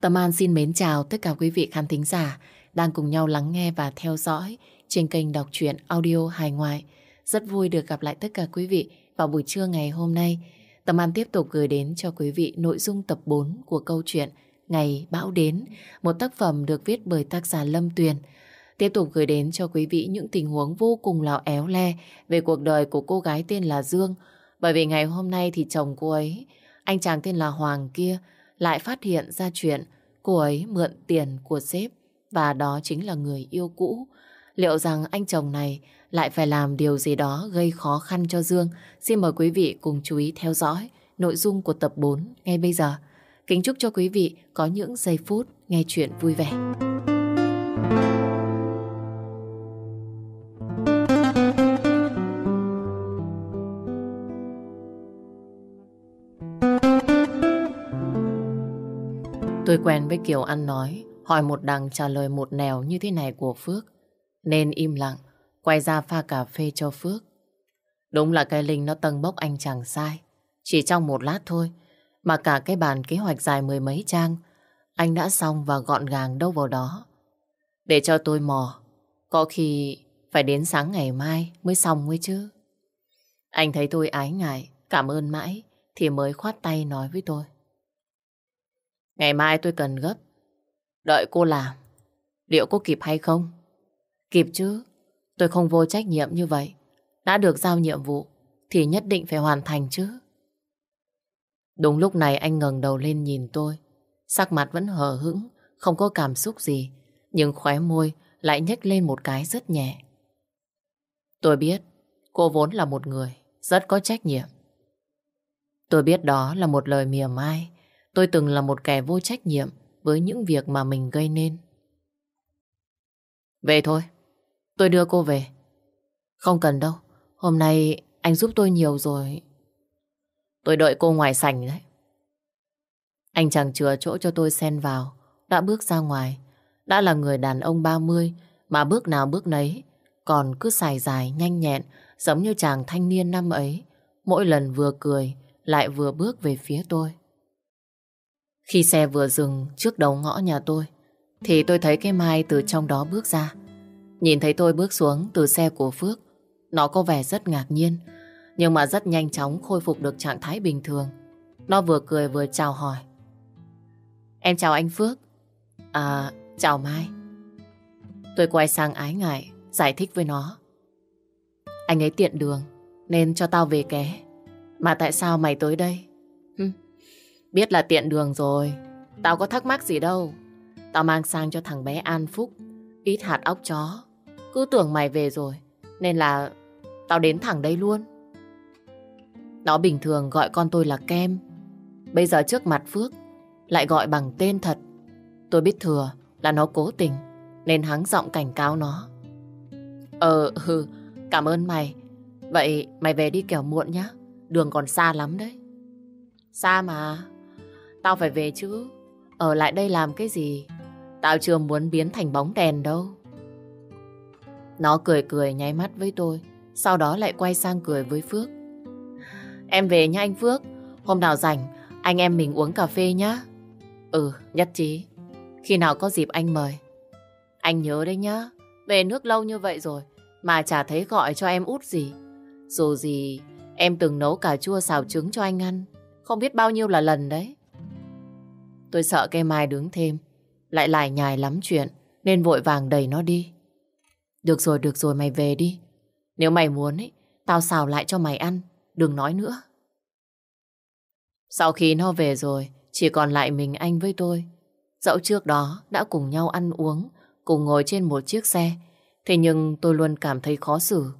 Tâm An xin mến chào tất cả quý vị khán thính giả đang cùng nhau lắng nghe và theo dõi trên kênh đọc truyện audio hài ngoại. Rất vui được gặp lại tất cả quý vị vào buổi trưa ngày hôm nay. Tâm An tiếp tục gửi đến cho quý vị nội dung tập 4 của câu chuyện Ngày Bão Đến, một tác phẩm được viết bởi tác giả Lâm Tuyền. Tiếp tục gửi đến cho quý vị những tình huống vô cùng là éo le về cuộc đời của cô gái tên là Dương. Bởi vì ngày hôm nay thì chồng cô ấy, anh chàng tên là Hoàng kia, lại phát hiện ra chuyện cô ấy mượn tiền của sếp, và đó chính là người yêu cũ. Liệu rằng anh chồng này lại phải làm điều gì đó gây khó khăn cho Dương? Xin mời quý vị cùng chú ý theo dõi nội dung của tập 4 ngay bây giờ. Kính chúc cho quý vị có những giây phút nghe chuyện vui vẻ. Tôi quen với kiểu ăn nói, hỏi một đằng trả lời một nẻo như thế này của Phước. Nên im lặng, quay ra pha cà phê cho Phước. Đúng là cái Linh nó tầng bốc anh chẳng sai. Chỉ trong một lát thôi, mà cả cái bàn kế hoạch dài mười mấy trang, anh đã xong và gọn gàng đâu vào đó. Để cho tôi mò, có khi phải đến sáng ngày mai mới xong mới chứ. Anh thấy tôi ái ngại, cảm ơn mãi, thì mới khoát tay nói với tôi. Ngày mai tôi cần gấp. Đợi cô làm. Liệu có kịp hay không? Kịp chứ. Tôi không vô trách nhiệm như vậy. Đã được giao nhiệm vụ thì nhất định phải hoàn thành chứ. Đúng lúc này anh ngẩng đầu lên nhìn tôi. Sắc mặt vẫn hờ hững, không có cảm xúc gì. Nhưng khóe môi lại nhếch lên một cái rất nhẹ. Tôi biết cô vốn là một người rất có trách nhiệm. Tôi biết đó là một lời mỉa mai Tôi từng là một kẻ vô trách nhiệm với những việc mà mình gây nên. Về thôi, tôi đưa cô về. Không cần đâu, hôm nay anh giúp tôi nhiều rồi. Tôi đợi cô ngoài sảnh đấy. Anh chẳng chừa chỗ cho tôi xen vào, đã bước ra ngoài. Đã là người đàn ông 30 mà bước nào bước nấy, còn cứ xài dài nhanh nhẹn giống như chàng thanh niên năm ấy. Mỗi lần vừa cười lại vừa bước về phía tôi. Khi xe vừa dừng trước đầu ngõ nhà tôi, thì tôi thấy cái Mai từ trong đó bước ra. Nhìn thấy tôi bước xuống từ xe của Phước, nó có vẻ rất ngạc nhiên, nhưng mà rất nhanh chóng khôi phục được trạng thái bình thường. Nó vừa cười vừa chào hỏi. Em chào anh Phước. À, chào Mai. Tôi quay sang ái ngại, giải thích với nó. Anh ấy tiện đường, nên cho tao về ké. Mà tại sao mày tới đây? Biết là tiện đường rồi, tao có thắc mắc gì đâu. Tao mang sang cho thằng bé An Phúc, ít hạt óc chó. Cứ tưởng mày về rồi, nên là tao đến thẳng đây luôn. Nó bình thường gọi con tôi là Kem. Bây giờ trước mặt Phước, lại gọi bằng tên thật. Tôi biết thừa là nó cố tình, nên hắng giọng cảnh cáo nó. Ờ, hừ, cảm ơn mày. Vậy mày về đi kẻo muộn nhá. Đường còn xa lắm đấy. Xa mà. Tao phải về chứ. Ở lại đây làm cái gì? Tao chưa muốn biến thành bóng đèn đâu. Nó cười cười nháy mắt với tôi. Sau đó lại quay sang cười với Phước. Em về nha anh Phước. Hôm nào rảnh, anh em mình uống cà phê nhá. Ừ, nhất trí. Khi nào có dịp anh mời. Anh nhớ đấy nhá. Về nước lâu như vậy rồi, mà chả thấy gọi cho em út gì. Dù gì, em từng nấu cà chua xào trứng cho anh ăn. Không biết bao nhiêu là lần đấy. Tôi sợ cây mai đứng thêm, lại lại nhài lắm chuyện, nên vội vàng đẩy nó đi. Được rồi, được rồi, mày về đi. Nếu mày muốn, ấy, tao xào lại cho mày ăn, đừng nói nữa. Sau khi nó về rồi, chỉ còn lại mình anh với tôi. Dẫu trước đó đã cùng nhau ăn uống, cùng ngồi trên một chiếc xe, thế nhưng tôi luôn cảm thấy khó xử.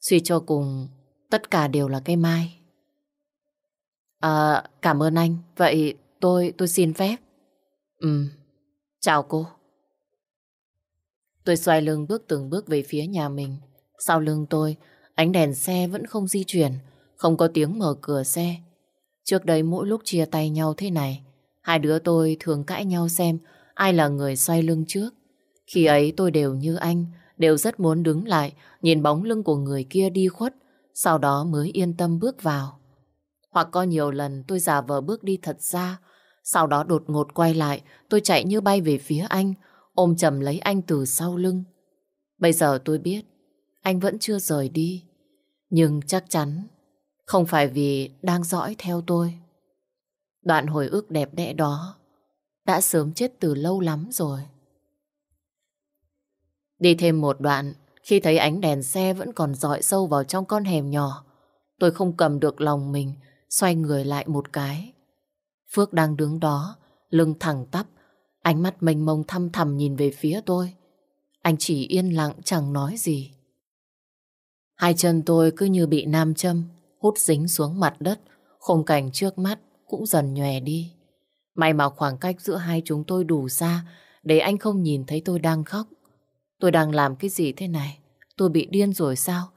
Suy cho cùng, tất cả đều là cây mai. À, cảm ơn anh. Vậy Tôi, tôi xin phép. Ừ, chào cô. Tôi xoay lưng bước từng bước về phía nhà mình. Sau lưng tôi, ánh đèn xe vẫn không di chuyển, không có tiếng mở cửa xe. Trước đây mỗi lúc chia tay nhau thế này, hai đứa tôi thường cãi nhau xem ai là người xoay lưng trước. Khi ấy tôi đều như anh, đều rất muốn đứng lại, nhìn bóng lưng của người kia đi khuất, sau đó mới yên tâm bước vào. Hoặc có nhiều lần tôi giả vờ bước đi thật xa, sau đó đột ngột quay lại, tôi chạy như bay về phía anh, ôm chầm lấy anh từ sau lưng. Bây giờ tôi biết, anh vẫn chưa rời đi. Nhưng chắc chắn, không phải vì đang dõi theo tôi. Đoạn hồi ức đẹp đẽ đó đã sớm chết từ lâu lắm rồi. Đi thêm một đoạn, khi thấy ánh đèn xe vẫn còn dọi sâu vào trong con hẻm nhỏ, tôi không cầm được lòng mình, xoay người lại một cái. Phước đang đứng đó, lưng thẳng tắp, ánh mắt mênh mông thăm thầm nhìn về phía tôi. Anh chỉ yên lặng chẳng nói gì. Hai chân tôi cứ như bị nam châm, hút dính xuống mặt đất, khung cảnh trước mắt cũng dần nhòe đi. May mà khoảng cách giữa hai chúng tôi đủ xa để anh không nhìn thấy tôi đang khóc. Tôi đang làm cái gì thế này? Tôi bị điên rồi sao?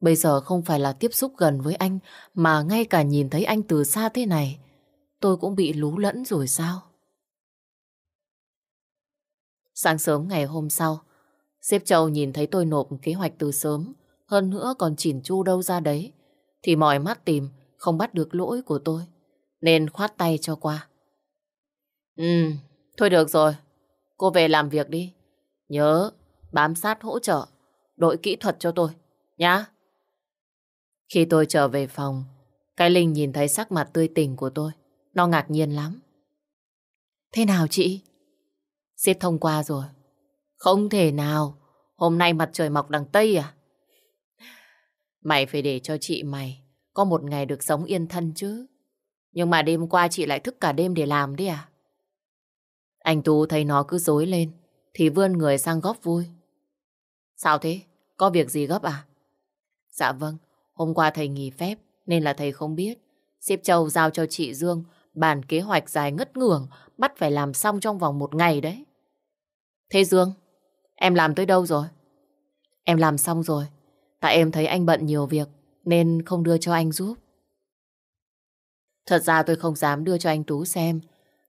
Bây giờ không phải là tiếp xúc gần với anh mà ngay cả nhìn thấy anh từ xa thế này tôi cũng bị lú lẫn rồi sao? Sáng sớm ngày hôm sau, sếp Châu nhìn thấy tôi nộp kế hoạch từ sớm, hơn nữa còn chỉn chu đâu ra đấy, thì mỏi mắt tìm, không bắt được lỗi của tôi, nên khoát tay cho qua. Ừ, thôi được rồi, cô về làm việc đi. Nhớ, bám sát hỗ trợ, đội kỹ thuật cho tôi, nhá. Khi tôi trở về phòng, cái Linh nhìn thấy sắc mặt tươi tỉnh của tôi. Nó ngạc nhiên lắm. Thế nào chị? Xếp thông qua rồi. Không thể nào. Hôm nay mặt trời mọc đằng Tây à? Mày phải để cho chị mày có một ngày được sống yên thân chứ. Nhưng mà đêm qua chị lại thức cả đêm để làm đấy à? Anh Tú thấy nó cứ dối lên thì vươn người sang góp vui. Sao thế? Có việc gì gấp à? Dạ vâng, hôm qua thầy nghỉ phép nên là thầy không biết. Xếp Châu giao cho chị Dương Bàn kế hoạch dài ngất ngưởng, bắt phải làm xong trong vòng một ngày đấy. Thế Dương, em làm tới đâu rồi? Em làm xong rồi. Tại em thấy anh bận nhiều việc, nên không đưa cho anh giúp. Thật ra tôi không dám đưa cho anh Tú xem.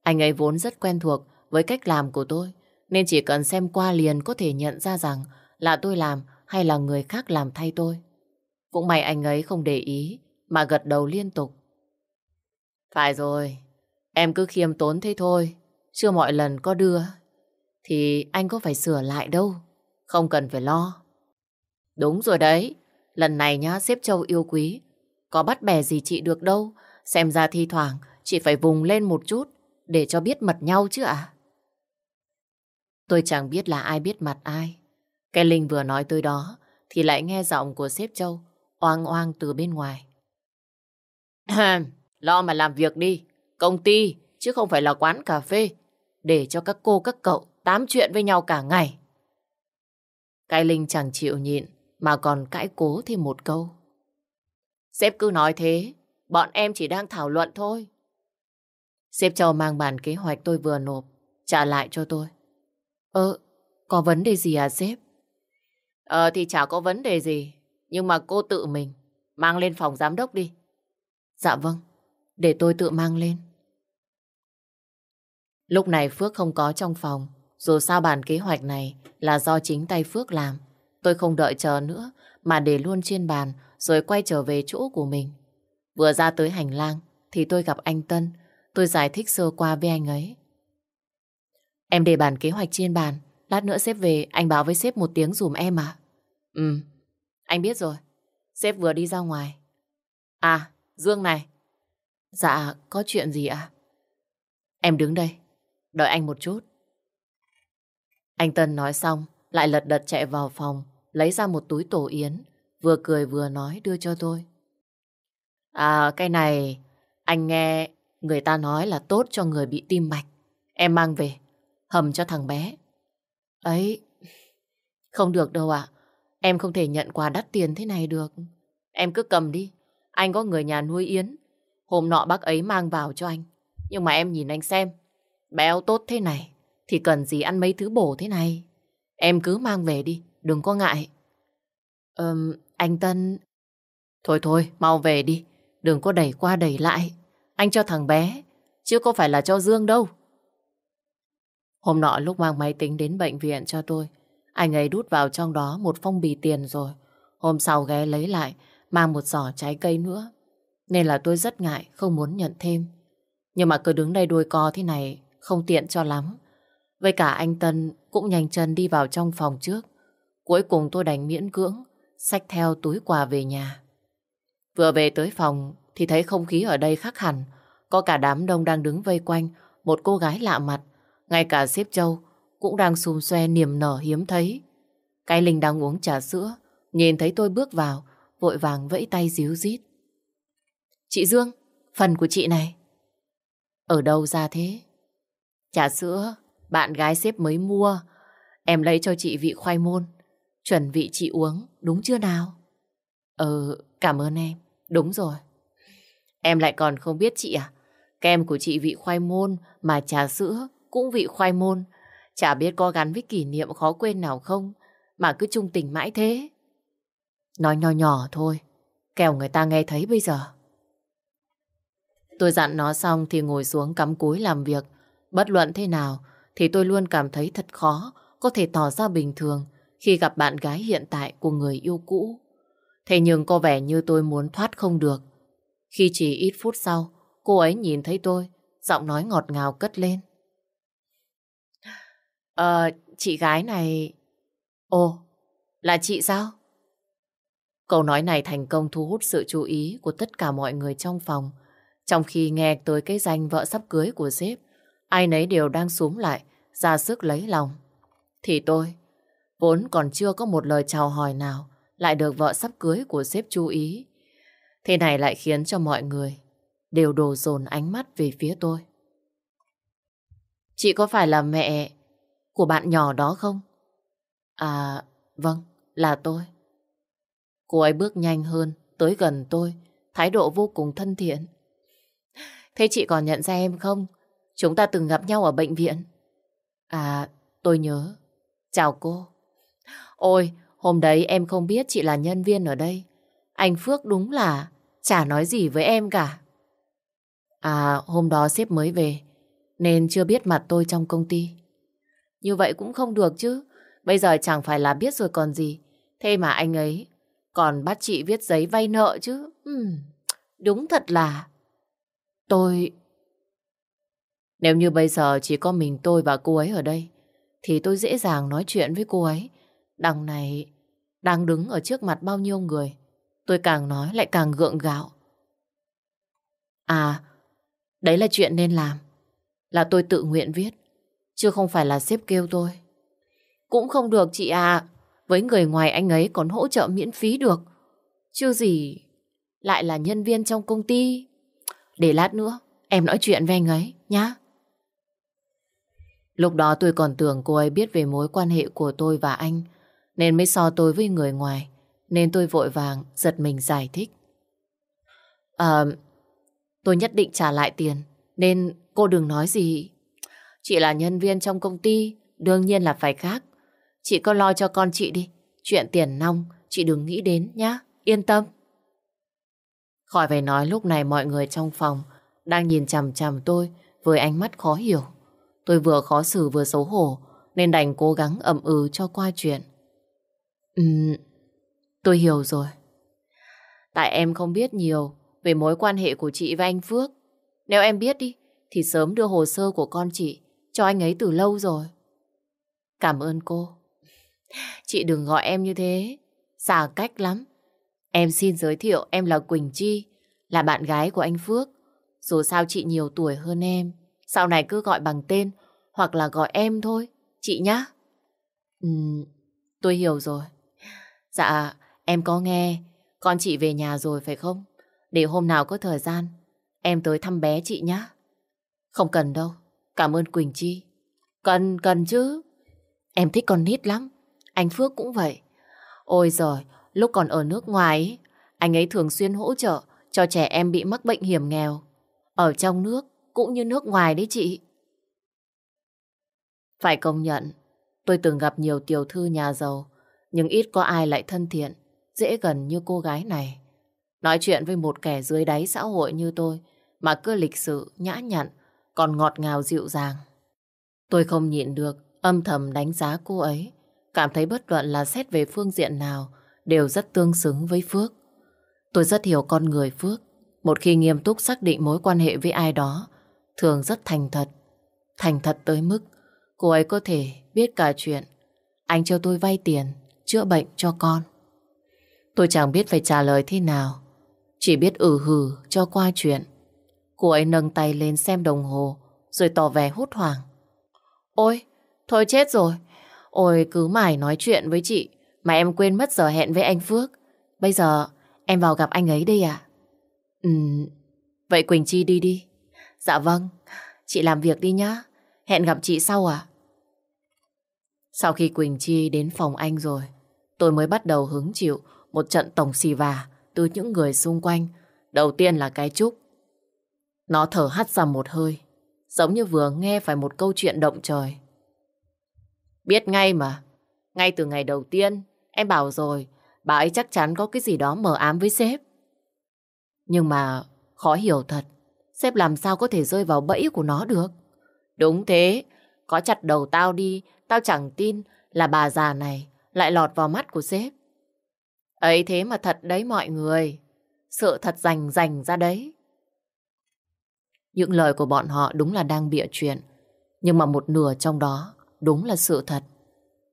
Anh ấy vốn rất quen thuộc với cách làm của tôi, nên chỉ cần xem qua liền có thể nhận ra rằng là tôi làm hay là người khác làm thay tôi. Cũng may anh ấy không để ý, mà gật đầu liên tục. Phải rồi, em cứ khiêm tốn thế thôi, chưa mọi lần có đưa, thì anh có phải sửa lại đâu, không cần phải lo. Đúng rồi đấy, lần này nhá xếp châu yêu quý, có bắt bè gì chị được đâu, xem ra thi thoảng chị phải vùng lên một chút để cho biết mật nhau chứ ạ. Tôi chẳng biết là ai biết mặt ai. Cái Linh vừa nói tôi đó thì lại nghe giọng của sếp Châu oang oang từ bên ngoài. Lo mà làm việc đi. Công ty, chứ không phải là quán cà phê. Để cho các cô các cậu tám chuyện với nhau cả ngày. Cái Linh chẳng chịu nhịn, mà còn cãi cố thêm một câu. Sếp cứ nói thế, bọn em chỉ đang thảo luận thôi. Sếp cho mang bản kế hoạch tôi vừa nộp, trả lại cho tôi. Ơ, có vấn đề gì à sếp? Ờ thì chả có vấn đề gì, nhưng mà cô tự mình mang lên phòng giám đốc đi. Dạ vâng. Để tôi tự mang lên. Lúc này Phước không có trong phòng. Dù sao bản kế hoạch này là do chính tay Phước làm. Tôi không đợi chờ nữa mà để luôn trên bàn rồi quay trở về chỗ của mình. Vừa ra tới hành lang thì tôi gặp anh Tân. Tôi giải thích sơ qua với anh ấy. Em để bản kế hoạch trên bàn. Lát nữa sếp về anh báo với sếp một tiếng dùm em à? Ừ, anh biết rồi. Sếp vừa đi ra ngoài. À, Dương này, Dạ, có chuyện gì ạ? Em đứng đây, đợi anh một chút. Anh Tân nói xong, lại lật đật chạy vào phòng, lấy ra một túi tổ yến, vừa cười vừa nói đưa cho tôi. À, cái này, anh nghe người ta nói là tốt cho người bị tim mạch. Em mang về, hầm cho thằng bé. Ấy, không được đâu ạ. Em không thể nhận quà đắt tiền thế này được. Em cứ cầm đi. Anh có người nhà nuôi Yến. Hôm nọ bác ấy mang vào cho anh. Nhưng mà em nhìn anh xem. Béo tốt thế này. Thì cần gì ăn mấy thứ bổ thế này. Em cứ mang về đi. Đừng có ngại. Ừm, anh Tân... Thôi thôi, mau về đi. Đừng có đẩy qua đẩy lại. Anh cho thằng bé. Chứ có phải là cho Dương đâu. Hôm nọ lúc mang máy tính đến bệnh viện cho tôi. Anh ấy đút vào trong đó một phong bì tiền rồi. Hôm sau ghé lấy lại, mang một giỏ trái cây nữa. Nên là tôi rất ngại, không muốn nhận thêm. Nhưng mà cứ đứng đây đuôi co thế này không tiện cho lắm. Với cả anh Tân cũng nhanh chân đi vào trong phòng trước. Cuối cùng tôi đành miễn cưỡng, xách theo túi quà về nhà. Vừa về tới phòng thì thấy không khí ở đây khác hẳn. Có cả đám đông đang đứng vây quanh một cô gái lạ mặt. Ngay cả xếp Châu cũng đang xùm xoe niềm nở hiếm thấy. Cái Linh đang uống trà sữa, nhìn thấy tôi bước vào, vội vàng vẫy tay díu dít. Chị Dương, phần của chị này. Ở đâu ra thế? Trà sữa, bạn gái xếp mới mua. Em lấy cho chị vị khoai môn. Chuẩn vị chị uống, đúng chưa nào? Ờ, cảm ơn em. Đúng rồi. Em lại còn không biết chị à? Kem của chị vị khoai môn, mà trà sữa cũng vị khoai môn. Chả biết có gắn với kỷ niệm khó quên nào không, mà cứ trung tình mãi thế. Nói nho nhỏ thôi, kẻo người ta nghe thấy bây giờ. Tôi dặn nó xong thì ngồi xuống cắm cúi làm việc. Bất luận thế nào thì tôi luôn cảm thấy thật khó có thể tỏ ra bình thường khi gặp bạn gái hiện tại của người yêu cũ. Thế nhưng có vẻ như tôi muốn thoát không được. Khi chỉ ít phút sau, cô ấy nhìn thấy tôi, giọng nói ngọt ngào cất lên. Ờ, chị gái này... Ồ, là chị sao? Câu nói này thành công thu hút sự chú ý của tất cả mọi người trong phòng. Trong khi nghe tới cái danh vợ sắp cưới của Dếp, ai nấy đều đang xuống lại, ra sức lấy lòng. Thì tôi, vốn còn chưa có một lời chào hỏi nào, lại được vợ sắp cưới của Dếp chú ý. Thế này lại khiến cho mọi người đều đổ dồn ánh mắt về phía tôi. Chị có phải là mẹ của bạn nhỏ đó không? À, vâng, là tôi. Cô ấy bước nhanh hơn, tới gần tôi, thái độ vô cùng thân thiện. Thế chị còn nhận ra em không? Chúng ta từng gặp nhau ở bệnh viện. À, tôi nhớ. Chào cô. Ôi, hôm đấy em không biết chị là nhân viên ở đây. Anh Phước đúng là chả nói gì với em cả. À, hôm đó sếp mới về, nên chưa biết mặt tôi trong công ty. Như vậy cũng không được chứ. Bây giờ chẳng phải là biết rồi còn gì. Thế mà anh ấy còn bắt chị viết giấy vay nợ chứ. Ừ, đúng thật là... Tôi... Nếu như bây giờ chỉ có mình tôi và cô ấy ở đây, thì tôi dễ dàng nói chuyện với cô ấy. Đằng này đang đứng ở trước mặt bao nhiêu người. Tôi càng nói lại càng gượng gạo. À, đấy là chuyện nên làm. Là tôi tự nguyện viết, chứ không phải là sếp kêu tôi. Cũng không được chị à, với người ngoài anh ấy còn hỗ trợ miễn phí được. Chứ gì, lại là nhân viên trong công ty. Để lát nữa, em nói chuyện với anh ấy, nhá. Lúc đó tôi còn tưởng cô ấy biết về mối quan hệ của tôi và anh, nên mới so tôi với người ngoài, nên tôi vội vàng giật mình giải thích. À, tôi nhất định trả lại tiền, nên cô đừng nói gì. Chị là nhân viên trong công ty, đương nhiên là phải khác. Chị có lo cho con chị đi, chuyện tiền nong, chị đừng nghĩ đến nhá, yên tâm. Khỏi phải nói lúc này mọi người trong phòng đang nhìn chằm chằm tôi với ánh mắt khó hiểu. Tôi vừa khó xử vừa xấu hổ nên đành cố gắng ậm ừ cho qua chuyện. Ừm, tôi hiểu rồi. Tại em không biết nhiều về mối quan hệ của chị và anh Phước. Nếu em biết đi, thì sớm đưa hồ sơ của con chị cho anh ấy từ lâu rồi. Cảm ơn cô. Chị đừng gọi em như thế, xa cách lắm. Em xin giới thiệu em là Quỳnh Chi, là bạn gái của anh Phước. Dù sao chị nhiều tuổi hơn em, sau này cứ gọi bằng tên hoặc là gọi em thôi, chị nhá. Ừ, tôi hiểu rồi. Dạ, em có nghe, con chị về nhà rồi phải không? Để hôm nào có thời gian, em tới thăm bé chị nhá. Không cần đâu, cảm ơn Quỳnh Chi. Cần, cần chứ. Em thích con nít lắm, anh Phước cũng vậy. Ôi giời, lúc còn ở nước ngoài, anh ấy thường xuyên hỗ trợ cho trẻ em bị mắc bệnh hiểm nghèo. Ở trong nước cũng như nước ngoài đấy chị. Phải công nhận, tôi từng gặp nhiều tiểu thư nhà giàu, nhưng ít có ai lại thân thiện, dễ gần như cô gái này. Nói chuyện với một kẻ dưới đáy xã hội như tôi mà cứ lịch sự, nhã nhặn, còn ngọt ngào dịu dàng. Tôi không nhịn được, âm thầm đánh giá cô ấy, cảm thấy bất luận là xét về phương diện nào đều rất tương xứng với Phước. Tôi rất hiểu con người Phước, một khi nghiêm túc xác định mối quan hệ với ai đó thường rất thành thật. Thành thật tới mức cô ấy có thể biết cả chuyện anh cho tôi vay tiền chữa bệnh cho con. Tôi chẳng biết phải trả lời thế nào. Chỉ biết ử hừ cho qua chuyện. Cô ấy nâng tay lên xem đồng hồ rồi tỏ vẻ hốt hoảng. Ôi, thôi chết rồi. Ôi, cứ mải nói chuyện với chị mà em quên mất giờ hẹn với anh Phước. Bây giờ em vào gặp anh ấy đi à? Ừ, vậy Quỳnh Chi đi đi. Dạ vâng, chị làm việc đi nhá. Hẹn gặp chị sau à? Sau khi Quỳnh Chi đến phòng anh rồi, tôi mới bắt đầu hứng chịu một trận tổng xì vả từ những người xung quanh. Đầu tiên là cái Trúc. Nó thở hắt ra một hơi, giống như vừa nghe phải một câu chuyện động trời. Biết ngay mà, ngay từ ngày đầu tiên, em bảo rồi, bà ấy chắc chắn có cái gì đó mờ ám với sếp. Nhưng mà khó hiểu thật, sếp làm sao có thể rơi vào bẫy của nó được. Đúng thế, có chặt đầu tao đi, tao chẳng tin là bà già này lại lọt vào mắt của sếp. Ấy thế mà thật đấy mọi người, sự thật rành rành ra đấy. Những lời của bọn họ đúng là đang bịa chuyện, nhưng mà một nửa trong đó đúng là sự thật.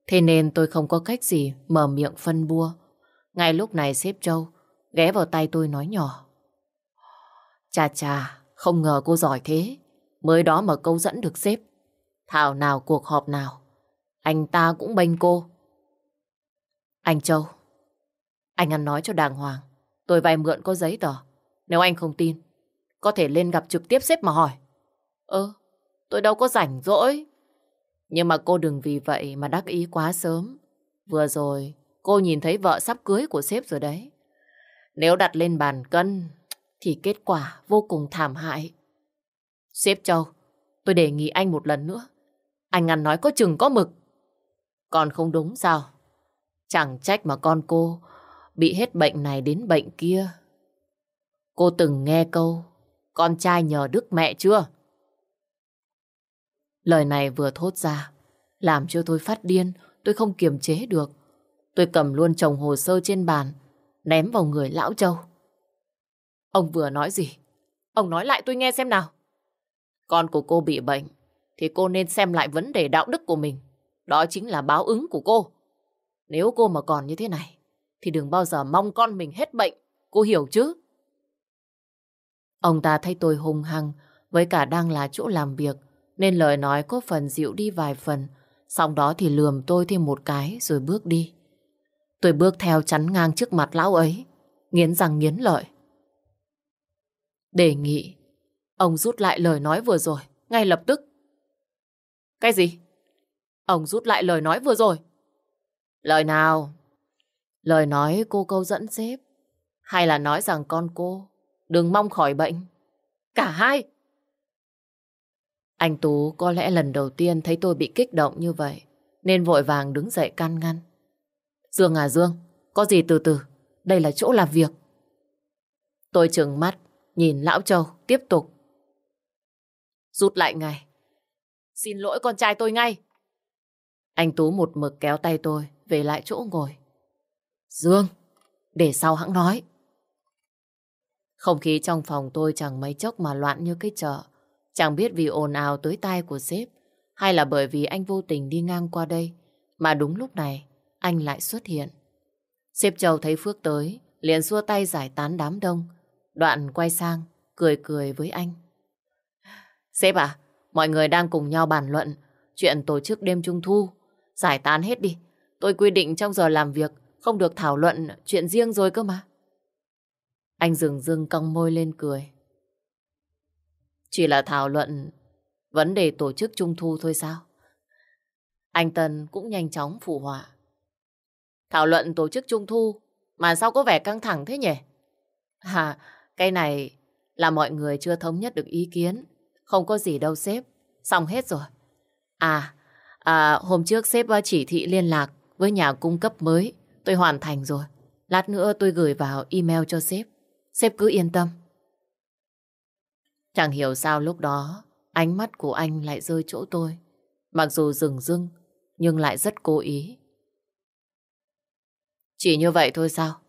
Thế nên tôi không có cách gì mở miệng phân bua. Ngay lúc này sếp Châu ghé vào tay tôi nói nhỏ. Chà chà, không ngờ cô giỏi thế. Mới đó mà câu dẫn được sếp. Thảo nào cuộc họp nào, anh ta cũng bênh cô. Anh Châu, anh ăn nói cho đàng hoàng. Tôi vay mượn có giấy tờ. Nếu anh không tin, có thể lên gặp trực tiếp sếp mà hỏi. Ơ, tôi đâu có rảnh rỗi. Nhưng mà cô đừng vì vậy mà đắc ý quá sớm. Vừa rồi, cô nhìn thấy vợ sắp cưới của sếp rồi đấy. Nếu đặt lên bàn cân, thì kết quả vô cùng thảm hại. Sếp Châu, tôi đề nghị anh một lần nữa. Anh ăn nói có chừng có mực. Còn không đúng sao? Chẳng trách mà con cô bị hết bệnh này đến bệnh kia. Cô từng nghe câu con trai nhờ đức mẹ chưa? Lời này vừa thốt ra, làm cho tôi phát điên, tôi không kiềm chế được. Tôi cầm luôn chồng hồ sơ trên bàn, ném vào người lão Châu. Ông vừa nói gì? Ông nói lại tôi nghe xem nào. Con của cô bị bệnh, thì cô nên xem lại vấn đề đạo đức của mình. Đó chính là báo ứng của cô. Nếu cô mà còn như thế này, thì đừng bao giờ mong con mình hết bệnh. Cô hiểu chứ? Ông ta thấy tôi hung hăng, với cả đang là chỗ làm việc, nên lời nói có phần dịu đi vài phần. Sau đó thì lườm tôi thêm một cái rồi bước đi. Tôi bước theo chắn ngang trước mặt lão ấy, nghiến răng nghiến lợi. Đề nghị, ông rút lại lời nói vừa rồi, ngay lập tức. Cái gì? Ông rút lại lời nói vừa rồi. Lời nào? Lời nói cô câu dẫn xếp. Hay là nói rằng con cô đừng mong khỏi bệnh? Cả hai. Anh Tú có lẽ lần đầu tiên thấy tôi bị kích động như vậy, nên vội vàng đứng dậy can ngăn. Dương à Dương, có gì từ từ, đây là chỗ làm việc. Tôi trừng mắt, nhìn Lão Châu, tiếp tục. Rút lại ngay. Xin lỗi con trai tôi ngay. Anh Tú một mực kéo tay tôi về lại chỗ ngồi. Dương, để sau hãng nói. Không khí trong phòng tôi chẳng mấy chốc mà loạn như cái chợ. Chẳng biết vì ồn ào tới tai của sếp hay là bởi vì anh vô tình đi ngang qua đây mà đúng lúc này anh lại xuất hiện. Sếp Châu thấy Phước tới liền xua tay giải tán đám đông đoạn quay sang cười cười với anh. Sếp à, mọi người đang cùng nhau bàn luận chuyện tổ chức đêm trung thu. Giải tán hết đi. Tôi quy định trong giờ làm việc không được thảo luận chuyện riêng rồi cơ mà. Anh dừng dưng cong môi lên cười. Chỉ là thảo luận vấn đề tổ chức trung thu thôi sao? Anh Tân cũng nhanh chóng phụ họa. Thảo luận tổ chức trung thu mà sao có vẻ căng thẳng thế nhỉ? Hà, cái này là mọi người chưa thống nhất được ý kiến. Không có gì đâu sếp. Xong hết rồi. À, à hôm trước sếp à, chỉ thị liên lạc với nhà cung cấp mới. Tôi hoàn thành rồi. Lát nữa tôi gửi vào email cho sếp. Sếp cứ yên tâm. Chẳng hiểu sao lúc đó ánh mắt của anh lại rơi chỗ tôi. Mặc dù rừng rưng nhưng lại rất cố ý. Chỉ như vậy thôi sao?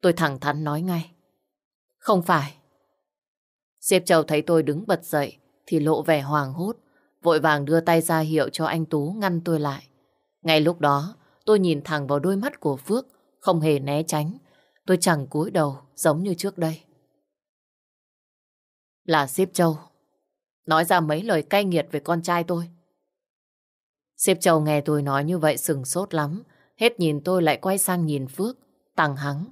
Tôi thẳng thắn nói ngay. Không phải. xếp Châu thấy tôi đứng bật dậy thì lộ vẻ hoàng hốt, vội vàng đưa tay ra hiệu cho anh Tú ngăn tôi lại. Ngay lúc đó, tôi nhìn thẳng vào đôi mắt của Phước, không hề né tránh. Tôi chẳng cúi đầu giống như trước đây. Là sếp Châu. Nói ra mấy lời cay nghiệt về con trai tôi. Sếp Châu nghe tôi nói như vậy sừng sốt lắm. Hết nhìn tôi lại quay sang nhìn Phước, tăng hắng.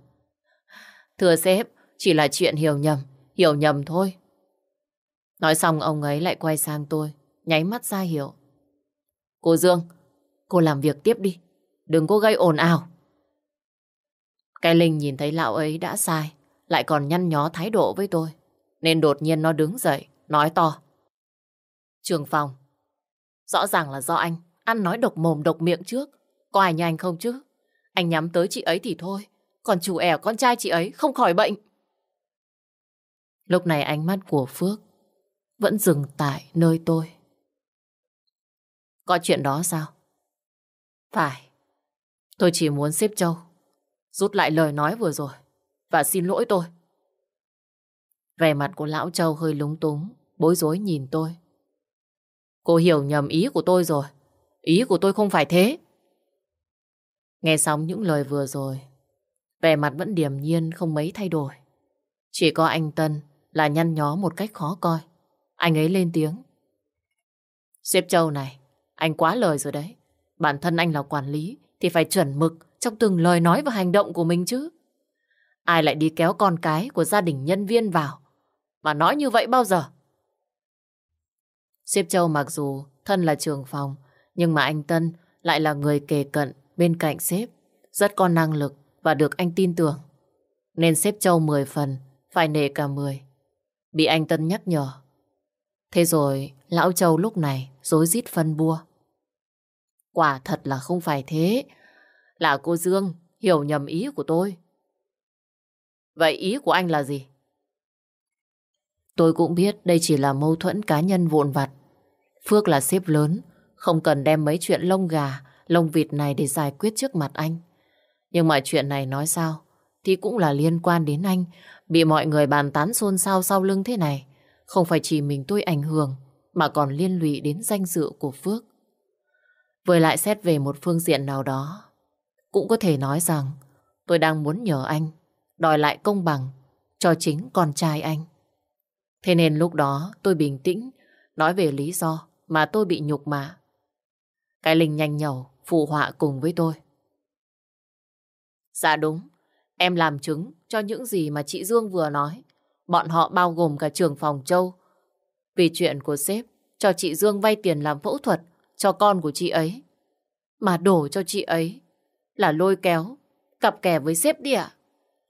Thưa sếp, chỉ là chuyện hiểu nhầm, hiểu nhầm thôi. Nói xong ông ấy lại quay sang tôi, nháy mắt ra hiệu. Cô Dương, cô làm việc tiếp đi, đừng có gây ồn ào. Cái Linh nhìn thấy lão ấy đã sai, lại còn nhăn nhó thái độ với tôi. Nên đột nhiên nó đứng dậy, nói to. Trường phòng, rõ ràng là do anh, ăn nói độc mồm độc miệng trước. Có ai như anh không chứ? Anh nhắm tới chị ấy thì thôi, còn chủ ẻo con trai chị ấy không khỏi bệnh. Lúc này ánh mắt của Phước vẫn dừng tại nơi tôi. Có chuyện đó sao? Phải, tôi chỉ muốn xếp Châu rút lại lời nói vừa rồi và xin lỗi tôi. Vẻ mặt của lão Châu hơi lúng túng, bối rối nhìn tôi. Cô hiểu nhầm ý của tôi rồi. Ý của tôi không phải thế. Nghe xong những lời vừa rồi, vẻ mặt vẫn điềm nhiên không mấy thay đổi. Chỉ có anh Tân là nhăn nhó một cách khó coi. Anh ấy lên tiếng. Xếp Châu này, anh quá lời rồi đấy. Bản thân anh là quản lý thì phải chuẩn mực trong từng lời nói và hành động của mình chứ. Ai lại đi kéo con cái của gia đình nhân viên vào mà nói như vậy bao giờ? Xếp Châu mặc dù thân là trưởng phòng nhưng mà anh Tân lại là người kề cận bên cạnh sếp, rất có năng lực và được anh tin tưởng. Nên sếp Châu 10 phần, phải nể cả 10. Bị anh Tân nhắc nhở. Thế rồi, lão Châu lúc này dối rít phân bua. Quả thật là không phải thế. Là cô Dương hiểu nhầm ý của tôi. Vậy ý của anh là gì? Tôi cũng biết đây chỉ là mâu thuẫn cá nhân vụn vặt. Phước là sếp lớn, không cần đem mấy chuyện lông gà, lông vịt này để giải quyết trước mặt anh. Nhưng mà chuyện này nói sao, thì cũng là liên quan đến anh, bị mọi người bàn tán xôn xao sau lưng thế này. Không phải chỉ mình tôi ảnh hưởng, mà còn liên lụy đến danh dự của Phước. Với lại xét về một phương diện nào đó, cũng có thể nói rằng tôi đang muốn nhờ anh đòi lại công bằng cho chính con trai anh. Thế nên lúc đó tôi bình tĩnh nói về lý do mà tôi bị nhục mạ. Cái Linh nhanh nhẩu phụ họa cùng với tôi. Dạ đúng, em làm chứng cho những gì mà chị Dương vừa nói. Bọn họ bao gồm cả trường phòng Châu. Vì chuyện của sếp cho chị Dương vay tiền làm phẫu thuật cho con của chị ấy. Mà đổ cho chị ấy là lôi kéo, cặp kè với sếp đi ạ.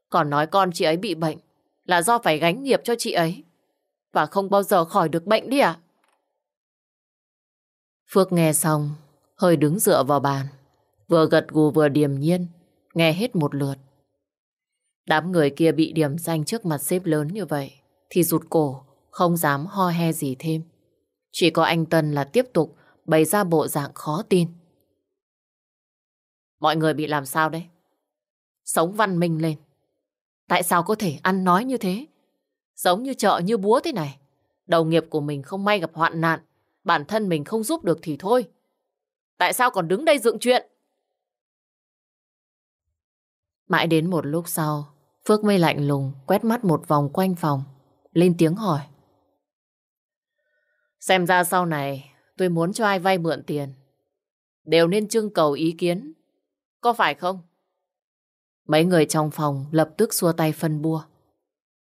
Còn nói con chị ấy bị bệnh là do phải gánh nghiệp cho chị ấy. Và không bao giờ khỏi được bệnh đi ạ. Phước nghe xong, hơi đứng dựa vào bàn. Vừa gật gù vừa điềm nhiên, nghe hết một lượt. Đám người kia bị điểm danh trước mặt xếp lớn như vậy, thì rụt cổ, không dám ho he gì thêm. Chỉ có anh Tân là tiếp tục bày ra bộ dạng khó tin. Mọi người bị làm sao đấy? Sống văn minh lên. Tại sao có thể ăn nói như thế? Giống như chợ như búa thế này. Đầu nghiệp của mình không may gặp hoạn nạn. Bản thân mình không giúp được thì thôi. Tại sao còn đứng đây dựng chuyện? Mãi đến một lúc sau, Phước mây lạnh lùng quét mắt một vòng quanh phòng. Lên tiếng hỏi. Xem ra sau này tôi muốn cho ai vay mượn tiền. Đều nên trưng cầu ý kiến có phải không? Mấy người trong phòng lập tức xua tay phân bua.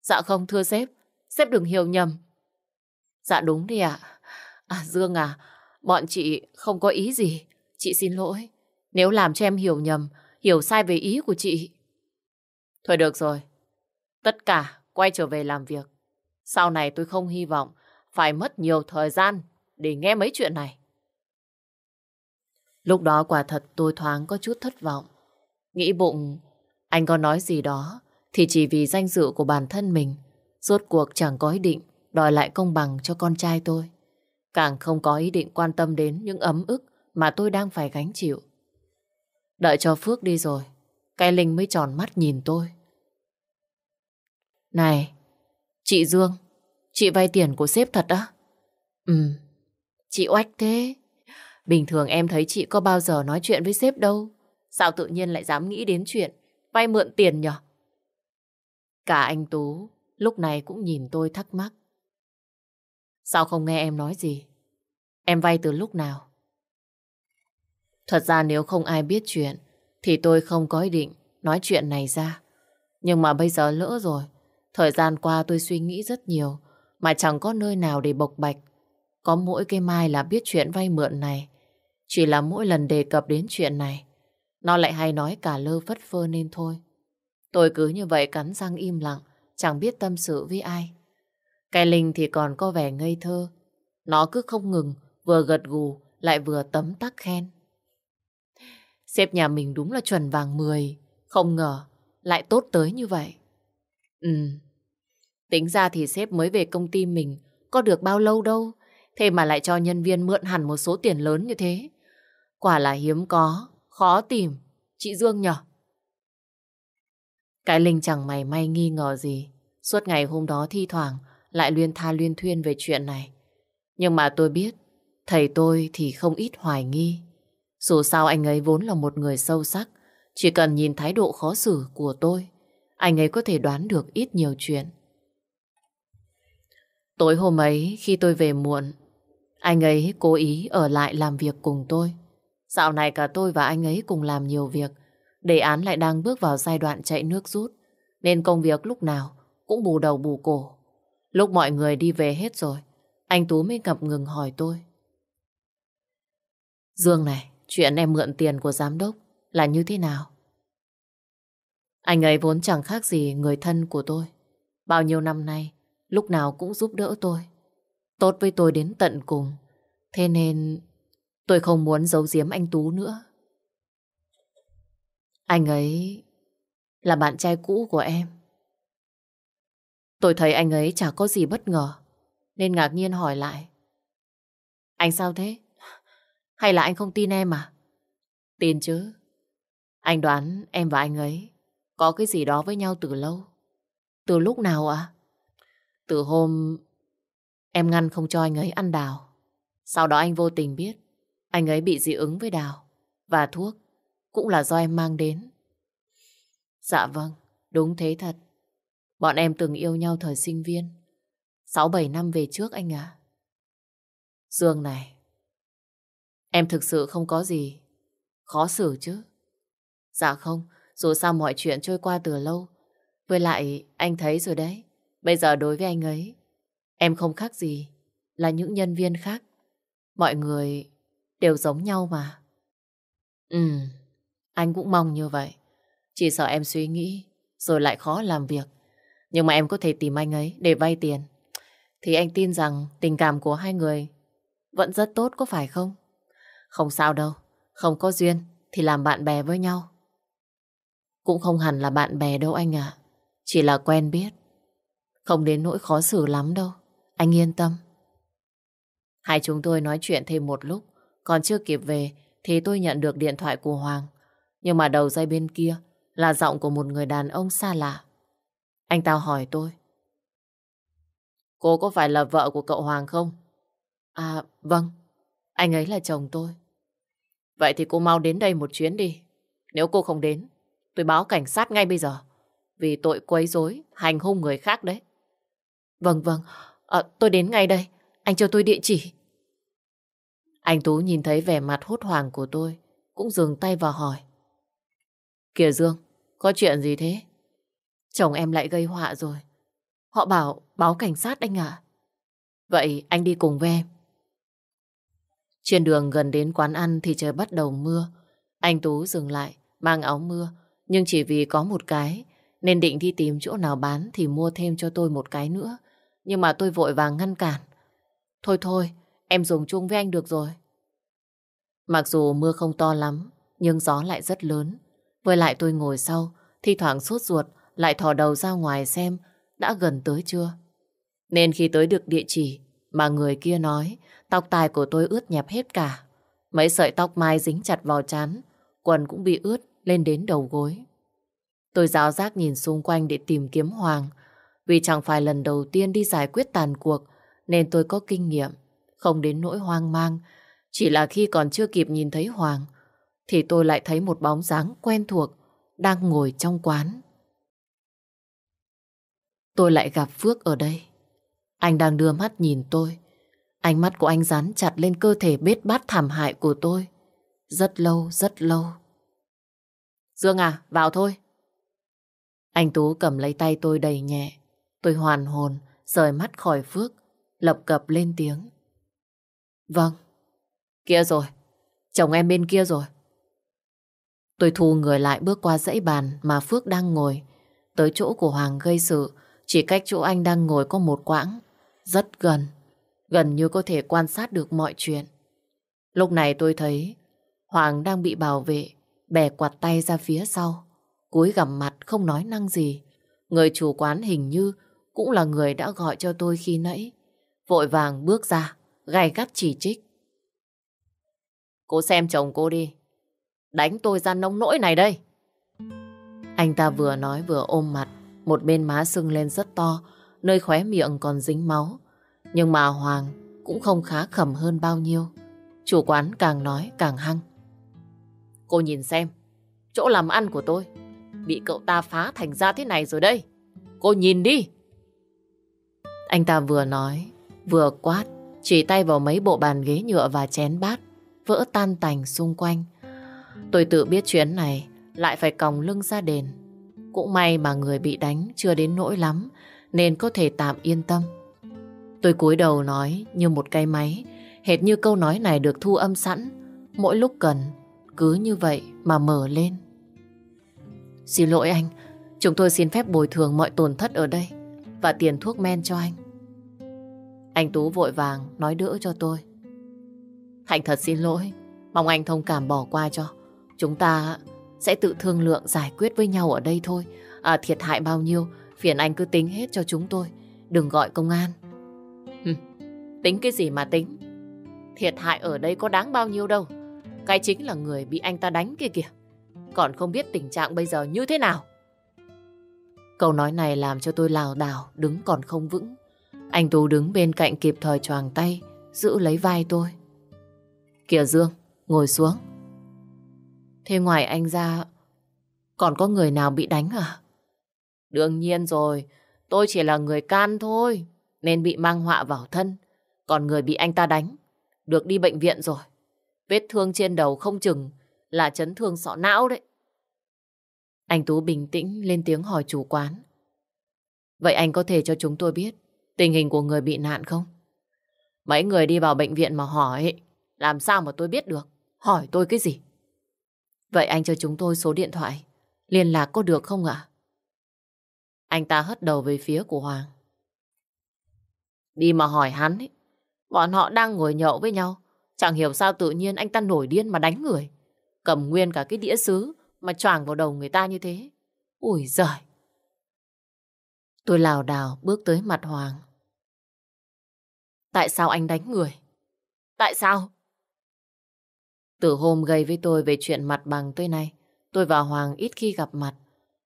Dạ không thưa sếp, sếp đừng hiểu nhầm. Dạ đúng đi ạ. À. Dương à, bọn chị không có ý gì. Chị xin lỗi. Nếu làm cho em hiểu nhầm, hiểu sai về ý của chị. Thôi được rồi. Tất cả quay trở về làm việc. Sau này tôi không hy vọng phải mất nhiều thời gian để nghe mấy chuyện này. Lúc đó quả thật tôi thoáng có chút thất vọng. Nghĩ bụng, anh có nói gì đó thì chỉ vì danh dự của bản thân mình. Rốt cuộc chẳng có ý định đòi lại công bằng cho con trai tôi. Càng không có ý định quan tâm đến những ấm ức mà tôi đang phải gánh chịu. Đợi cho Phước đi rồi, cái Linh mới tròn mắt nhìn tôi. Này, chị Dương, Chị vay tiền của sếp thật á? Ừ, chị oách thế. Bình thường em thấy chị có bao giờ nói chuyện với sếp đâu. Sao tự nhiên lại dám nghĩ đến chuyện vay mượn tiền nhở? Cả anh Tú lúc này cũng nhìn tôi thắc mắc. Sao không nghe em nói gì? Em vay từ lúc nào? Thật ra nếu không ai biết chuyện, thì tôi không có ý định nói chuyện này ra. Nhưng mà bây giờ lỡ rồi. Thời gian qua tôi suy nghĩ rất nhiều, mà chẳng có nơi nào để bộc bạch. Có mỗi cái mai là biết chuyện vay mượn này. Chỉ là mỗi lần đề cập đến chuyện này, nó lại hay nói cả lơ phất phơ nên thôi. Tôi cứ như vậy cắn răng im lặng chẳng biết tâm sự với ai. Cái Linh thì còn có vẻ ngây thơ. Nó cứ không ngừng vừa gật gù lại vừa tấm tắc khen. Sếp nhà mình đúng là chuẩn vàng 10. Không ngờ lại tốt tới như vậy. Ừ. Tính ra thì sếp mới về công ty mình có được bao lâu đâu. Thế mà lại cho nhân viên mượn hẳn một số tiền lớn như thế. Quả là hiếm có, khó tìm. Chị Dương nhở? Cái Linh chẳng mày may nghi ngờ gì. Suốt ngày hôm đó thi thoảng lại luyên tha luyên thuyên về chuyện này. Nhưng mà tôi biết, thầy tôi thì không ít hoài nghi. Dù sao anh ấy vốn là một người sâu sắc, chỉ cần nhìn thái độ khó xử của tôi, anh ấy có thể đoán được ít nhiều chuyện. Tối hôm ấy khi tôi về muộn, anh ấy cố ý ở lại làm việc cùng tôi. Dạo này cả tôi và anh ấy cùng làm nhiều việc, đề án lại đang bước vào giai đoạn chạy nước rút, nên công việc lúc nào cũng bù đầu bù cổ. Lúc mọi người đi về hết rồi, anh Tú mới ngập ngừng hỏi tôi. Dương này, chuyện em mượn tiền của giám đốc là như thế nào? Anh ấy vốn chẳng khác gì người thân của tôi. Bao nhiêu năm nay, lúc nào cũng giúp đỡ tôi. Tốt với tôi đến tận cùng. Thế nên tôi không muốn giấu giếm anh Tú nữa. Anh ấy là bạn trai cũ của em. Tôi thấy anh ấy chả có gì bất ngờ, nên ngạc nhiên hỏi lại. Anh sao thế? Hay là anh không tin em à? Tin chứ. Anh đoán em và anh ấy có cái gì đó với nhau từ lâu. Từ lúc nào ạ? Từ hôm em ngăn không cho anh ấy ăn đào. Sau đó anh vô tình biết anh ấy bị dị ứng với đào và thuốc cũng là do em mang đến. Dạ vâng, đúng thế thật. Bọn em từng yêu nhau thời sinh viên. 6-7 năm về trước anh à. Dương này, em thực sự không có gì khó xử chứ. Dạ không, dù sao mọi chuyện trôi qua từ lâu. Với lại, anh thấy rồi đấy. Bây giờ đối với anh ấy, em không khác gì là những nhân viên khác. Mọi người đều giống nhau mà. Ừ, anh cũng mong như vậy. Chỉ sợ em suy nghĩ, rồi lại khó làm việc. Nhưng mà em có thể tìm anh ấy để vay tiền. Thì anh tin rằng tình cảm của hai người vẫn rất tốt có phải không? Không sao đâu, không có duyên thì làm bạn bè với nhau. Cũng không hẳn là bạn bè đâu anh ạ. Chỉ là quen biết. Không đến nỗi khó xử lắm đâu. Anh yên tâm. Hai chúng tôi nói chuyện thêm một lúc. Còn chưa kịp về thì tôi nhận được điện thoại của Hoàng. Nhưng mà đầu dây bên kia là giọng của một người đàn ông xa lạ. Anh ta hỏi tôi. Cô có phải là vợ của cậu Hoàng không? À, vâng. Anh ấy là chồng tôi. Vậy thì cô mau đến đây một chuyến đi. Nếu cô không đến, tôi báo cảnh sát ngay bây giờ. Vì tội quấy rối, hành hung người khác đấy. Vâng, vâng. À, tôi đến ngay đây. Anh cho tôi địa chỉ. Anh Tú nhìn thấy vẻ mặt hốt hoảng của tôi, cũng dừng tay vào hỏi. Kìa Dương, có chuyện gì thế? Chồng em lại gây họa rồi. Họ bảo báo cảnh sát anh ạ. Vậy anh đi cùng với em. Trên đường gần đến quán ăn thì trời bắt đầu mưa. Anh Tú dừng lại, mang áo mưa. Nhưng chỉ vì có một cái, nên định đi tìm chỗ nào bán thì mua thêm cho tôi một cái nữa. Nhưng mà tôi vội vàng ngăn cản. Thôi thôi, em dùng chung với anh được rồi. Mặc dù mưa không to lắm, nhưng gió lại rất lớn. Với lại tôi ngồi sau, thi thoảng sốt ruột, lại thò đầu ra ngoài xem đã gần tới chưa. Nên khi tới được địa chỉ mà người kia nói, tóc tai của tôi ướt nhẹp hết cả. Mấy sợi tóc mai dính chặt vào chán, quần cũng bị ướt lên đến đầu gối. Tôi giáo giác nhìn xung quanh để tìm kiếm Hoàng. Vì chẳng phải lần đầu tiên đi giải quyết tàn cuộc nên tôi có kinh nghiệm, không đến nỗi hoang mang. Chỉ là khi còn chưa kịp nhìn thấy Hoàng thì tôi lại thấy một bóng dáng quen thuộc đang ngồi trong quán. Tôi lại gặp Phước ở đây. Anh đang đưa mắt nhìn tôi. Ánh mắt của anh dán chặt lên cơ thể bết bát thảm hại của tôi. Rất lâu, rất lâu. Dương à, vào thôi. Anh Tú cầm lấy tay tôi đầy nhẹ. Tôi hoàn hồn, rời mắt khỏi Phước, lập cập lên tiếng. Vâng. Kia rồi, chồng em bên kia rồi. Tôi thu người lại bước qua dãy bàn mà Phước đang ngồi. Tới chỗ của Hoàng gây sự, chỉ cách chỗ anh đang ngồi có một quãng. Rất gần, gần như có thể quan sát được mọi chuyện. Lúc này tôi thấy Hoàng đang bị bảo vệ, bè quạt tay ra phía sau. Cúi gằm mặt không nói năng gì. Người chủ quán hình như cũng là người đã gọi cho tôi khi nãy. Vội vàng bước ra, gay gắt chỉ trích. Cô xem chồng cô đi. Đánh tôi ra nông nỗi này đây. Anh ta vừa nói vừa ôm mặt, một bên má sưng lên rất to, nơi khóe miệng còn dính máu. Nhưng mà Hoàng cũng không khá khẩm hơn bao nhiêu. Chủ quán càng nói càng hăng. Cô nhìn xem, chỗ làm ăn của tôi bị cậu ta phá thành ra thế này rồi đây. Cô nhìn đi. Anh ta vừa nói, vừa quát, chỉ tay vào mấy bộ bàn ghế nhựa và chén bát, vỡ tan tành xung quanh. Tôi tự biết chuyến này lại phải còng lưng ra đền. Cũng may mà người bị đánh chưa đến nỗi lắm, nên có thể tạm yên tâm. Tôi cúi đầu nói như một cây máy, hệt như câu nói này được thu âm sẵn. Mỗi lúc cần, cứ như vậy mà mở lên. Xin lỗi anh, chúng tôi xin phép bồi thường mọi tổn thất ở đây và tiền thuốc men cho anh. Anh Tú vội vàng nói đỡ cho tôi. Hạnh thật xin lỗi, mong anh thông cảm bỏ qua cho. Chúng ta sẽ tự thương lượng giải quyết với nhau ở đây thôi. À, thiệt hại bao nhiêu, phiền anh cứ tính hết cho chúng tôi. Đừng gọi công an. tính cái gì mà tính? Thiệt hại ở đây có đáng bao nhiêu đâu. Cái chính là người bị anh ta đánh kia kìa. Còn không biết tình trạng bây giờ như thế nào. Câu nói này làm cho tôi lào đảo, đứng còn không vững. Anh Tú đứng bên cạnh kịp thời choàng tay, giữ lấy vai tôi. Kìa Dương, ngồi xuống. Thế ngoài anh ra, còn có người nào bị đánh à? Đương nhiên rồi, tôi chỉ là người can thôi, nên bị mang họa vào thân. Còn người bị anh ta đánh, được đi bệnh viện rồi. Vết thương trên đầu không chừng là chấn thương sọ não đấy. Anh Tú bình tĩnh lên tiếng hỏi chủ quán. Vậy anh có thể cho chúng tôi biết tình hình của người bị nạn không? Mấy người đi vào bệnh viện mà hỏi, làm sao mà tôi biết được? Hỏi tôi cái gì? Vậy anh cho chúng tôi số điện thoại, liên lạc có được không ạ? Anh ta hất đầu về phía của Hoàng. Đi mà hỏi hắn ấy, bọn họ đang ngồi nhậu với nhau. Chẳng hiểu sao tự nhiên anh ta nổi điên mà đánh người. Cầm nguyên cả cái đĩa sứ mà choàng vào đầu người ta như thế. Ui giời! Tôi lào đảo bước tới mặt Hoàng. Tại sao anh đánh người? Tại sao? Từ hôm gây với tôi về chuyện mặt bằng tôi này, tôi và Hoàng ít khi gặp mặt.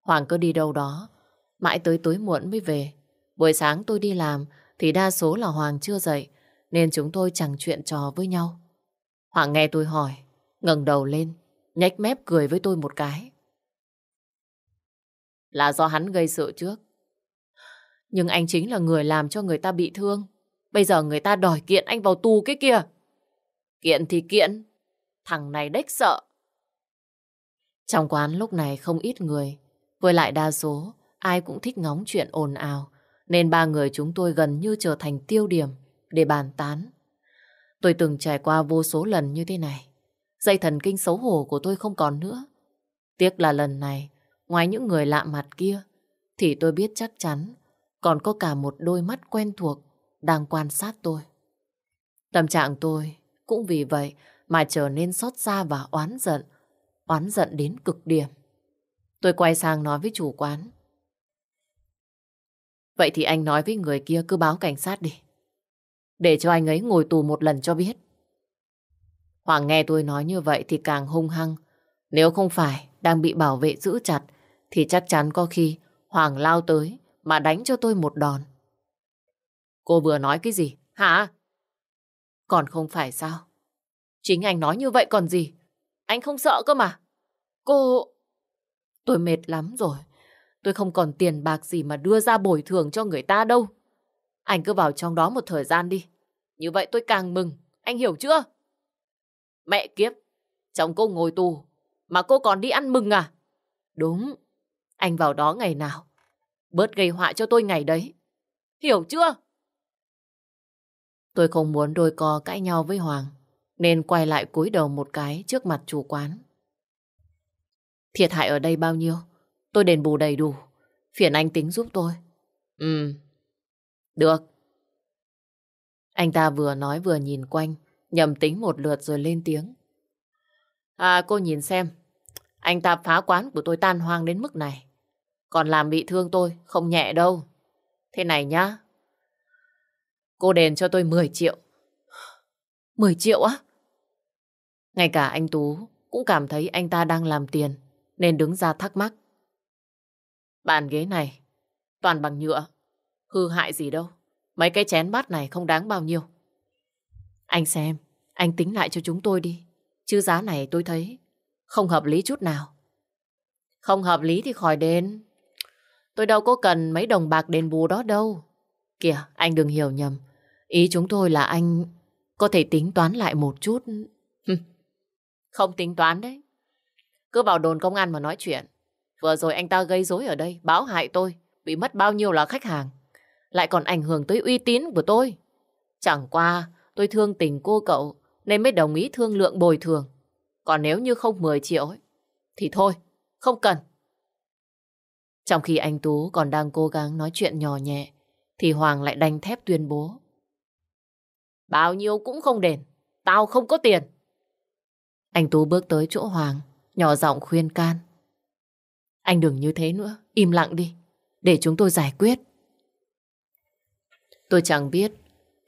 Hoàng cứ đi đâu đó, mãi tới tối muộn mới về. Buổi sáng tôi đi làm thì đa số là Hoàng chưa dậy, nên chúng tôi chẳng chuyện trò với nhau. Hoàng nghe tôi hỏi, ngẩng đầu lên, nhếch mép cười với tôi một cái. Là do hắn gây sự trước. Nhưng anh chính là người làm cho người ta bị thương. Bây giờ người ta đòi kiện anh vào tù cái kia. Kiện thì kiện, thằng này đếch sợ. Trong quán lúc này không ít người, với lại đa số, ai cũng thích ngóng chuyện ồn ào, nên ba người chúng tôi gần như trở thành tiêu điểm để bàn tán. Tôi từng trải qua vô số lần như thế này. Dây thần kinh xấu hổ của tôi không còn nữa. Tiếc là lần này, ngoài những người lạ mặt kia, thì tôi biết chắc chắn còn có cả một đôi mắt quen thuộc đang quan sát tôi. Tâm trạng tôi cũng vì vậy mà trở nên xót xa và oán giận, oán giận đến cực điểm. Tôi quay sang nói với chủ quán. Vậy thì anh nói với người kia cứ báo cảnh sát đi. Để cho anh ấy ngồi tù một lần cho biết. Hoàng nghe tôi nói như vậy thì càng hung hăng. Nếu không phải đang bị bảo vệ giữ chặt thì chắc chắn có khi Hoàng lao tới mà đánh cho tôi một đòn. Cô vừa nói cái gì? Hả? Còn không phải sao? Chính anh nói như vậy còn gì? Anh không sợ cơ mà. Cô... Tôi mệt lắm rồi. Tôi không còn tiền bạc gì mà đưa ra bồi thường cho người ta đâu. Anh cứ vào trong đó một thời gian đi. Như vậy tôi càng mừng. Anh hiểu chưa? Mẹ kiếp. Chồng cô ngồi tù. Mà cô còn đi ăn mừng à? Đúng. Anh vào đó ngày nào. Bớt gây họa cho tôi ngày đấy. Hiểu chưa? Tôi không muốn đôi co cãi nhau với Hoàng. Nên quay lại cúi đầu một cái trước mặt chủ quán. Thiệt hại ở đây bao nhiêu? Tôi đền bù đầy đủ. Phiền anh tính giúp tôi. Ừ. Được. Anh ta vừa nói vừa nhìn quanh, nhầm tính một lượt rồi lên tiếng. À cô nhìn xem, anh ta phá quán của tôi tan hoang đến mức này. Còn làm bị thương tôi, không nhẹ đâu. Thế này nhá. Cô đền cho tôi 10 triệu. 10 triệu á? Ngay cả anh Tú cũng cảm thấy anh ta đang làm tiền, nên đứng ra thắc mắc. Bàn ghế này, toàn bằng nhựa. Hư hại gì đâu. Mấy cái chén bát này không đáng bao nhiêu. Anh xem, anh tính lại cho chúng tôi đi. Chứ giá này tôi thấy không hợp lý chút nào. Không hợp lý thì khỏi đến Tôi đâu có cần mấy đồng bạc đền bù đó đâu. Kìa, anh đừng hiểu nhầm. Ý chúng tôi là anh có thể tính toán lại một chút. Không tính toán đấy. Cứ vào đồn công an mà nói chuyện. Vừa rồi anh ta gây rối ở đây, báo hại tôi, bị mất bao nhiêu là khách hàng. Lại còn ảnh hưởng tới uy tín của tôi. Chẳng qua, tôi thương tình cô cậu, nên mới đồng ý thương lượng bồi thường. Còn nếu như không 10 triệu ấy, thì thôi, không cần. Trong khi anh Tú còn đang cố gắng nói chuyện nhỏ nhẹ, thì Hoàng lại đanh thép tuyên bố. Bao nhiêu cũng không đền, tao không có tiền. Anh Tú bước tới chỗ Hoàng, nhỏ giọng khuyên can. Anh đừng như thế nữa, im lặng đi, để chúng tôi giải quyết. Tôi chẳng biết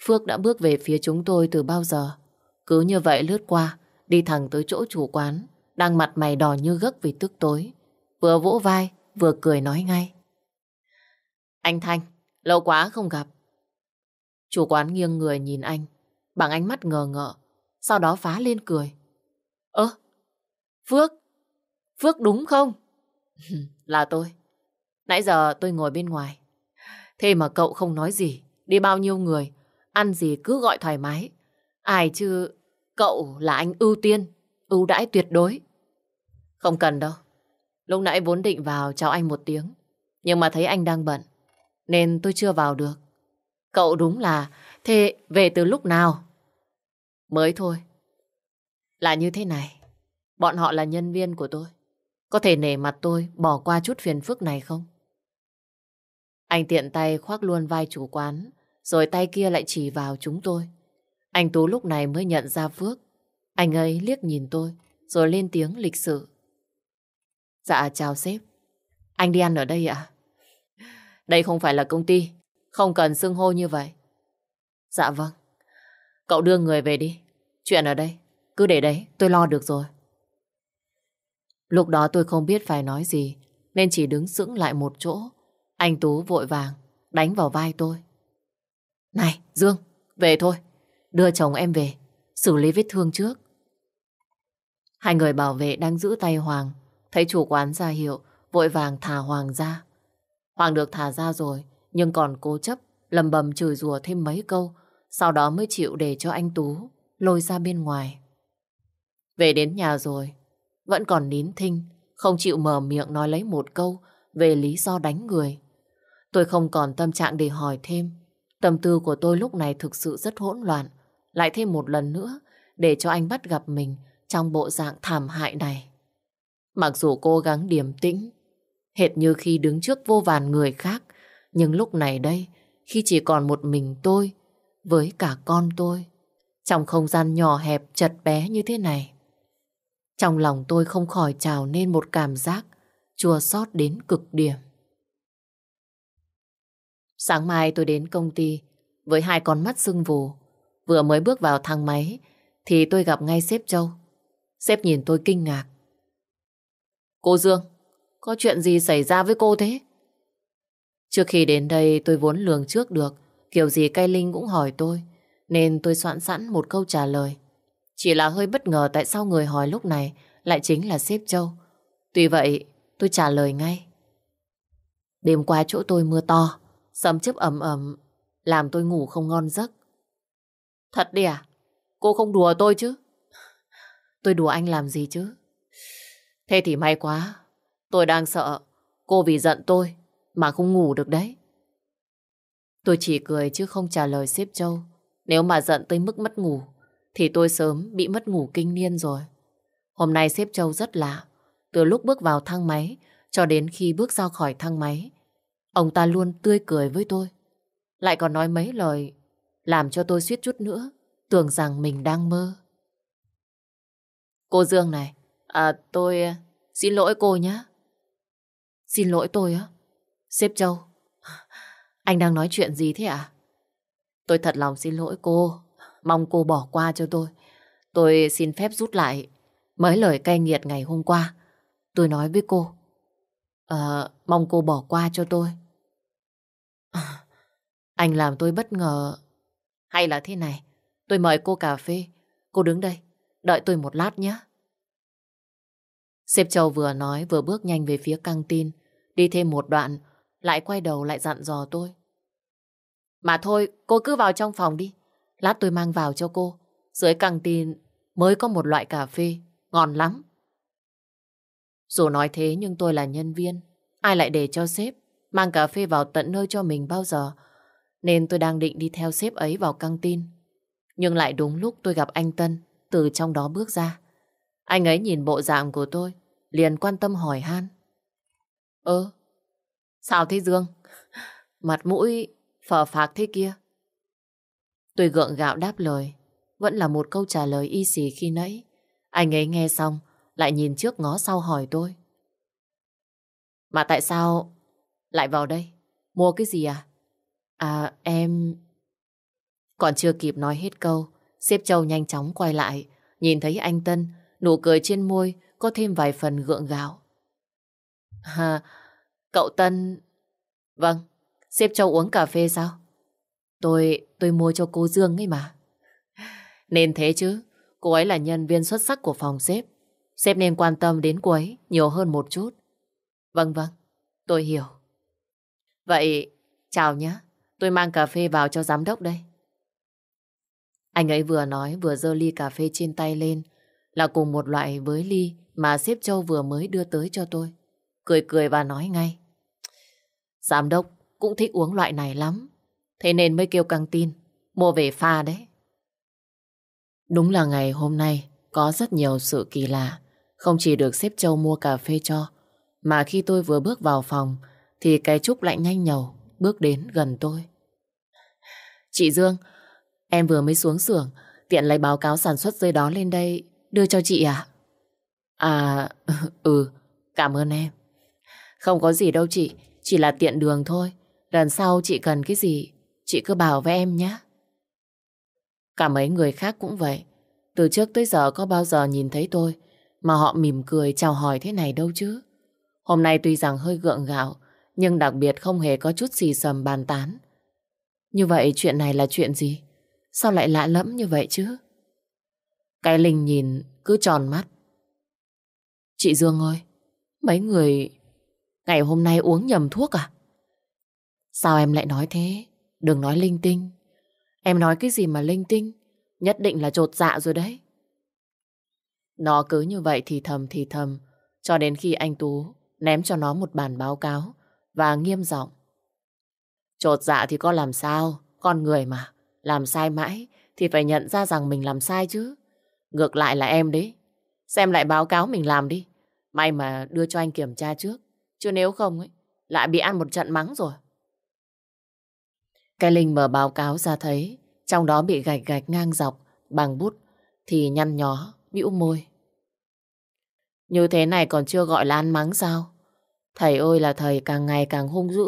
Phước đã bước về phía chúng tôi từ bao giờ. Cứ như vậy lướt qua, đi thẳng tới chỗ chủ quán, đang mặt mày đỏ như gấc vì tức tối. Vừa vỗ vai, vừa cười nói ngay. Anh Thanh, lâu quá không gặp. Chủ quán nghiêng người nhìn anh, bằng ánh mắt ngờ ngợ, sau đó phá lên cười. Ơ, Phước, Phước đúng không? là tôi. Nãy giờ tôi ngồi bên ngoài. Thế mà cậu không nói gì, đi bao nhiêu người, ăn gì cứ gọi thoải mái. Ai chứ, cậu là anh ưu tiên, ưu đãi tuyệt đối. Không cần đâu. Lúc nãy vốn định vào chào anh một tiếng, nhưng mà thấy anh đang bận, nên tôi chưa vào được. Cậu đúng là, thế về từ lúc nào? Mới thôi. Là như thế này, bọn họ là nhân viên của tôi. Có thể nể mặt tôi bỏ qua chút phiền phức này không? Anh tiện tay khoác luôn vai chủ quán, rồi tay kia lại chỉ vào chúng tôi. Anh Tú lúc này mới nhận ra Phước. Anh ấy liếc nhìn tôi, rồi lên tiếng lịch sự. Dạ chào sếp. Anh đi ăn ở đây ạ? Đây không phải là công ty, không cần xưng hô như vậy. Dạ vâng. Cậu đưa người về đi. Chuyện ở đây, cứ để đấy, tôi lo được rồi. Lúc đó tôi không biết phải nói gì, nên chỉ đứng sững lại một chỗ. Anh Tú vội vàng, đánh vào vai tôi. Này, Dương, về thôi. Đưa chồng em về, xử lý vết thương trước. Hai người bảo vệ đang giữ tay Hoàng, thấy chủ quán ra hiệu, vội vàng thả Hoàng ra. Hoàng được thả ra rồi, nhưng còn cố chấp, lầm bầm chửi rủa thêm mấy câu, sau đó mới chịu để cho anh Tú lôi ra bên ngoài. Về đến nhà rồi, vẫn còn nín thinh, không chịu mở miệng nói lấy một câu về lý do đánh người. Tôi không còn tâm trạng để hỏi thêm, Tâm tư của tôi lúc này thực sự rất hỗn loạn. Lại thêm một lần nữa để cho anh bắt gặp mình trong bộ dạng thảm hại này. Mặc dù cố gắng điềm tĩnh, hệt như khi đứng trước vô vàn người khác, nhưng lúc này đây, khi chỉ còn một mình tôi, với cả con tôi, trong không gian nhỏ hẹp chật bé như thế này. Trong lòng tôi không khỏi trào nên một cảm giác chua xót đến cực điểm. Sáng mai tôi đến công ty với hai con mắt sưng vù. Vừa mới bước vào thang máy thì tôi gặp ngay sếp Châu. Sếp nhìn tôi kinh ngạc. Cô Dương, có chuyện gì xảy ra với cô thế? Trước khi đến đây tôi vốn lường trước được kiểu gì cây Linh cũng hỏi tôi nên tôi soạn sẵn một câu trả lời. Chỉ là hơi bất ngờ tại sao người hỏi lúc này lại chính là sếp Châu. Tuy vậy tôi trả lời ngay. Đêm qua chỗ tôi mưa to, sấm chớp ầm ầm làm tôi ngủ không ngon giấc. Thật đi à? Cô không đùa tôi chứ? Tôi đùa anh làm gì chứ? Thế thì may quá. Tôi đang sợ cô vì giận tôi mà không ngủ được đấy. Tôi chỉ cười chứ không trả lời sếp Châu. Nếu mà giận tới mức mất ngủ thì tôi sớm bị mất ngủ kinh niên rồi. Hôm nay xếp Châu rất lạ. Từ lúc bước vào thang máy cho đến khi bước ra khỏi thang máy, ông ta luôn tươi cười với tôi. Lại còn nói mấy lời làm cho tôi suýt chút nữa tưởng rằng mình đang mơ. Cô Dương này, à, tôi à, xin lỗi cô nhé. Xin lỗi tôi á? Sếp Châu, anh đang nói chuyện gì thế ạ? À? Tôi thật lòng xin lỗi cô, mong cô bỏ qua cho tôi. Tôi xin phép rút lại mấy lời cay nghiệt ngày hôm qua. Tôi nói với cô, à, mong cô bỏ qua cho tôi. À, anh làm tôi bất ngờ. Hay là thế này, tôi mời cô cà phê. Cô đứng đây, đợi tôi một lát nhé. Sếp Châu vừa nói vừa bước nhanh về phía căng tin. Đi thêm một đoạn, lại quay đầu lại dặn dò tôi. Mà thôi, cô cứ vào trong phòng đi. Lát tôi mang vào cho cô. Dưới căng tin mới có một loại cà phê, ngon lắm. Dù nói thế nhưng tôi là nhân viên. Ai lại để cho sếp mang cà phê vào tận nơi cho mình bao giờ. Nên tôi đang định đi theo sếp ấy vào căng tin. Nhưng lại đúng lúc tôi gặp anh Tân từ trong đó bước ra. Anh ấy nhìn bộ dạng của tôi, liền quan tâm hỏi han. Ơ, sao thế Dương? Mặt mũi phờ phạc thế kia. Tôi gượng gạo đáp lời, vẫn là một câu trả lời y xì khi nãy. Anh ấy nghe xong, lại nhìn trước ngó sau hỏi tôi. Mà tại sao lại vào đây? Mua cái gì à? À, em... Còn chưa kịp nói hết câu, xếp Châu nhanh chóng quay lại, nhìn thấy anh Tân, nụ cười trên môi có thêm vài phần gượng gạo. À, cậu Tân... Vâng, xếp Châu uống cà phê sao? Tôi, tôi mua cho cô Dương ấy mà. Nên thế chứ, cô ấy là nhân viên xuất sắc của phòng xếp. Sếp nên quan tâm đến cô ấy nhiều hơn một chút. Vâng vâng, tôi hiểu. Vậy, chào nhé. Tôi mang cà phê vào cho giám đốc đây. Anh ấy vừa nói vừa dơ ly cà phê trên tay lên là cùng một loại với ly mà sếp Châu vừa mới đưa tới cho tôi. Cười cười và nói ngay. Giám đốc cũng thích uống loại này lắm. Thế nên mới kêu căng tin mua về pha đấy. Đúng là ngày hôm nay có rất nhiều sự kỳ lạ. Không chỉ được xếp Châu mua cà phê cho, mà khi tôi vừa bước vào phòng thì cái Trúc lại nhanh nhầu bước đến gần tôi. Chị Dương, em vừa mới xuống xưởng, tiện lấy báo cáo sản xuất dưới đó lên đây đưa cho chị à? À, ừ, cảm ơn em. Không có gì đâu chị, chỉ là tiện đường thôi. Lần sau chị cần cái gì, chị cứ bảo với em nhé. Cả mấy người khác cũng vậy. Từ trước tới giờ có bao giờ nhìn thấy tôi mà họ mỉm cười chào hỏi thế này đâu chứ. Hôm nay tuy rằng hơi gượng gạo, nhưng đặc biệt không hề có chút xì sầm bàn tán. Như vậy chuyện này là chuyện gì? Sao lại lạ lẫm như vậy chứ? Cái Linh nhìn cứ tròn mắt. Chị Dương ơi, mấy người ngày hôm nay uống nhầm thuốc à? Sao em lại nói thế? Đừng nói linh tinh. Em nói cái gì mà linh tinh? Nhất định là trột dạ rồi đấy. Nó cứ như vậy thì thầm thì thầm, cho đến khi anh Tú ném cho nó một bản báo cáo và nghiêm giọng. Trột dạ thì có làm sao, con người mà, làm sai mãi thì phải nhận ra rằng mình làm sai chứ. Ngược lại là em đấy, xem lại báo cáo mình làm đi. May mà đưa cho anh kiểm tra trước, chứ nếu không ấy, lại bị ăn một trận mắng rồi. Cái Linh mở báo cáo ra thấy, trong đó bị gạch gạch ngang dọc bằng bút, thì nhăn nhó, bĩu môi. Như thế này còn chưa gọi là ăn mắng sao? Thầy ơi là thầy càng ngày càng hung dữ.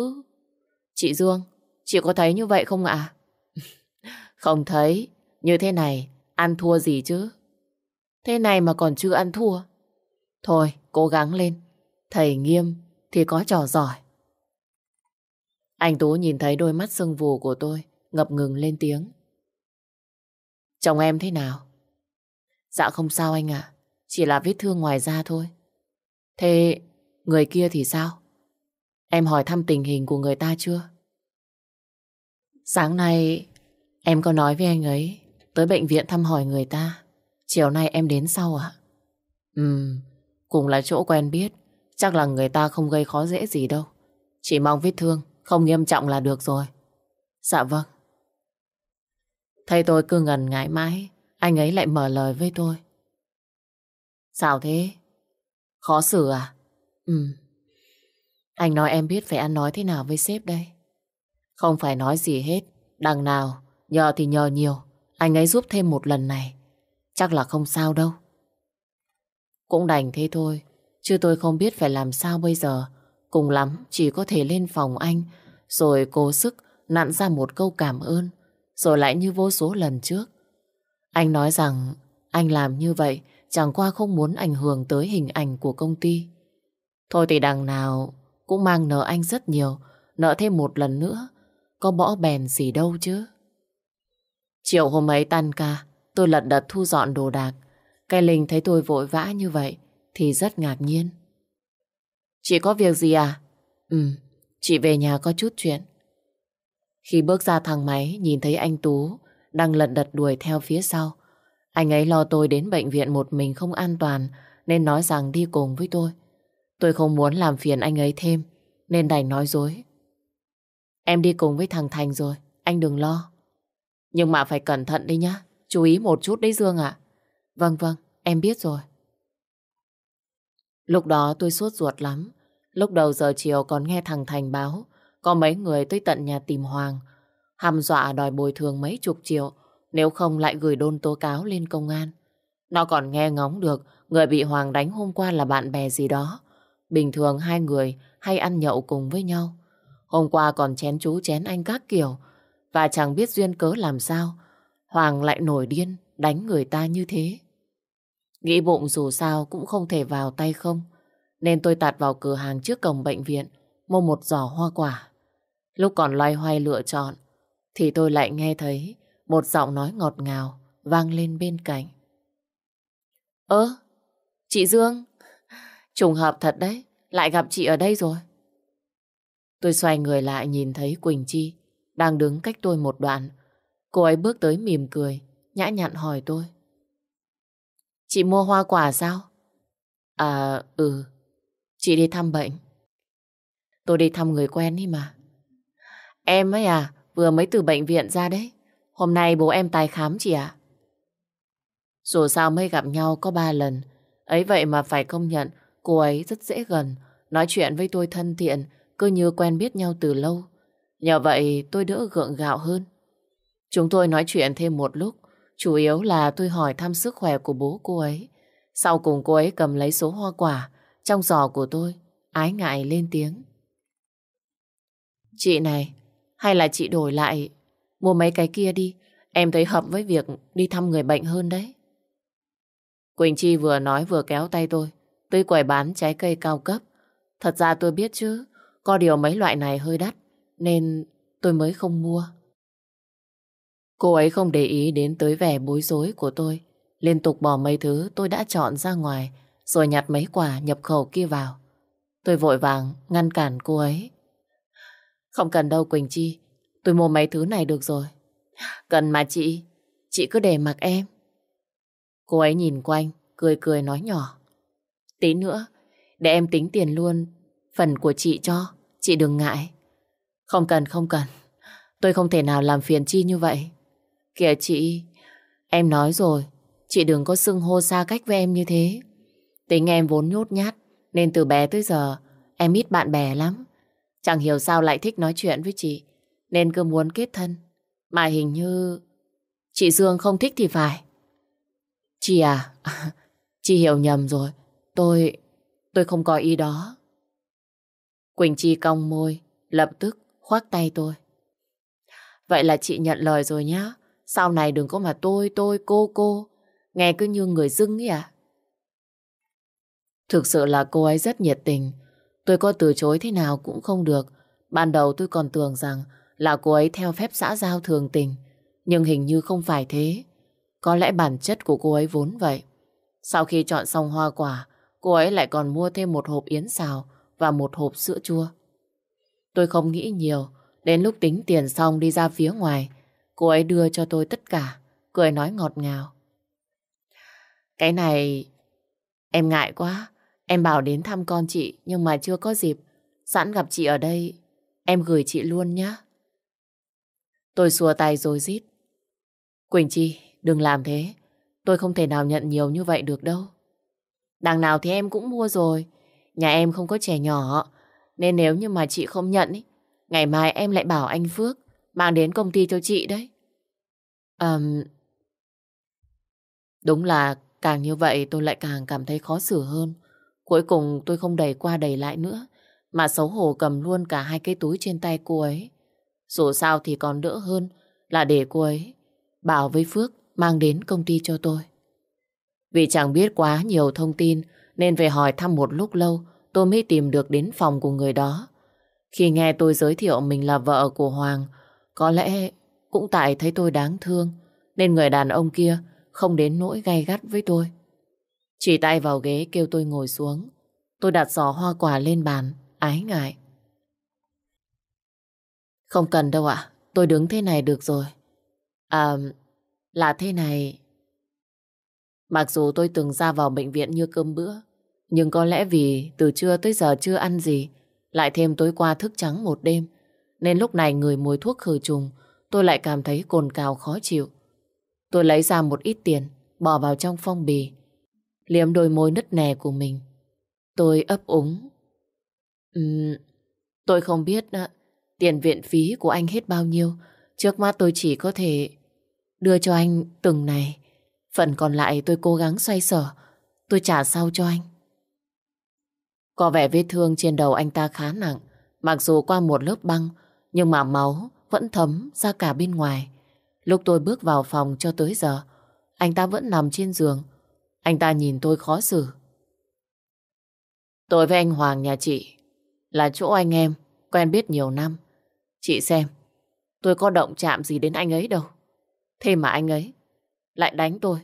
Chị Dương, chị có thấy như vậy không ạ? không thấy, như thế này, ăn thua gì chứ? Thế này mà còn chưa ăn thua. Thôi, cố gắng lên. Thầy nghiêm thì có trò giỏi. Anh Tú nhìn thấy đôi mắt sưng vù của tôi, ngập ngừng lên tiếng. Chồng em thế nào? Dạ không sao anh ạ, chỉ là vết thương ngoài da thôi. Thế người kia thì sao? Em hỏi thăm tình hình của người ta chưa? Sáng nay em có nói với anh ấy tới bệnh viện thăm hỏi người ta. Chiều nay em đến sau ạ. Ừm, cùng là chỗ quen biết, chắc là người ta không gây khó dễ gì đâu. Chỉ mong vết thương không nghiêm trọng là được rồi. Dạ vâng. Thấy tôi cứ ngần ngại mãi, anh ấy lại mở lời với tôi. Sao thế? Khó xử à? Ừ. Anh nói em biết phải ăn nói thế nào với sếp đây. Không phải nói gì hết. Đằng nào, nhờ thì nhờ nhiều. Anh ấy giúp thêm một lần này. Chắc là không sao đâu. Cũng đành thế thôi. Chứ tôi không biết phải làm sao bây giờ. Cùng lắm, chỉ có thể lên phòng anh. Rồi cố sức nặn ra một câu cảm ơn. Rồi lại như vô số lần trước. Anh nói rằng anh làm như vậy chẳng qua không muốn ảnh hưởng tới hình ảnh của công ty. Thôi thì đằng nào cũng mang nợ anh rất nhiều, nợ thêm một lần nữa, có bỏ bèn gì đâu chứ. Chiều hôm ấy tan ca, tôi lật đật thu dọn đồ đạc. Cái Linh thấy tôi vội vã như vậy thì rất ngạc nhiên. Chị có việc gì à? Ừ, chị về nhà có chút chuyện. Khi bước ra thang máy, nhìn thấy anh Tú đang lật đật đuổi theo phía sau. Anh ấy lo tôi đến bệnh viện một mình không an toàn nên nói rằng đi cùng với tôi. Tôi không muốn làm phiền anh ấy thêm nên đành nói dối. Em đi cùng với thằng Thành rồi, anh đừng lo. Nhưng mà phải cẩn thận đi nhá, chú ý một chút đấy Dương ạ. Vâng vâng, em biết rồi. Lúc đó tôi sốt ruột lắm. Lúc đầu giờ chiều còn nghe thằng Thành báo, có mấy người tới tận nhà tìm Hoàng hăm dọa đòi bồi thường mấy chục triệu, nếu không lại gửi đôn tố cáo lên công an. Nó còn nghe ngóng được, người bị Hoàng đánh hôm qua là bạn bè gì đó. Bình thường hai người hay ăn nhậu cùng với nhau. Hôm qua còn chén chú chén anh các kiểu. Và chẳng biết duyên cớ làm sao. Hoàng lại nổi điên, đánh người ta như thế. Nghĩ bụng dù sao cũng không thể vào tay không. Nên tôi tạt vào cửa hàng trước cổng bệnh viện mua một giỏ hoa quả. Lúc còn loay hoay lựa chọn thì tôi lại nghe thấy một giọng nói ngọt ngào vang lên bên cạnh. Ơ, chị Dương, trùng hợp thật đấy, lại gặp chị ở đây rồi. Tôi xoay người lại nhìn thấy Quỳnh Chi đang đứng cách tôi một đoạn. Cô ấy bước tới mỉm cười, nhã nhặn hỏi tôi. Chị mua hoa quả sao? À, ừ, chị đi thăm bệnh. Tôi đi thăm người quen đi mà. Em ấy à, vừa mới từ bệnh viện ra đấy. Hôm nay bố em tài khám chị ạ. Dù sao mới gặp nhau có ba lần. Ấy vậy mà phải công nhận cô ấy rất dễ gần. Nói chuyện với tôi thân thiện, cứ như quen biết nhau từ lâu. Nhờ vậy tôi đỡ gượng gạo hơn. Chúng tôi nói chuyện thêm một lúc. Chủ yếu là tôi hỏi thăm sức khỏe của bố cô ấy. Sau cùng cô ấy cầm lấy số hoa quả. Trong giỏ của tôi, ái ngại lên tiếng. Chị này, hay là chị đổi lại Mua mấy cái kia đi. Em thấy hợp với việc đi thăm người bệnh hơn đấy. Quỳnh Chi vừa nói vừa kéo tay tôi. Tới quầy bán trái cây cao cấp. Thật ra tôi biết chứ Có điều mấy loại này hơi đắt Nên tôi mới không mua. Cô ấy không để ý đến tới vẻ bối rối của tôi Liên tục bỏ mấy thứ tôi đã chọn ra ngoài Rồi nhặt mấy quả nhập khẩu kia vào Tôi vội vàng ngăn cản cô ấy Không cần đâu Quỳnh Chi Tôi mua mấy thứ này được rồi. Cần mà chị, chị cứ để mặc em. Cô ấy nhìn quanh, cười cười nói nhỏ. Tí nữa, để em tính tiền luôn, phần của chị cho, chị đừng ngại. Không cần, không cần. Tôi không thể nào làm phiền chi như vậy. Kìa chị, em nói rồi, chị đừng có xưng hô xa cách với em như thế. Tính em vốn nhút nhát, nên từ bé tới giờ em ít bạn bè lắm. Chẳng hiểu sao lại thích nói chuyện với chị nên cứ muốn kết thân. Mà hình như chị Dương không thích thì phải. Chị à, chị hiểu nhầm rồi. Tôi, tôi không có ý đó. Quỳnh Chi cong môi, lập tức khoác tay tôi. Vậy là chị nhận lời rồi nhá. Sau này đừng có mà tôi, tôi, cô, cô. Nghe cứ như người dưng ấy à. Thực sự là cô ấy rất nhiệt tình. Tôi có từ chối thế nào cũng không được. Ban đầu tôi còn tưởng rằng là cô ấy theo phép xã giao thường tình, nhưng hình như không phải thế. Có lẽ bản chất của cô ấy vốn vậy. Sau khi chọn xong hoa quả, cô ấy lại còn mua thêm một hộp yến xào và một hộp sữa chua. Tôi không nghĩ nhiều, đến lúc tính tiền xong đi ra phía ngoài, cô ấy đưa cho tôi tất cả, cười nói ngọt ngào. Cái này em ngại quá, em bảo đến thăm con chị nhưng mà chưa có dịp. Sẵn gặp chị ở đây, em gửi chị luôn nhé. Tôi xua tay rồi rít. Quỳnh Chi, đừng làm thế. Tôi không thể nào nhận nhiều như vậy được đâu. Đằng nào thì em cũng mua rồi. Nhà em không có trẻ nhỏ. Nên nếu như mà chị không nhận, ý, ngày mai em lại bảo anh Phước mang đến công ty cho chị đấy. Ờm... Um, đúng là càng như vậy tôi lại càng cảm thấy khó xử hơn. Cuối cùng tôi không đẩy qua đẩy lại nữa, mà xấu hổ cầm luôn cả hai cái túi trên tay cô ấy. Dù sao thì còn đỡ hơn là để cô ấy bảo với Phước mang đến công ty cho tôi. Vì chẳng biết quá nhiều thông tin nên về hỏi thăm một lúc lâu tôi mới tìm được đến phòng của người đó. Khi nghe tôi giới thiệu mình là vợ của Hoàng, có lẽ cũng tại thấy tôi đáng thương nên người đàn ông kia không đến nỗi gay gắt với tôi. Chỉ tay vào ghế kêu tôi ngồi xuống. Tôi đặt giỏ hoa quả lên bàn, ái ngại. Không cần đâu ạ, tôi đứng thế này được rồi. À, là thế này. Mặc dù tôi từng ra vào bệnh viện như cơm bữa, nhưng có lẽ vì từ trưa tới giờ chưa ăn gì, lại thêm tối qua thức trắng một đêm, nên lúc này người mùi thuốc khử trùng, tôi lại cảm thấy cồn cào khó chịu. Tôi lấy ra một ít tiền, bỏ vào trong phong bì, liếm đôi môi nứt nẻ của mình. Tôi ấp úng. Uhm, tôi không biết tiền viện phí của anh hết bao nhiêu. Trước mắt tôi chỉ có thể đưa cho anh từng này. Phần còn lại tôi cố gắng xoay sở. Tôi trả sau cho anh. Có vẻ vết thương trên đầu anh ta khá nặng. Mặc dù qua một lớp băng, nhưng mà máu vẫn thấm ra cả bên ngoài. Lúc tôi bước vào phòng cho tới giờ, anh ta vẫn nằm trên giường. Anh ta nhìn tôi khó xử. Tôi với anh Hoàng nhà chị là chỗ anh em quen biết nhiều năm. Chị xem, tôi có động chạm gì đến anh ấy đâu. Thế mà anh ấy lại đánh tôi.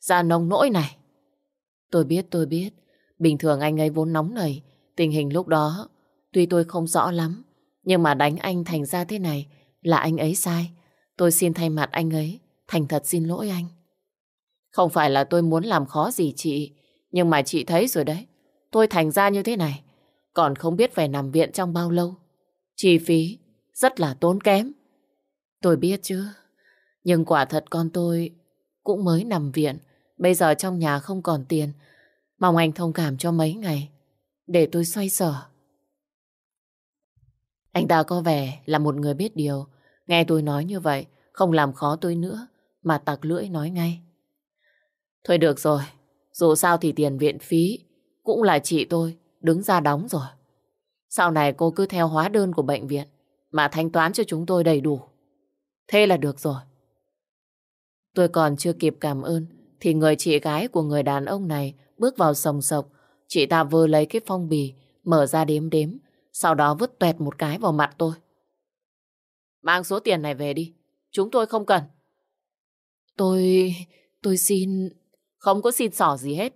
Ra nông nỗi này. Tôi biết, tôi biết. Bình thường anh ấy vốn nóng nảy. Tình hình lúc đó, tuy tôi không rõ lắm, nhưng mà đánh anh thành ra thế này là anh ấy sai. Tôi xin thay mặt anh ấy, thành thật xin lỗi anh. Không phải là tôi muốn làm khó gì chị, nhưng mà chị thấy rồi đấy. Tôi thành ra như thế này, còn không biết phải nằm viện trong bao lâu. Chi phí rất là tốn kém. Tôi biết chứ, nhưng quả thật con tôi cũng mới nằm viện, bây giờ trong nhà không còn tiền. Mong anh thông cảm cho mấy ngày, để tôi xoay sở. Anh ta có vẻ là một người biết điều, nghe tôi nói như vậy, không làm khó tôi nữa, mà tặc lưỡi nói ngay. Thôi được rồi, dù sao thì tiền viện phí cũng là chị tôi đứng ra đóng rồi. Sau này cô cứ theo hóa đơn của bệnh viện mà thanh toán cho chúng tôi đầy đủ. Thế là được rồi. Tôi còn chưa kịp cảm ơn thì người chị gái của người đàn ông này bước vào sòng sộc. Chị ta vừa lấy cái phong bì mở ra đếm đếm sau đó vứt tuẹt một cái vào mặt tôi. Mang số tiền này về đi. Chúng tôi không cần. Tôi... tôi xin... Không có xin xỏ gì hết.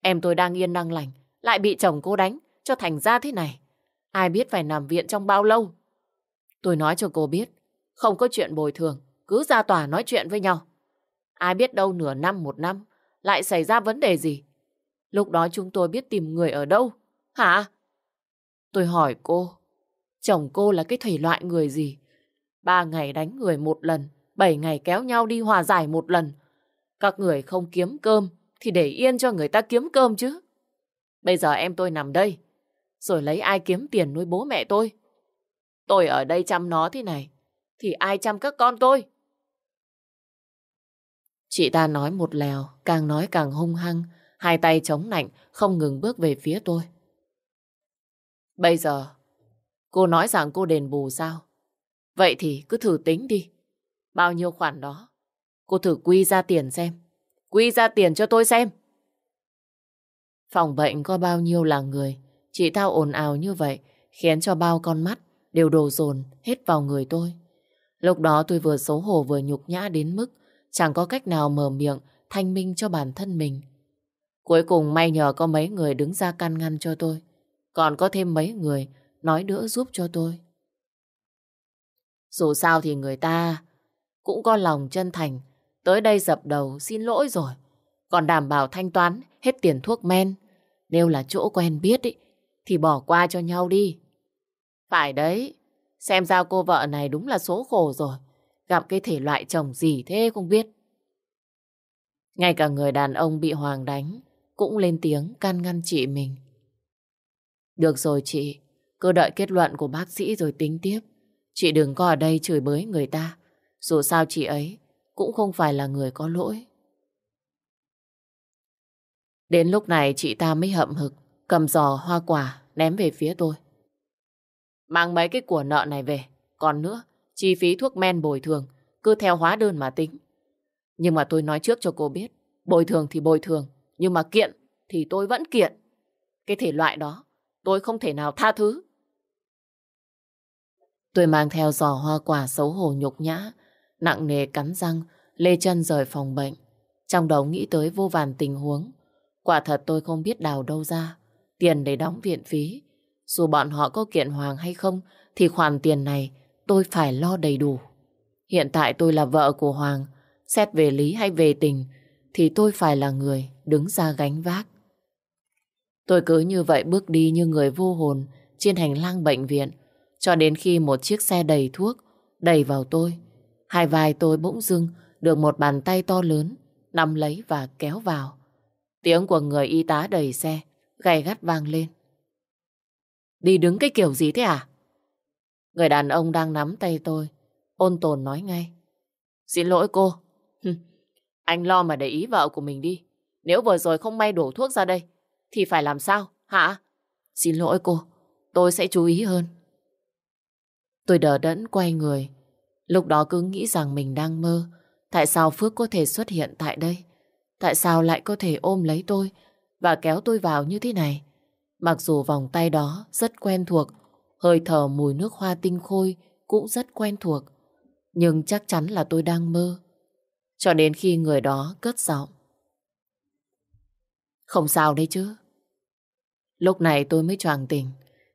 Em tôi đang yên đang lành, lại bị chồng cô đánh, cho thành ra thế này. Ai biết phải nằm viện trong bao lâu. Tôi nói cho cô biết, không có chuyện bồi thường, cứ ra tòa nói chuyện với nhau. Ai biết đâu nửa năm một năm, lại xảy ra vấn đề gì. Lúc đó chúng tôi biết tìm người ở đâu. Hả? Tôi hỏi cô, chồng cô là cái thể loại người gì? Ba ngày đánh người một lần, bảy ngày kéo nhau đi hòa giải một lần. Các người không kiếm cơm thì để yên cho người ta kiếm cơm chứ. Bây giờ em tôi nằm đây, rồi lấy ai kiếm tiền nuôi bố mẹ tôi? Tôi ở đây chăm nó thế này, thì ai chăm các con tôi? Chị ta nói một lèo, càng nói càng hung hăng, hai tay chống nạnh, không ngừng bước về phía tôi. Bây giờ, cô nói rằng cô đền bù sao? Vậy thì cứ thử tính đi. Bao nhiêu khoản đó, cô thử quy ra tiền xem. Quy ra tiền cho tôi xem. Phòng bệnh có bao nhiêu là người, chị Thao ồn ào như vậy, khiến cho bao con mắt đều đổ dồn hết vào người tôi. Lúc đó tôi vừa xấu hổ vừa nhục nhã đến mức chẳng có cách nào mở miệng thanh minh cho bản thân mình. Cuối cùng may nhờ có mấy người đứng ra can ngăn cho tôi. Còn có thêm mấy người nói đỡ giúp cho tôi. Dù sao thì người ta cũng có lòng chân thành tới đây dập đầu xin lỗi rồi. Còn đảm bảo thanh toán hết tiền thuốc men. Nếu là chỗ quen biết ý, thì bỏ qua cho nhau đi. Phải đấy, xem ra cô vợ này đúng là số khổ rồi. Gặp cái thể loại chồng gì thế không biết. Ngay cả người đàn ông bị Hoàng đánh cũng lên tiếng can ngăn chị mình. Được rồi chị, cứ đợi kết luận của bác sĩ rồi tính tiếp. Chị đừng có ở đây chửi bới người ta. Dù sao chị ấy cũng không phải là người có lỗi. Đến lúc này chị ta mới hậm hực, cầm giò hoa quả ném về phía tôi. Mang mấy cái của nợ này về. Còn nữa, chi phí thuốc men bồi thường, cứ theo hóa đơn mà tính. Nhưng mà tôi nói trước cho cô biết, bồi thường thì bồi thường, nhưng mà kiện thì tôi vẫn kiện. Cái thể loại đó, tôi không thể nào tha thứ. Tôi mang theo giò hoa quả xấu hổ nhục nhã, nặng nề cắn răng, lê chân rời phòng bệnh. Trong đầu nghĩ tới vô vàn tình huống. Quả thật tôi không biết đào đâu ra. Tiền để đóng viện phí. Dù bọn họ có kiện Hoàng hay không, thì khoản tiền này tôi phải lo đầy đủ. Hiện tại tôi là vợ của Hoàng. Xét về lý hay về tình, thì tôi phải là người đứng ra gánh vác. Tôi cứ như vậy bước đi như người vô hồn trên hành lang bệnh viện, cho đến khi một chiếc xe đầy thuốc đẩy vào tôi. Hai vai tôi bỗng dưng được một bàn tay to lớn nắm lấy và kéo vào. Tiếng của người y tá đẩy xe gay gắt vang lên. Đi đứng cái kiểu gì thế à? Người đàn ông đang nắm tay tôi, ôn tồn nói ngay. Xin lỗi cô. Anh lo mà để ý vợ của mình đi. Nếu vừa rồi không may đổ thuốc ra đây, thì phải làm sao, hả? Xin lỗi cô, tôi sẽ chú ý hơn. Tôi đỡ đẫn quay người. Lúc đó cứ nghĩ rằng mình đang mơ. Tại sao Phước có thể xuất hiện tại đây? Tại sao lại có thể ôm lấy tôi và kéo tôi vào như thế này? Mặc dù vòng tay đó rất quen thuộc, hơi thở mùi nước hoa tinh khôi cũng rất quen thuộc, nhưng chắc chắn là tôi đang mơ. Cho đến khi người đó cất giọng. Không sao đấy chứ. Lúc này tôi mới choàng tỉnh.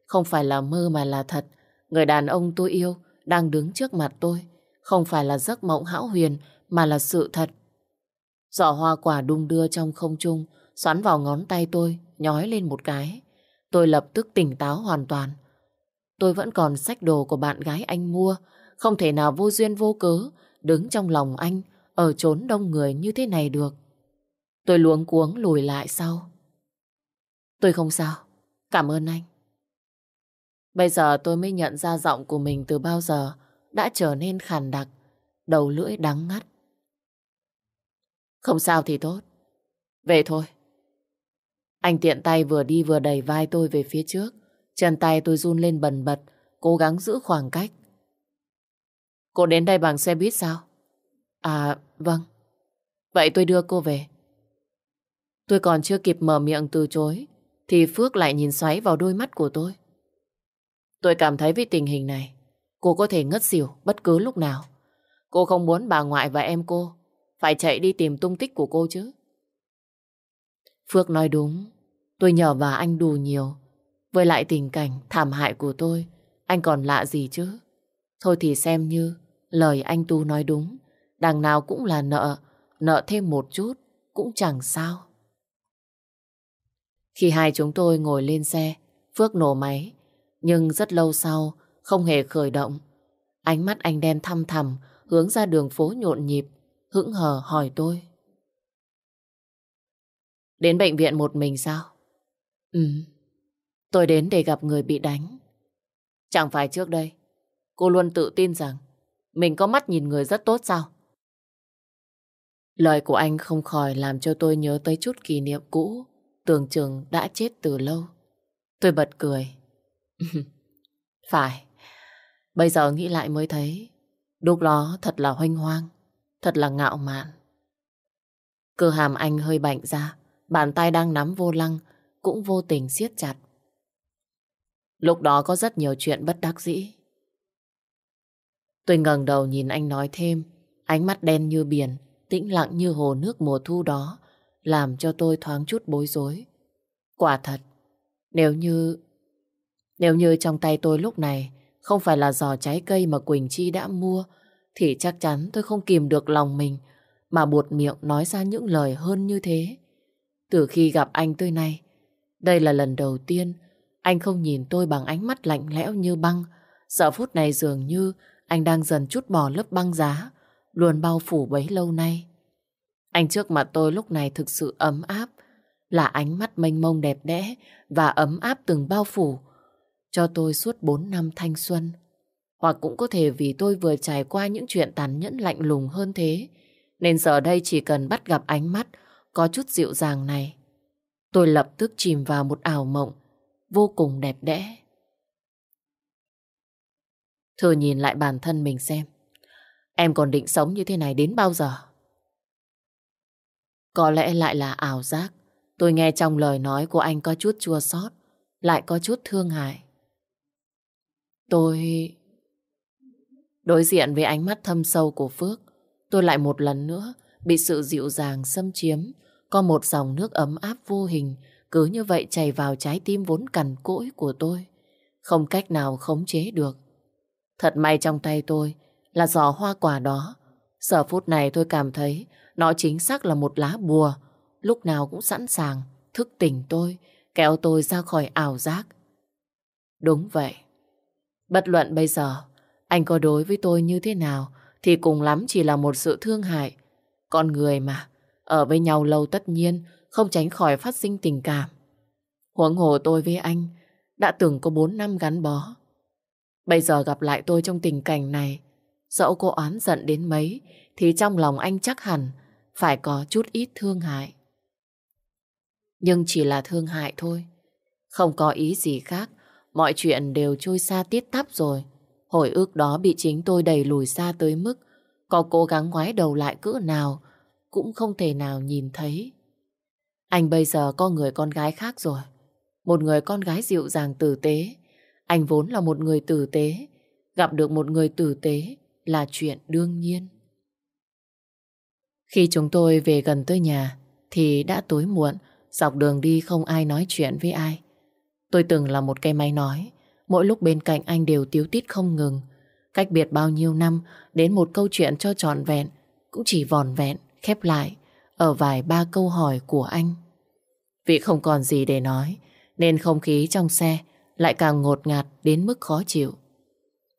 Không phải là mơ mà là thật. Người đàn ông tôi yêu đang đứng trước mặt tôi. Không phải là giấc mộng hão huyền mà là sự thật. Giỏ hoa quả đung đưa trong không trung xoắn vào ngón tay tôi, nhói lên một cái. Tôi lập tức tỉnh táo hoàn toàn. Tôi vẫn còn sách đồ của bạn gái anh mua, không thể nào vô duyên vô cớ đứng trong lòng anh ở chốn đông người như thế này được. Tôi luống cuống lùi lại sau. Tôi không sao, cảm ơn anh. Bây giờ tôi mới nhận ra giọng của mình từ bao giờ đã trở nên khàn đặc, đầu lưỡi đắng ngắt. Không sao thì tốt. Về thôi. Anh tiện tay vừa đi vừa đẩy vai tôi về phía trước. Chân tay tôi run lên bần bật, cố gắng giữ khoảng cách. Cô đến đây bằng xe buýt sao? À, vâng. Vậy tôi đưa cô về. Tôi còn chưa kịp mở miệng từ chối, thì Phước lại nhìn xoáy vào đôi mắt của tôi. Tôi cảm thấy với tình hình này, cô có thể ngất xỉu bất cứ lúc nào. Cô không muốn bà ngoại và em cô phải chạy đi tìm tung tích của cô chứ. Phước nói đúng, tôi nhờ và anh đủ nhiều. Với lại tình cảnh thảm hại của tôi, anh còn lạ gì chứ? Thôi thì xem như lời anh Tu nói đúng, đằng nào cũng là nợ, nợ thêm một chút cũng chẳng sao. Khi hai chúng tôi ngồi lên xe, Phước nổ máy, nhưng rất lâu sau không hề khởi động. Ánh mắt anh đen thăm thầm hướng ra đường phố nhộn nhịp, hững hờ hỏi tôi. Đến bệnh viện một mình sao? Ừ, tôi đến để gặp người bị đánh. Chẳng phải trước đây, cô luôn tự tin rằng mình có mắt nhìn người rất tốt sao? Lời của anh không khỏi làm cho tôi nhớ tới chút kỷ niệm cũ, tưởng chừng đã chết từ lâu. Tôi bật cười. Phải, bây giờ nghĩ lại mới thấy, lúc đó thật là hoanh hoang, thật là ngạo mạn. Cơ hàm anh hơi bạnh ra, bàn tay đang nắm vô lăng, cũng vô tình siết chặt. Lúc đó có rất nhiều chuyện bất đắc dĩ, Tôi ngẩng đầu nhìn anh nói thêm, ánh mắt đen như biển, tĩnh lặng như hồ nước mùa thu đó, làm cho tôi thoáng chút bối rối. Quả thật, nếu như... Nếu như trong tay tôi lúc này không phải là giò trái cây mà Quỳnh Chi đã mua, thì chắc chắn tôi không kìm được lòng mình mà buột miệng nói ra những lời hơn như thế. Từ khi gặp anh tới nay, đây là lần đầu tiên anh không nhìn tôi bằng ánh mắt lạnh lẽo như băng. Giờ phút này dường như anh đang dần chút bỏ lớp băng giá, luôn bao phủ bấy lâu nay. Anh trước mặt tôi lúc này thực sự ấm áp, là ánh mắt mênh mông đẹp đẽ và ấm áp từng bao phủ cho tôi suốt 4 năm thanh xuân. Hoặc cũng có thể vì tôi vừa trải qua những chuyện tàn nhẫn lạnh lùng hơn thế, nên giờ đây chỉ cần bắt gặp ánh mắt có chút dịu dàng này. Tôi lập tức chìm vào một ảo mộng vô cùng đẹp đẽ. Thử nhìn lại bản thân mình xem. Em còn định sống như thế này đến bao giờ? Có lẽ lại là ảo giác. Tôi nghe trong lời nói của anh có chút chua xót, lại có chút thương hại. Tôi... Đối diện với ánh mắt thâm sâu của Phước, tôi lại một lần nữa bị sự dịu dàng xâm chiếm, có một dòng nước ấm áp vô hình cứ như vậy chảy vào trái tim vốn cằn cỗi của tôi, không cách nào khống chế được. Thật may trong tay tôi là giỏ hoa quả đó. Giờ phút này tôi cảm thấy nó chính xác là một lá bùa, lúc nào cũng sẵn sàng thức tỉnh tôi, kéo tôi ra khỏi ảo giác. Đúng vậy. Bất luận bây giờ anh có đối với tôi như thế nào thì cùng lắm chỉ là một sự thương hại. Con người mà, ở với nhau lâu tất nhiên không tránh khỏi phát sinh tình cảm. Huống hồ tôi với anh đã từng có 4 năm gắn bó. Bây giờ gặp lại tôi trong tình cảnh này, dẫu cô oán giận đến mấy, thì trong lòng anh chắc hẳn phải có chút ít thương hại. Nhưng chỉ là thương hại thôi, không có ý gì khác, mọi chuyện đều trôi xa tiết tắp rồi. Hồi ước đó bị chính tôi đẩy lùi xa tới mức có cố gắng ngoái đầu lại cỡ nào cũng không thể nào nhìn thấy. Anh bây giờ có người con gái khác rồi. Một người con gái dịu dàng tử tế. Anh vốn là một người tử tế. Gặp được một người tử tế là chuyện đương nhiên. Khi chúng tôi về gần tới nhà thì đã tối muộn, dọc đường đi không ai nói chuyện với ai. Tôi từng là một cây máy nói, mỗi lúc bên cạnh anh đều tiếu tít không ngừng. Cách biệt bao nhiêu năm đến một câu chuyện cho trọn vẹn, cũng chỉ vòn vẹn, khép lại ở vài ba câu hỏi của anh. Vì không còn gì để nói, nên không khí trong xe lại càng ngột ngạt đến mức khó chịu.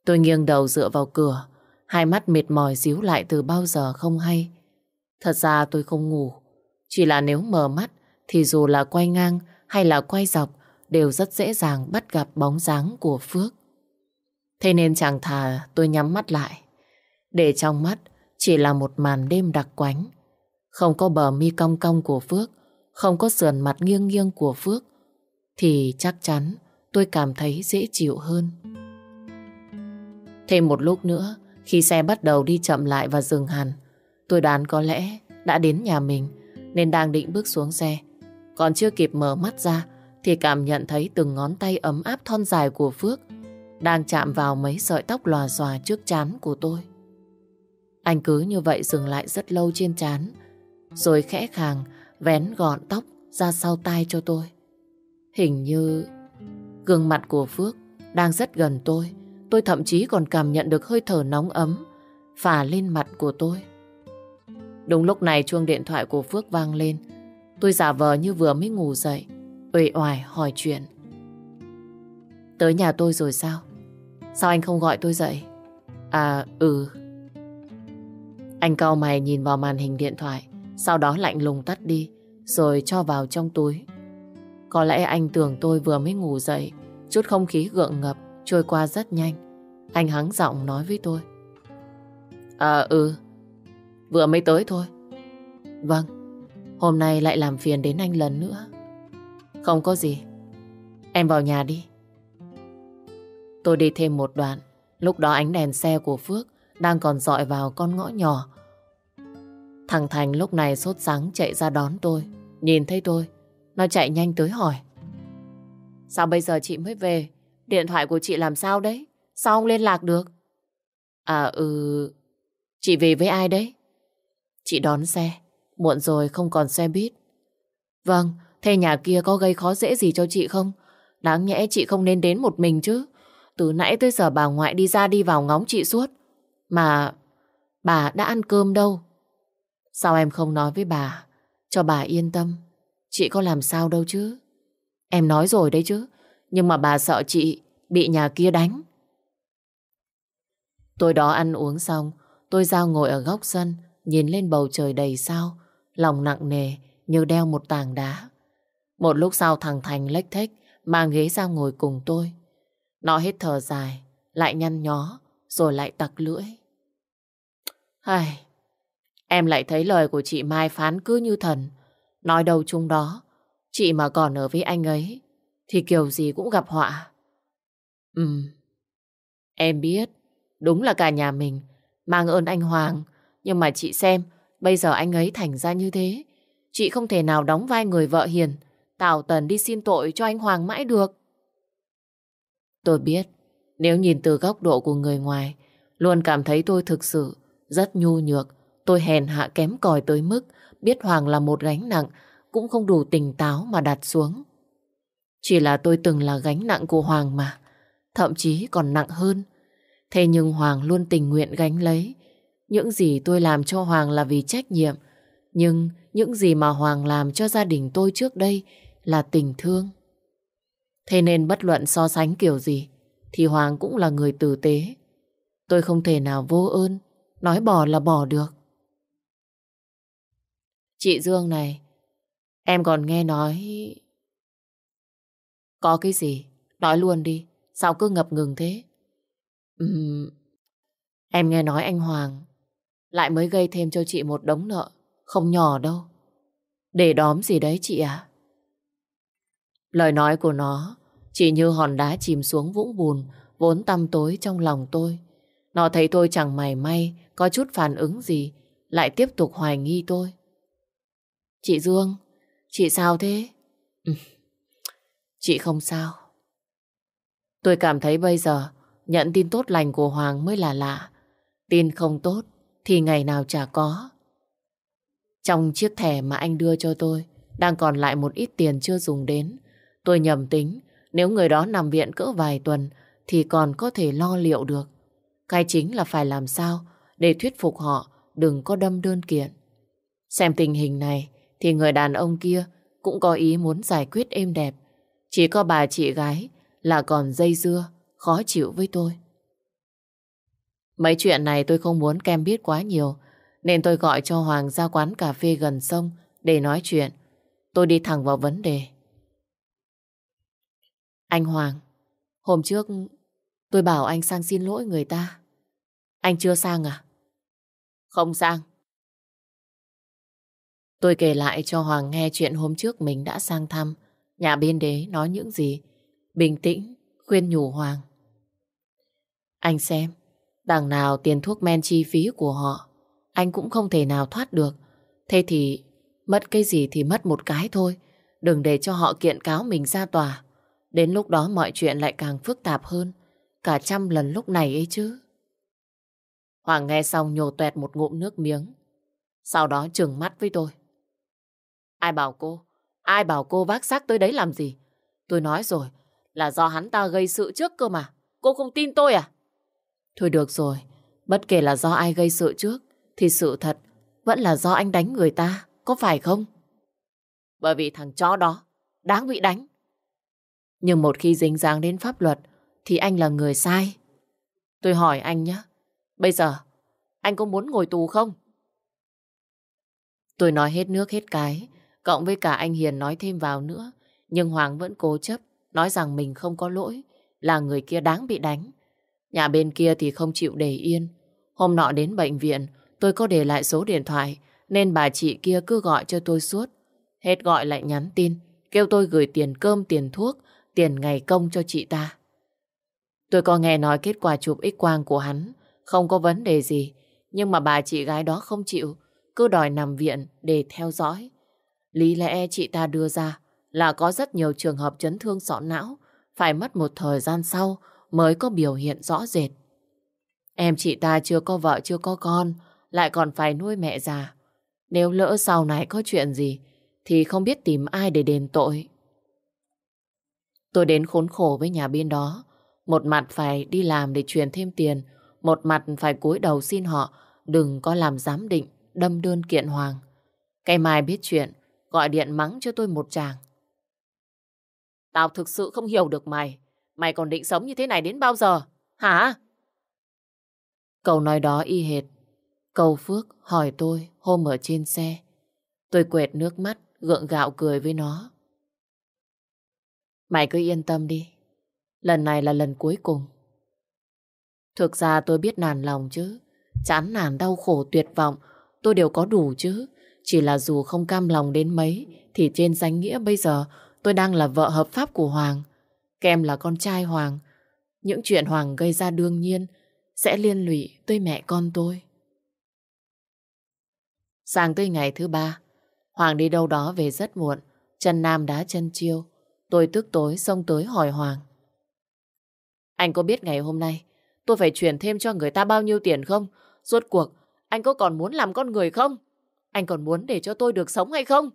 Tôi nghiêng đầu dựa vào cửa, hai mắt mệt mỏi díu lại từ bao giờ không hay. Thật ra tôi không ngủ, chỉ là nếu mở mắt thì dù là quay ngang hay là quay dọc đều rất dễ dàng bắt gặp bóng dáng của Phước. Thế nên chẳng thà tôi nhắm mắt lại, để trong mắt chỉ là một màn đêm đặc quánh. Không có bờ mi cong cong của Phước, không có sườn mặt nghiêng nghiêng của Phước, thì chắc chắn tôi cảm thấy dễ chịu hơn. Thêm một lúc nữa, khi xe bắt đầu đi chậm lại và dừng hẳn, tôi đoán có lẽ đã đến nhà mình nên đang định bước xuống xe. Còn chưa kịp mở mắt ra thì cảm nhận thấy từng ngón tay ấm áp thon dài của Phước đang chạm vào mấy sợi tóc lòa xòa trước chán của tôi. Anh cứ như vậy dừng lại rất lâu trên chán, rồi khẽ khàng vén gọn tóc ra sau tai cho tôi. Hình như gương mặt của Phước đang rất gần tôi. Tôi thậm chí còn cảm nhận được hơi thở nóng ấm phả lên mặt của tôi. Đúng lúc này chuông điện thoại của Phước vang lên. Tôi giả vờ như vừa mới ngủ dậy, uể oải hỏi chuyện. Tới nhà tôi rồi sao? Sao anh không gọi tôi dậy? À, ừ. Anh cau mày nhìn vào màn hình điện thoại, sau đó lạnh lùng tắt đi, rồi cho vào trong túi. Có lẽ anh tưởng tôi vừa mới ngủ dậy, chút không khí gượng ngập trôi qua rất nhanh. Anh hắng giọng nói với tôi. À ừ, vừa mới tới thôi. Vâng, hôm nay lại làm phiền đến anh lần nữa. Không có gì, em vào nhà đi. Tôi đi thêm một đoạn, lúc đó ánh đèn xe của Phước đang còn dọi vào con ngõ nhỏ. Thằng Thành lúc này sốt sắng chạy ra đón tôi, nhìn thấy tôi, nó chạy nhanh tới hỏi. Sao bây giờ chị mới về? Điện thoại của chị làm sao đấy? Sao không liên lạc được? À ừ... Chị về với ai đấy? Chị đón xe. Muộn rồi không còn xe buýt. Vâng, thế nhà kia có gây khó dễ gì cho chị không? Đáng nhẽ chị không nên đến một mình chứ. Từ nãy tới giờ bà ngoại đi ra đi vào ngóng chị suốt. Mà bà đã ăn cơm đâu. Sao em không nói với bà? Cho bà yên tâm. Chị có làm sao đâu chứ. Em nói rồi đấy chứ. Nhưng mà bà sợ chị bị nhà kia đánh. Tôi đó ăn uống xong, tôi giao ngồi ở góc sân, nhìn lên bầu trời đầy sao, lòng nặng nề như đeo một tảng đá. Một lúc sau thằng Thành lách thách mang ghế ra ngồi cùng tôi. Nó hết thở dài, lại nhăn nhó, rồi lại tặc lưỡi. Ai, em lại thấy lời của chị Mai phán cứ như thần. Nói đâu chung đó, chị mà còn ở với anh ấy, thì kiểu gì cũng gặp họa. Ừ, em biết, đúng là cả nhà mình mang ơn anh Hoàng, nhưng mà chị xem, bây giờ anh ấy thành ra như thế. Chị không thể nào đóng vai người vợ hiền, Tào Tần đi xin tội cho anh Hoàng mãi được. Tôi biết, nếu nhìn từ góc độ của người ngoài, luôn cảm thấy tôi thực sự rất nhu nhược. Tôi hèn hạ kém cỏi tới mức biết Hoàng là một gánh nặng, cũng không đủ tỉnh táo mà đặt xuống. Chỉ là tôi từng là gánh nặng của Hoàng mà, thậm chí còn nặng hơn. Thế nhưng Hoàng luôn tình nguyện gánh lấy. Những gì tôi làm cho Hoàng là vì trách nhiệm, nhưng những gì mà Hoàng làm cho gia đình tôi trước đây là tình thương. Thế nên bất luận so sánh kiểu gì, thì Hoàng cũng là người tử tế. Tôi không thể nào vô ơn, nói bỏ là bỏ được. Chị Dương này, em còn nghe nói... Có cái gì? Nói luôn đi, sao cứ ngập ngừng thế? Ừm, em nghe nói anh Hoàng lại mới gây thêm cho chị một đống nợ, không nhỏ đâu. Để đóm gì đấy chị à? Lời nói của nó chỉ như hòn đá chìm xuống vũng bùn vốn tăm tối trong lòng tôi. Nó thấy tôi chẳng mày may có chút phản ứng gì lại tiếp tục hoài nghi tôi. Chị Dương, chị sao thế? Ừ, chị không sao. Tôi cảm thấy bây giờ nhận tin tốt lành của Hoàng mới là lạ. Tin không tốt thì ngày nào chả có. Trong chiếc thẻ mà anh đưa cho tôi đang còn lại một ít tiền chưa dùng đến. Tôi nhầm tính, nếu người đó nằm viện cỡ vài tuần thì còn có thể lo liệu được. Cái chính là phải làm sao để thuyết phục họ đừng có đâm đơn kiện. Xem tình hình này thì người đàn ông kia cũng có ý muốn giải quyết êm đẹp. Chỉ có bà chị gái là còn dây dưa, khó chịu với tôi. Mấy chuyện này tôi không muốn Kem biết quá nhiều, nên tôi gọi cho Hoàng ra quán cà phê gần sông để nói chuyện. Tôi đi thẳng vào vấn đề. Anh Hoàng, hôm trước tôi bảo anh sang xin lỗi người ta. Anh chưa sang à? Không sang. Tôi kể lại cho Hoàng nghe chuyện hôm trước mình đã sang thăm. Nhà biên đế nói những gì. Bình tĩnh, khuyên nhủ Hoàng. Anh xem, đằng nào tiền thuốc men chi phí của họ, anh cũng không thể nào thoát được. Thế thì mất cái gì thì mất một cái thôi. Đừng để cho họ kiện cáo mình ra tòa. Đến lúc đó mọi chuyện lại càng phức tạp hơn. Cả trăm lần lúc này ấy chứ. Hoàng nghe xong nhổ tuẹt một ngụm nước miếng. Sau đó trừng mắt với tôi. Ai bảo cô? Ai bảo cô vác xác tới đấy làm gì? Tôi nói rồi, là do hắn ta gây sự trước cơ mà. Cô không tin tôi à? Thôi được rồi, bất kể là do ai gây sự trước, thì sự thật vẫn là do anh đánh người ta, có phải không? Bởi vì thằng chó đó đáng bị đánh. Nhưng một khi dính dáng đến pháp luật thì anh là người sai. Tôi hỏi anh nhé, bây giờ anh có muốn ngồi tù không? Tôi nói hết nước hết cái, cộng với cả anh Hiền nói thêm vào nữa. Nhưng Hoàng vẫn cố chấp, nói rằng mình không có lỗi, là người kia đáng bị đánh. Nhà bên kia thì không chịu để yên. Hôm nọ đến bệnh viện, tôi có để lại số điện thoại, nên bà chị kia cứ gọi cho tôi suốt. Hết gọi lại nhắn tin, kêu tôi gửi tiền cơm, tiền thuốc, tiền ngày công cho chị ta. Tôi có nghe nói kết quả chụp x-quang của hắn, không có vấn đề gì, nhưng mà bà chị gái đó không chịu, cứ đòi nằm viện để theo dõi. Lý lẽ chị ta đưa ra là có rất nhiều trường hợp chấn thương sọ não, phải mất một thời gian sau mới có biểu hiện rõ rệt. Em chị ta chưa có vợ chưa có con, lại còn phải nuôi mẹ già. Nếu lỡ sau này có chuyện gì, thì không biết tìm ai để đền tội. Tôi đến khốn khổ với nhà bên đó. Một mặt phải đi làm để truyền thêm tiền, một mặt phải cúi đầu xin họ đừng có làm giám định, đâm đơn kiện Hoàng. Cây mai biết chuyện, gọi điện mắng cho tôi một chàng. Tao thực sự không hiểu được mày. Mày còn định sống như thế này đến bao giờ? Hả? Câu nói đó y hệt. Cầu Phước hỏi tôi hôm ở trên xe. Tôi quẹt nước mắt, gượng gạo cười với nó. Mày cứ yên tâm đi. Lần này là lần cuối cùng. Thực ra tôi biết nản lòng chứ. Chán nản đau khổ tuyệt vọng tôi đều có đủ chứ. Chỉ là dù không cam lòng đến mấy thì trên danh nghĩa bây giờ tôi đang là vợ hợp pháp của Hoàng. kèm là con trai Hoàng. Những chuyện Hoàng gây ra đương nhiên sẽ liên lụy tới mẹ con tôi. Sang tới ngày thứ ba, Hoàng đi đâu đó về rất muộn, chân nam đá chân chiêu. Tôi tức tối xông tới hỏi Hoàng. Anh có biết ngày hôm nay tôi phải chuyển thêm cho người ta bao nhiêu tiền không? Rốt cuộc, anh có còn muốn làm con người không? Anh còn muốn để cho tôi được sống hay không?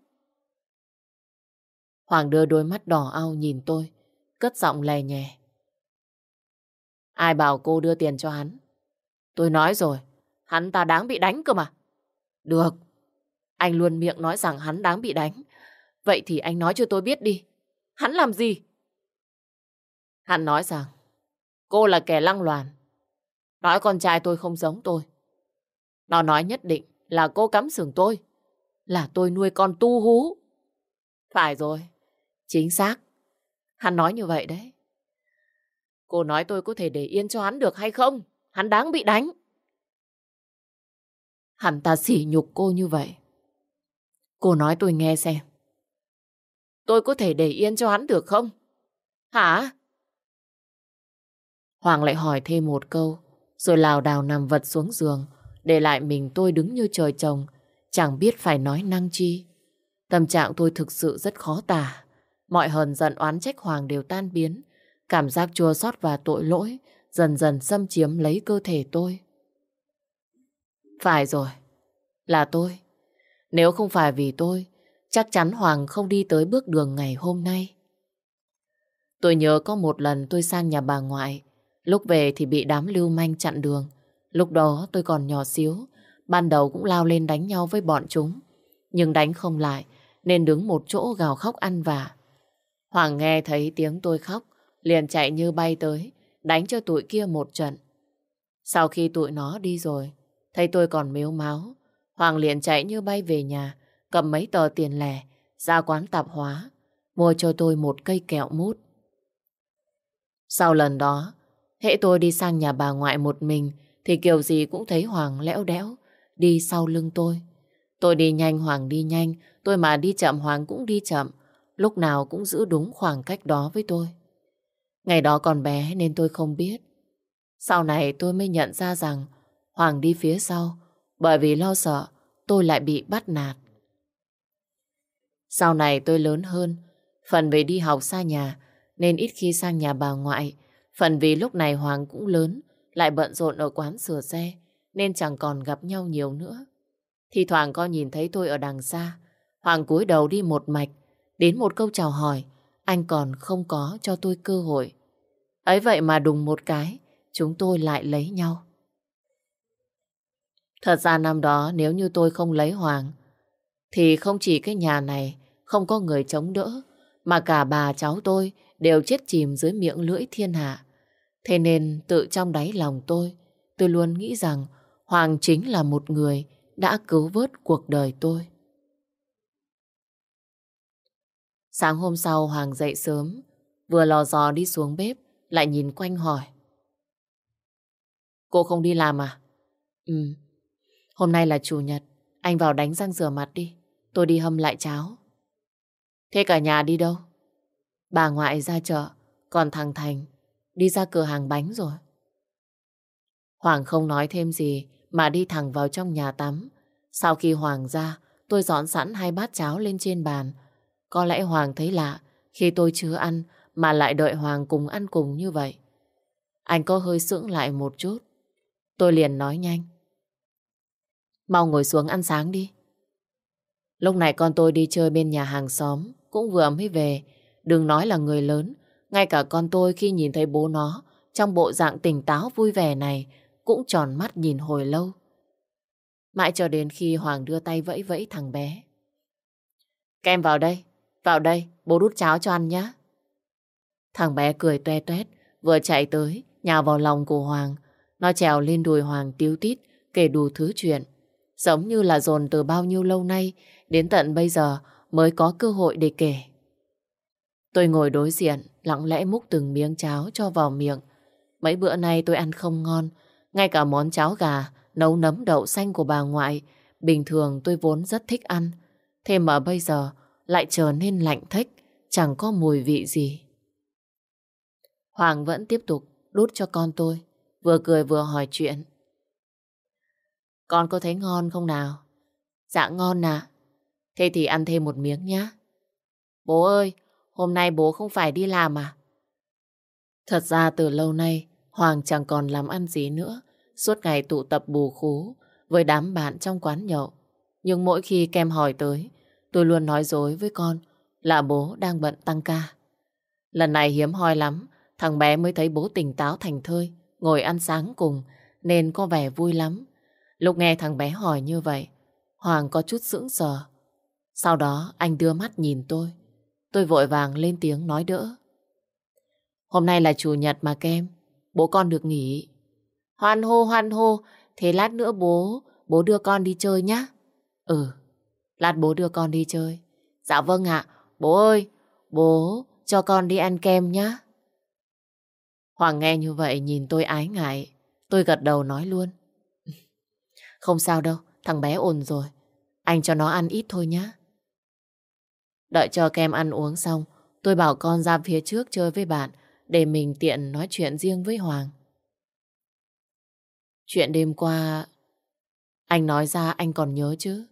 Hoàng đưa đôi mắt đỏ ao nhìn tôi, cất giọng lè nhẹ. Ai bảo cô đưa tiền cho hắn? Tôi nói rồi, hắn ta đáng bị đánh cơ mà. Được, anh luôn miệng nói rằng hắn đáng bị đánh. Vậy thì anh nói cho tôi biết đi, hắn làm gì? Hắn nói rằng cô là kẻ lăng loàn, nói con trai tôi không giống tôi. Nó nói nhất định là cô cắm sừng tôi, là tôi nuôi con tu hú. Phải rồi, chính xác. Hắn nói như vậy đấy. Cô nói tôi có thể để yên cho hắn được hay không? Hắn đáng bị đánh. Hắn ta sỉ nhục cô như vậy. Cô nói tôi nghe xem. Tôi có thể để yên cho hắn được không? Hả? Hoàng lại hỏi thêm một câu, rồi lào đào nằm vật xuống giường, để lại mình tôi đứng như trời trồng, chẳng biết phải nói năng chi. Tâm trạng tôi thực sự rất khó tả. Mọi hờn giận oán trách Hoàng đều tan biến. Cảm giác chua xót và tội lỗi dần dần xâm chiếm lấy cơ thể tôi. Phải rồi, là tôi. Nếu không phải vì tôi, chắc chắn Hoàng không đi tới bước đường ngày hôm nay. Tôi nhớ có một lần tôi sang nhà bà ngoại, lúc về thì bị đám lưu manh chặn đường. Lúc đó tôi còn nhỏ xíu, ban đầu cũng lao lên đánh nhau với bọn chúng. Nhưng đánh không lại, nên đứng một chỗ gào khóc ăn vả. Hoàng nghe thấy tiếng tôi khóc, liền chạy như bay tới, đánh cho tụi kia một trận. Sau khi tụi nó đi rồi, thấy tôi còn miếu máu, Hoàng liền chạy như bay về nhà, cầm mấy tờ tiền lẻ, ra quán tạp hóa, mua cho tôi một cây kẹo mút. Sau lần đó, hệ tôi đi sang nhà bà ngoại một mình, thì kiểu gì cũng thấy Hoàng lẽo đẽo, đi sau lưng tôi. Tôi đi nhanh Hoàng đi nhanh, tôi mà đi chậm Hoàng cũng đi chậm, lúc nào cũng giữ đúng khoảng cách đó với tôi. Ngày đó còn bé nên tôi không biết. Sau này tôi mới nhận ra rằng Hoàng đi phía sau bởi vì lo sợ tôi lại bị bắt nạt. Sau này tôi lớn hơn, phần vì đi học xa nhà nên ít khi sang nhà bà ngoại, phần vì lúc này Hoàng cũng lớn, lại bận rộn ở quán sửa xe nên chẳng còn gặp nhau nhiều nữa. Thì thoảng có nhìn thấy tôi ở đằng xa, Hoàng cúi đầu đi một mạch, đến một câu chào hỏi, anh còn không có cho tôi cơ hội. Ấy vậy mà đùng một cái, chúng tôi lại lấy nhau. Thật ra năm đó nếu như tôi không lấy Hoàng, thì không chỉ cái nhà này không có người chống đỡ, mà cả bà cháu tôi đều chết chìm dưới miệng lưỡi thiên hạ. Thế nên tự trong đáy lòng tôi, tôi luôn nghĩ rằng Hoàng chính là một người đã cứu vớt cuộc đời tôi. Sáng hôm sau Hoàng dậy sớm, vừa lò dò đi xuống bếp, lại nhìn quanh hỏi. Cô không đi làm à? Ừ, hôm nay là chủ nhật, anh vào đánh răng rửa mặt đi, tôi đi hâm lại cháo. Thế cả nhà đi đâu? Bà ngoại ra chợ, còn thằng Thành đi ra cửa hàng bánh rồi. Hoàng không nói thêm gì mà đi thẳng vào trong nhà tắm. Sau khi Hoàng ra, tôi dọn sẵn hai bát cháo lên trên bàn. Có lẽ Hoàng thấy lạ khi tôi chưa ăn mà lại đợi Hoàng cùng ăn cùng như vậy. Anh có hơi sững lại một chút. Tôi liền nói nhanh. Mau ngồi xuống ăn sáng đi. Lúc này con tôi đi chơi bên nhà hàng xóm, cũng vừa mới về. Đừng nói là người lớn, ngay cả con tôi khi nhìn thấy bố nó trong bộ dạng tỉnh táo vui vẻ này cũng tròn mắt nhìn hồi lâu. Mãi cho đến khi Hoàng đưa tay vẫy vẫy thằng bé. Kem vào đây, vào đây, bố đút cháo cho ăn nhé. Thằng bé cười toe toét, vừa chạy tới, nhào vào lòng của Hoàng. Nó trèo lên đùi Hoàng tiếu tít, kể đủ thứ chuyện. Giống như là dồn từ bao nhiêu lâu nay, đến tận bây giờ mới có cơ hội để kể. Tôi ngồi đối diện, lặng lẽ múc từng miếng cháo cho vào miệng. Mấy bữa nay tôi ăn không ngon, ngay cả món cháo gà, nấu nấm đậu xanh của bà ngoại, bình thường tôi vốn rất thích ăn. Thế mà bây giờ lại trở nên lạnh thách, chẳng có mùi vị gì. Hoàng vẫn tiếp tục đút cho con tôi, vừa cười vừa hỏi chuyện. Con có thấy ngon không nào? Dạ ngon nà. Thế thì ăn thêm một miếng nhá. Bố ơi, hôm nay bố không phải đi làm à? Thật ra từ lâu nay, Hoàng chẳng còn làm ăn gì nữa. Suốt ngày tụ tập bù khú với đám bạn trong quán nhậu. Nhưng mỗi khi kem hỏi tới, tôi luôn nói dối với con là bố đang bận tăng ca. Lần này hiếm hoi lắm, thằng bé mới thấy bố tỉnh táo thành thơi, ngồi ăn sáng cùng, nên có vẻ vui lắm. Lúc nghe thằng bé hỏi như vậy, Hoàng có chút sững sờ. Sau đó anh đưa mắt nhìn tôi. Tôi vội vàng lên tiếng nói đỡ. Hôm nay là chủ nhật mà kem, bố con được nghỉ. Hoan hô hoan hô, thế lát nữa bố, bố đưa con đi chơi nhá. Ừ, lát bố đưa con đi chơi. Dạ vâng ạ, bố ơi, bố cho con đi ăn kem nhá. Hoàng nghe như vậy nhìn tôi ái ngại, tôi gật đầu nói luôn. Không sao đâu, thằng bé ổn rồi. Anh cho nó ăn ít thôi nhá. Đợi cho kem ăn uống xong, tôi bảo con ra phía trước chơi với bạn để mình tiện nói chuyện riêng với Hoàng. Chuyện đêm qua, anh nói ra anh còn nhớ chứ?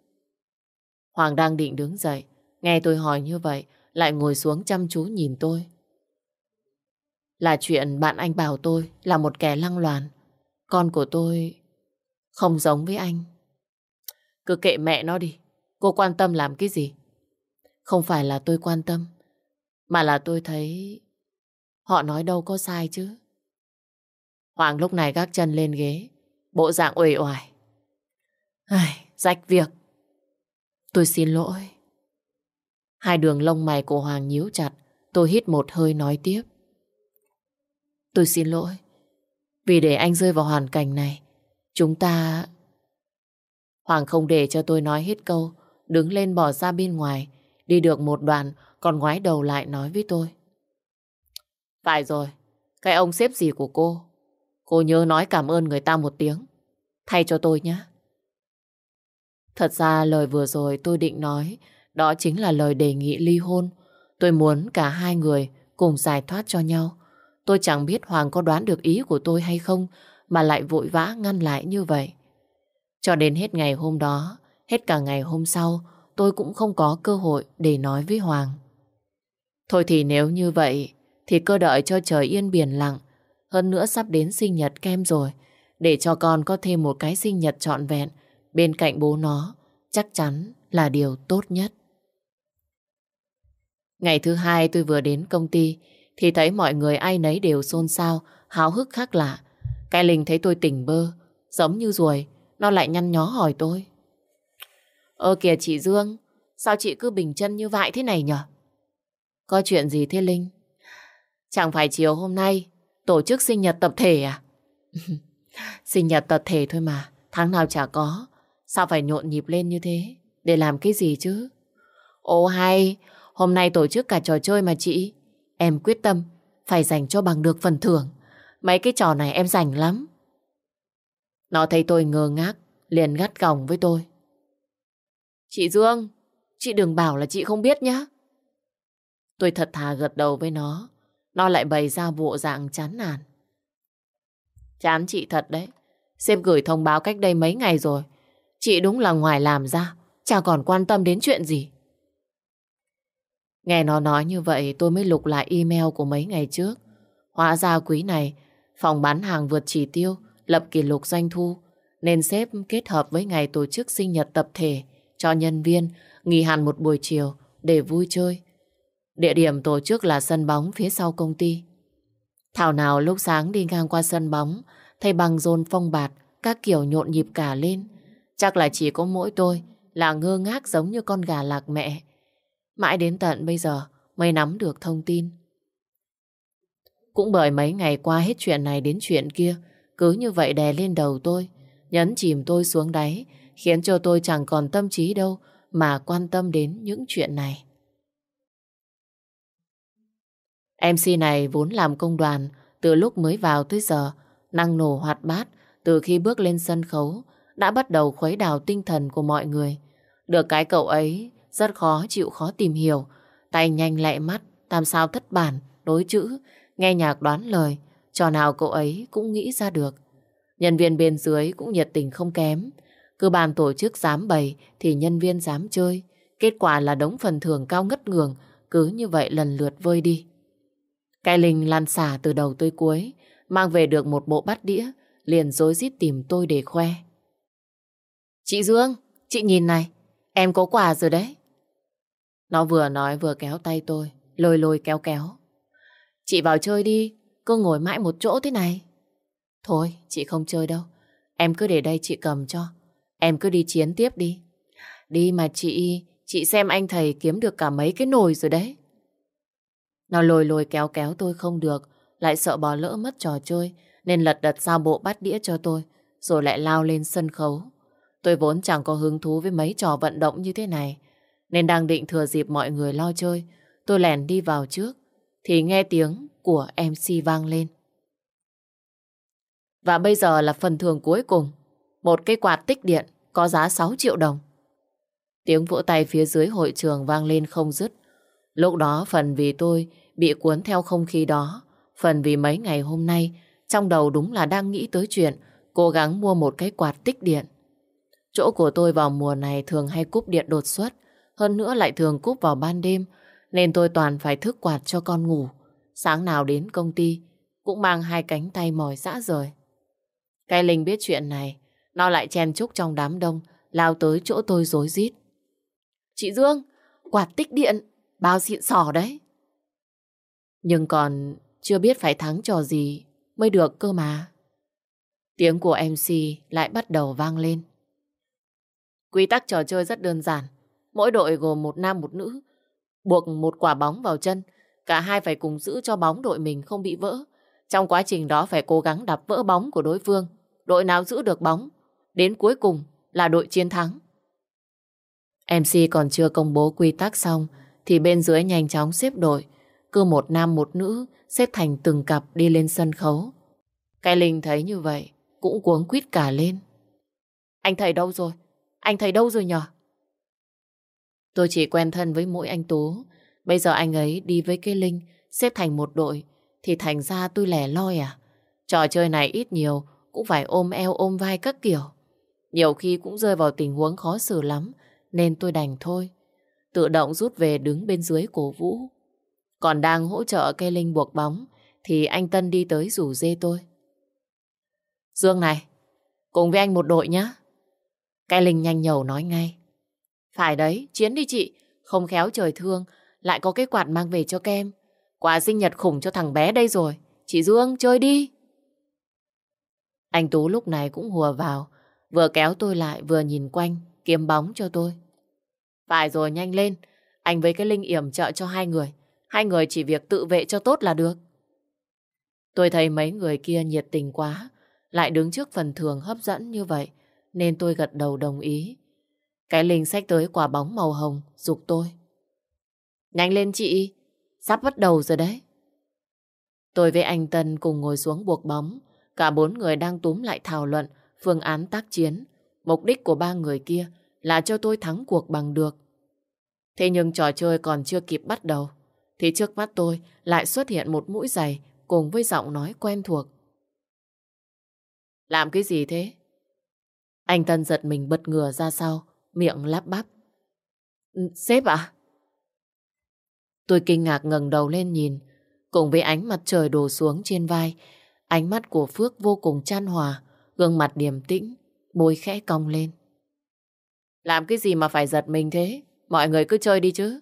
Hoàng đang định đứng dậy, nghe tôi hỏi như vậy, lại ngồi xuống chăm chú nhìn tôi. Là chuyện bạn anh bảo tôi là một kẻ lăng loàn. Con của tôi không giống với anh. Cứ kệ mẹ nó đi. Cô quan tâm làm cái gì? Không phải là tôi quan tâm, mà là tôi thấy họ nói đâu có sai chứ. Hoàng lúc này gác chân lên ghế, bộ dạng uể oải. Ai, rách việc. Tôi xin lỗi. Hai đường lông mày của Hoàng nhíu chặt, tôi hít một hơi nói tiếp. Tôi xin lỗi, vì để anh rơi vào hoàn cảnh này, chúng ta... Hoàng không để cho tôi nói hết câu, đứng lên bỏ ra bên ngoài, đi được một đoạn, còn ngoái đầu lại nói với tôi. Phải rồi, cái ông xếp gì của cô, cô nhớ nói cảm ơn người ta một tiếng, thay cho tôi nhé. Thật ra lời vừa rồi tôi định nói, đó chính là lời đề nghị ly hôn. Tôi muốn cả hai người cùng giải thoát cho nhau. Tôi chẳng biết Hoàng có đoán được ý của tôi hay không mà lại vội vã ngăn lại như vậy. Cho đến hết ngày hôm đó, hết cả ngày hôm sau, tôi cũng không có cơ hội để nói với Hoàng. Thôi thì nếu như vậy, thì cơ đợi cho trời yên biển lặng. Hơn nữa sắp đến sinh nhật kem rồi, để cho con có thêm một cái sinh nhật trọn vẹn bên cạnh bố nó, chắc chắn là điều tốt nhất. Ngày thứ hai tôi vừa đến công ty, thì thấy mọi người ai nấy đều xôn xao, háo hức khác lạ. Cái Linh thấy tôi tỉnh bơ, giống như ruồi, nó lại nhăn nhó hỏi tôi. Ơ kìa chị Dương, sao chị cứ bình chân như vậy thế này nhở? Có chuyện gì thế Linh? Chẳng phải chiều hôm nay tổ chức sinh nhật tập thể à? sinh nhật tập thể thôi mà, tháng nào chả có. Sao phải nhộn nhịp lên như thế? Để làm cái gì chứ? Ồ hay, hôm nay tổ chức cả trò chơi mà chị. Em quyết tâm phải dành cho bằng được phần thưởng. Mấy cái trò này em rảnh lắm. Nó thấy tôi ngơ ngác, liền gắt gỏng với tôi. Chị Dương, chị đừng bảo là chị không biết nhá. Tôi thật thà gật đầu với nó. Nó lại bày ra bộ dạng chán nản. Chán chị thật đấy. Sếp gửi thông báo cách đây mấy ngày rồi. Chị đúng là ngoài làm ra, chả còn quan tâm đến chuyện gì. Nghe nó nói như vậy tôi mới lục lại email của mấy ngày trước. Hóa ra quý này, phòng bán hàng vượt chỉ tiêu lập kỷ lục doanh thu, nên sếp kết hợp với ngày tổ chức sinh nhật tập thể cho nhân viên nghỉ hẳn một buổi chiều để vui chơi. Địa điểm tổ chức là sân bóng phía sau công ty. Thảo nào lúc sáng đi ngang qua sân bóng, thấy bằng rôn phong bạt, các kiểu nhộn nhịp cả lên. Chắc là chỉ có mỗi tôi là ngơ ngác giống như con gà lạc mẹ. Mãi đến tận bây giờ mới nắm được thông tin. Cũng bởi mấy ngày qua hết chuyện này đến chuyện kia, cứ như vậy đè lên đầu tôi, nhấn chìm tôi xuống đáy, khiến cho tôi chẳng còn tâm trí đâu mà quan tâm đến những chuyện này. MC này vốn làm công đoàn từ lúc mới vào tới giờ, năng nổ hoạt bát từ khi bước lên sân khấu đã bắt đầu khuấy đảo tinh thần của mọi người. Được cái cậu ấy rất khó chịu khó tìm hiểu, tay nhanh lẹ mắt, tam sao thất bản, đối chữ, nghe nhạc đoán lời, trò nào cậu ấy cũng nghĩ ra được. Nhân viên bên dưới cũng nhiệt tình không kém, cứ bàn tổ chức dám bày thì nhân viên dám chơi, kết quả là đống phần thưởng cao ngất ngường, cứ như vậy lần lượt vơi đi. Cái linh lan xả từ đầu tới cuối, mang về được một bộ bát đĩa, liền dối rít tìm tôi để khoe. Chị Dương, chị nhìn này, em có quà rồi đấy. Nó vừa nói vừa kéo tay tôi, lôi lôi kéo kéo. Chị vào chơi đi, cứ ngồi mãi một chỗ thế này. Thôi, chị không chơi đâu. Em cứ để đây chị cầm cho. Em cứ đi chiến tiếp đi. Đi mà chị, chị xem anh thầy kiếm được cả mấy cái nồi rồi đấy. Nó lôi lôi kéo kéo tôi không được, lại sợ bỏ lỡ mất trò chơi, nên lật đật sao bộ bắt đĩa cho tôi, rồi lại lao lên sân khấu. Tôi vốn chẳng có hứng thú với mấy trò vận động như thế này, nên đang định thừa dịp mọi người lo chơi, tôi lèn đi vào trước, thì nghe tiếng của MC vang lên. Và bây giờ là phần thưởng cuối cùng, một cái quạt tích điện có giá 6 triệu đồng. Tiếng vỗ tay phía dưới hội trường vang lên không dứt. Lúc đó phần vì tôi bị cuốn theo không khí đó, phần vì mấy ngày hôm nay trong đầu đúng là đang nghĩ tới chuyện cố gắng mua một cái quạt tích điện. Chỗ của tôi vào mùa này thường hay cúp điện đột xuất, hơn nữa lại thường cúp vào ban đêm, nên tôi toàn phải thức quạt cho con ngủ. Sáng nào đến công ty, cũng mang hai cánh tay mỏi dã rời. Cái Linh biết chuyện này, nó lại chen chúc trong đám đông, lao tới chỗ tôi rối rít. Chị Dương, quạt tích điện, bao xịn sò đấy. Nhưng còn chưa biết phải thắng trò gì mới được cơ mà. Tiếng của MC lại bắt đầu vang lên. Quy tắc trò chơi rất đơn giản. Mỗi đội gồm một nam một nữ. Buộc một quả bóng vào chân. Cả hai phải cùng giữ cho bóng đội mình không bị vỡ. Trong quá trình đó phải cố gắng đập vỡ bóng của đối phương. Đội nào giữ được bóng, đến cuối cùng là đội chiến thắng. MC còn chưa công bố quy tắc xong, thì bên dưới nhanh chóng xếp đội. Cứ một nam một nữ xếp thành từng cặp đi lên sân khấu. Cái Linh thấy như vậy, cũng cuống quýt cả lên. Anh thầy đâu rồi? Anh thầy đâu rồi nhở? Tôi chỉ quen thân với mỗi anh Tú. Bây giờ anh ấy đi với cái Linh, xếp thành một đội, thì thành ra tôi lẻ loi à? Trò chơi này ít nhiều, cũng phải ôm eo ôm vai các kiểu. Nhiều khi cũng rơi vào tình huống khó xử lắm, nên tôi đành thôi. Tự động rút về đứng bên dưới cổ vũ. Còn đang hỗ trợ cây Linh buộc bóng, thì anh Tân đi tới rủ dê tôi. Dương này, cùng với anh một đội nhá. Cái Linh nhanh nhầu nói ngay. Phải đấy, chiến đi chị, không khéo trời thương, lại có cái quạt mang về cho kem. Quà sinh nhật khủng cho thằng bé đây rồi. Chị Dương, chơi đi. Anh Tú lúc này cũng hùa vào, vừa kéo tôi lại vừa nhìn quanh, kiếm bóng cho tôi. Phải rồi, nhanh lên. Anh với cái Linh yểm trợ cho hai người. Hai người chỉ việc tự vệ cho tốt là được. Tôi thấy mấy người kia nhiệt tình quá, lại đứng trước phần thường hấp dẫn như vậy, nên tôi gật đầu đồng ý. Cái Linh xách tới quả bóng màu hồng, dục tôi. Nhanh lên chị, sắp bắt đầu rồi đấy. Tôi với anh Tân cùng ngồi xuống buộc bóng, cả bốn người đang túm lại thảo luận phương án tác chiến. Mục đích của ba người kia là cho tôi thắng cuộc bằng được. Thế nhưng trò chơi còn chưa kịp bắt đầu, thì trước mắt tôi lại xuất hiện một mũi giày cùng với giọng nói quen thuộc. Làm cái gì thế? Anh Tân giật mình bật ngửa ra sau, miệng lắp bắp. Ừ, sếp ạ? Tôi kinh ngạc ngẩng đầu lên nhìn, cùng với ánh mặt trời đổ xuống trên vai, ánh mắt của Phước vô cùng chan hòa, gương mặt điềm tĩnh, môi khẽ cong lên. Làm cái gì mà phải giật mình thế? Mọi người cứ chơi đi chứ.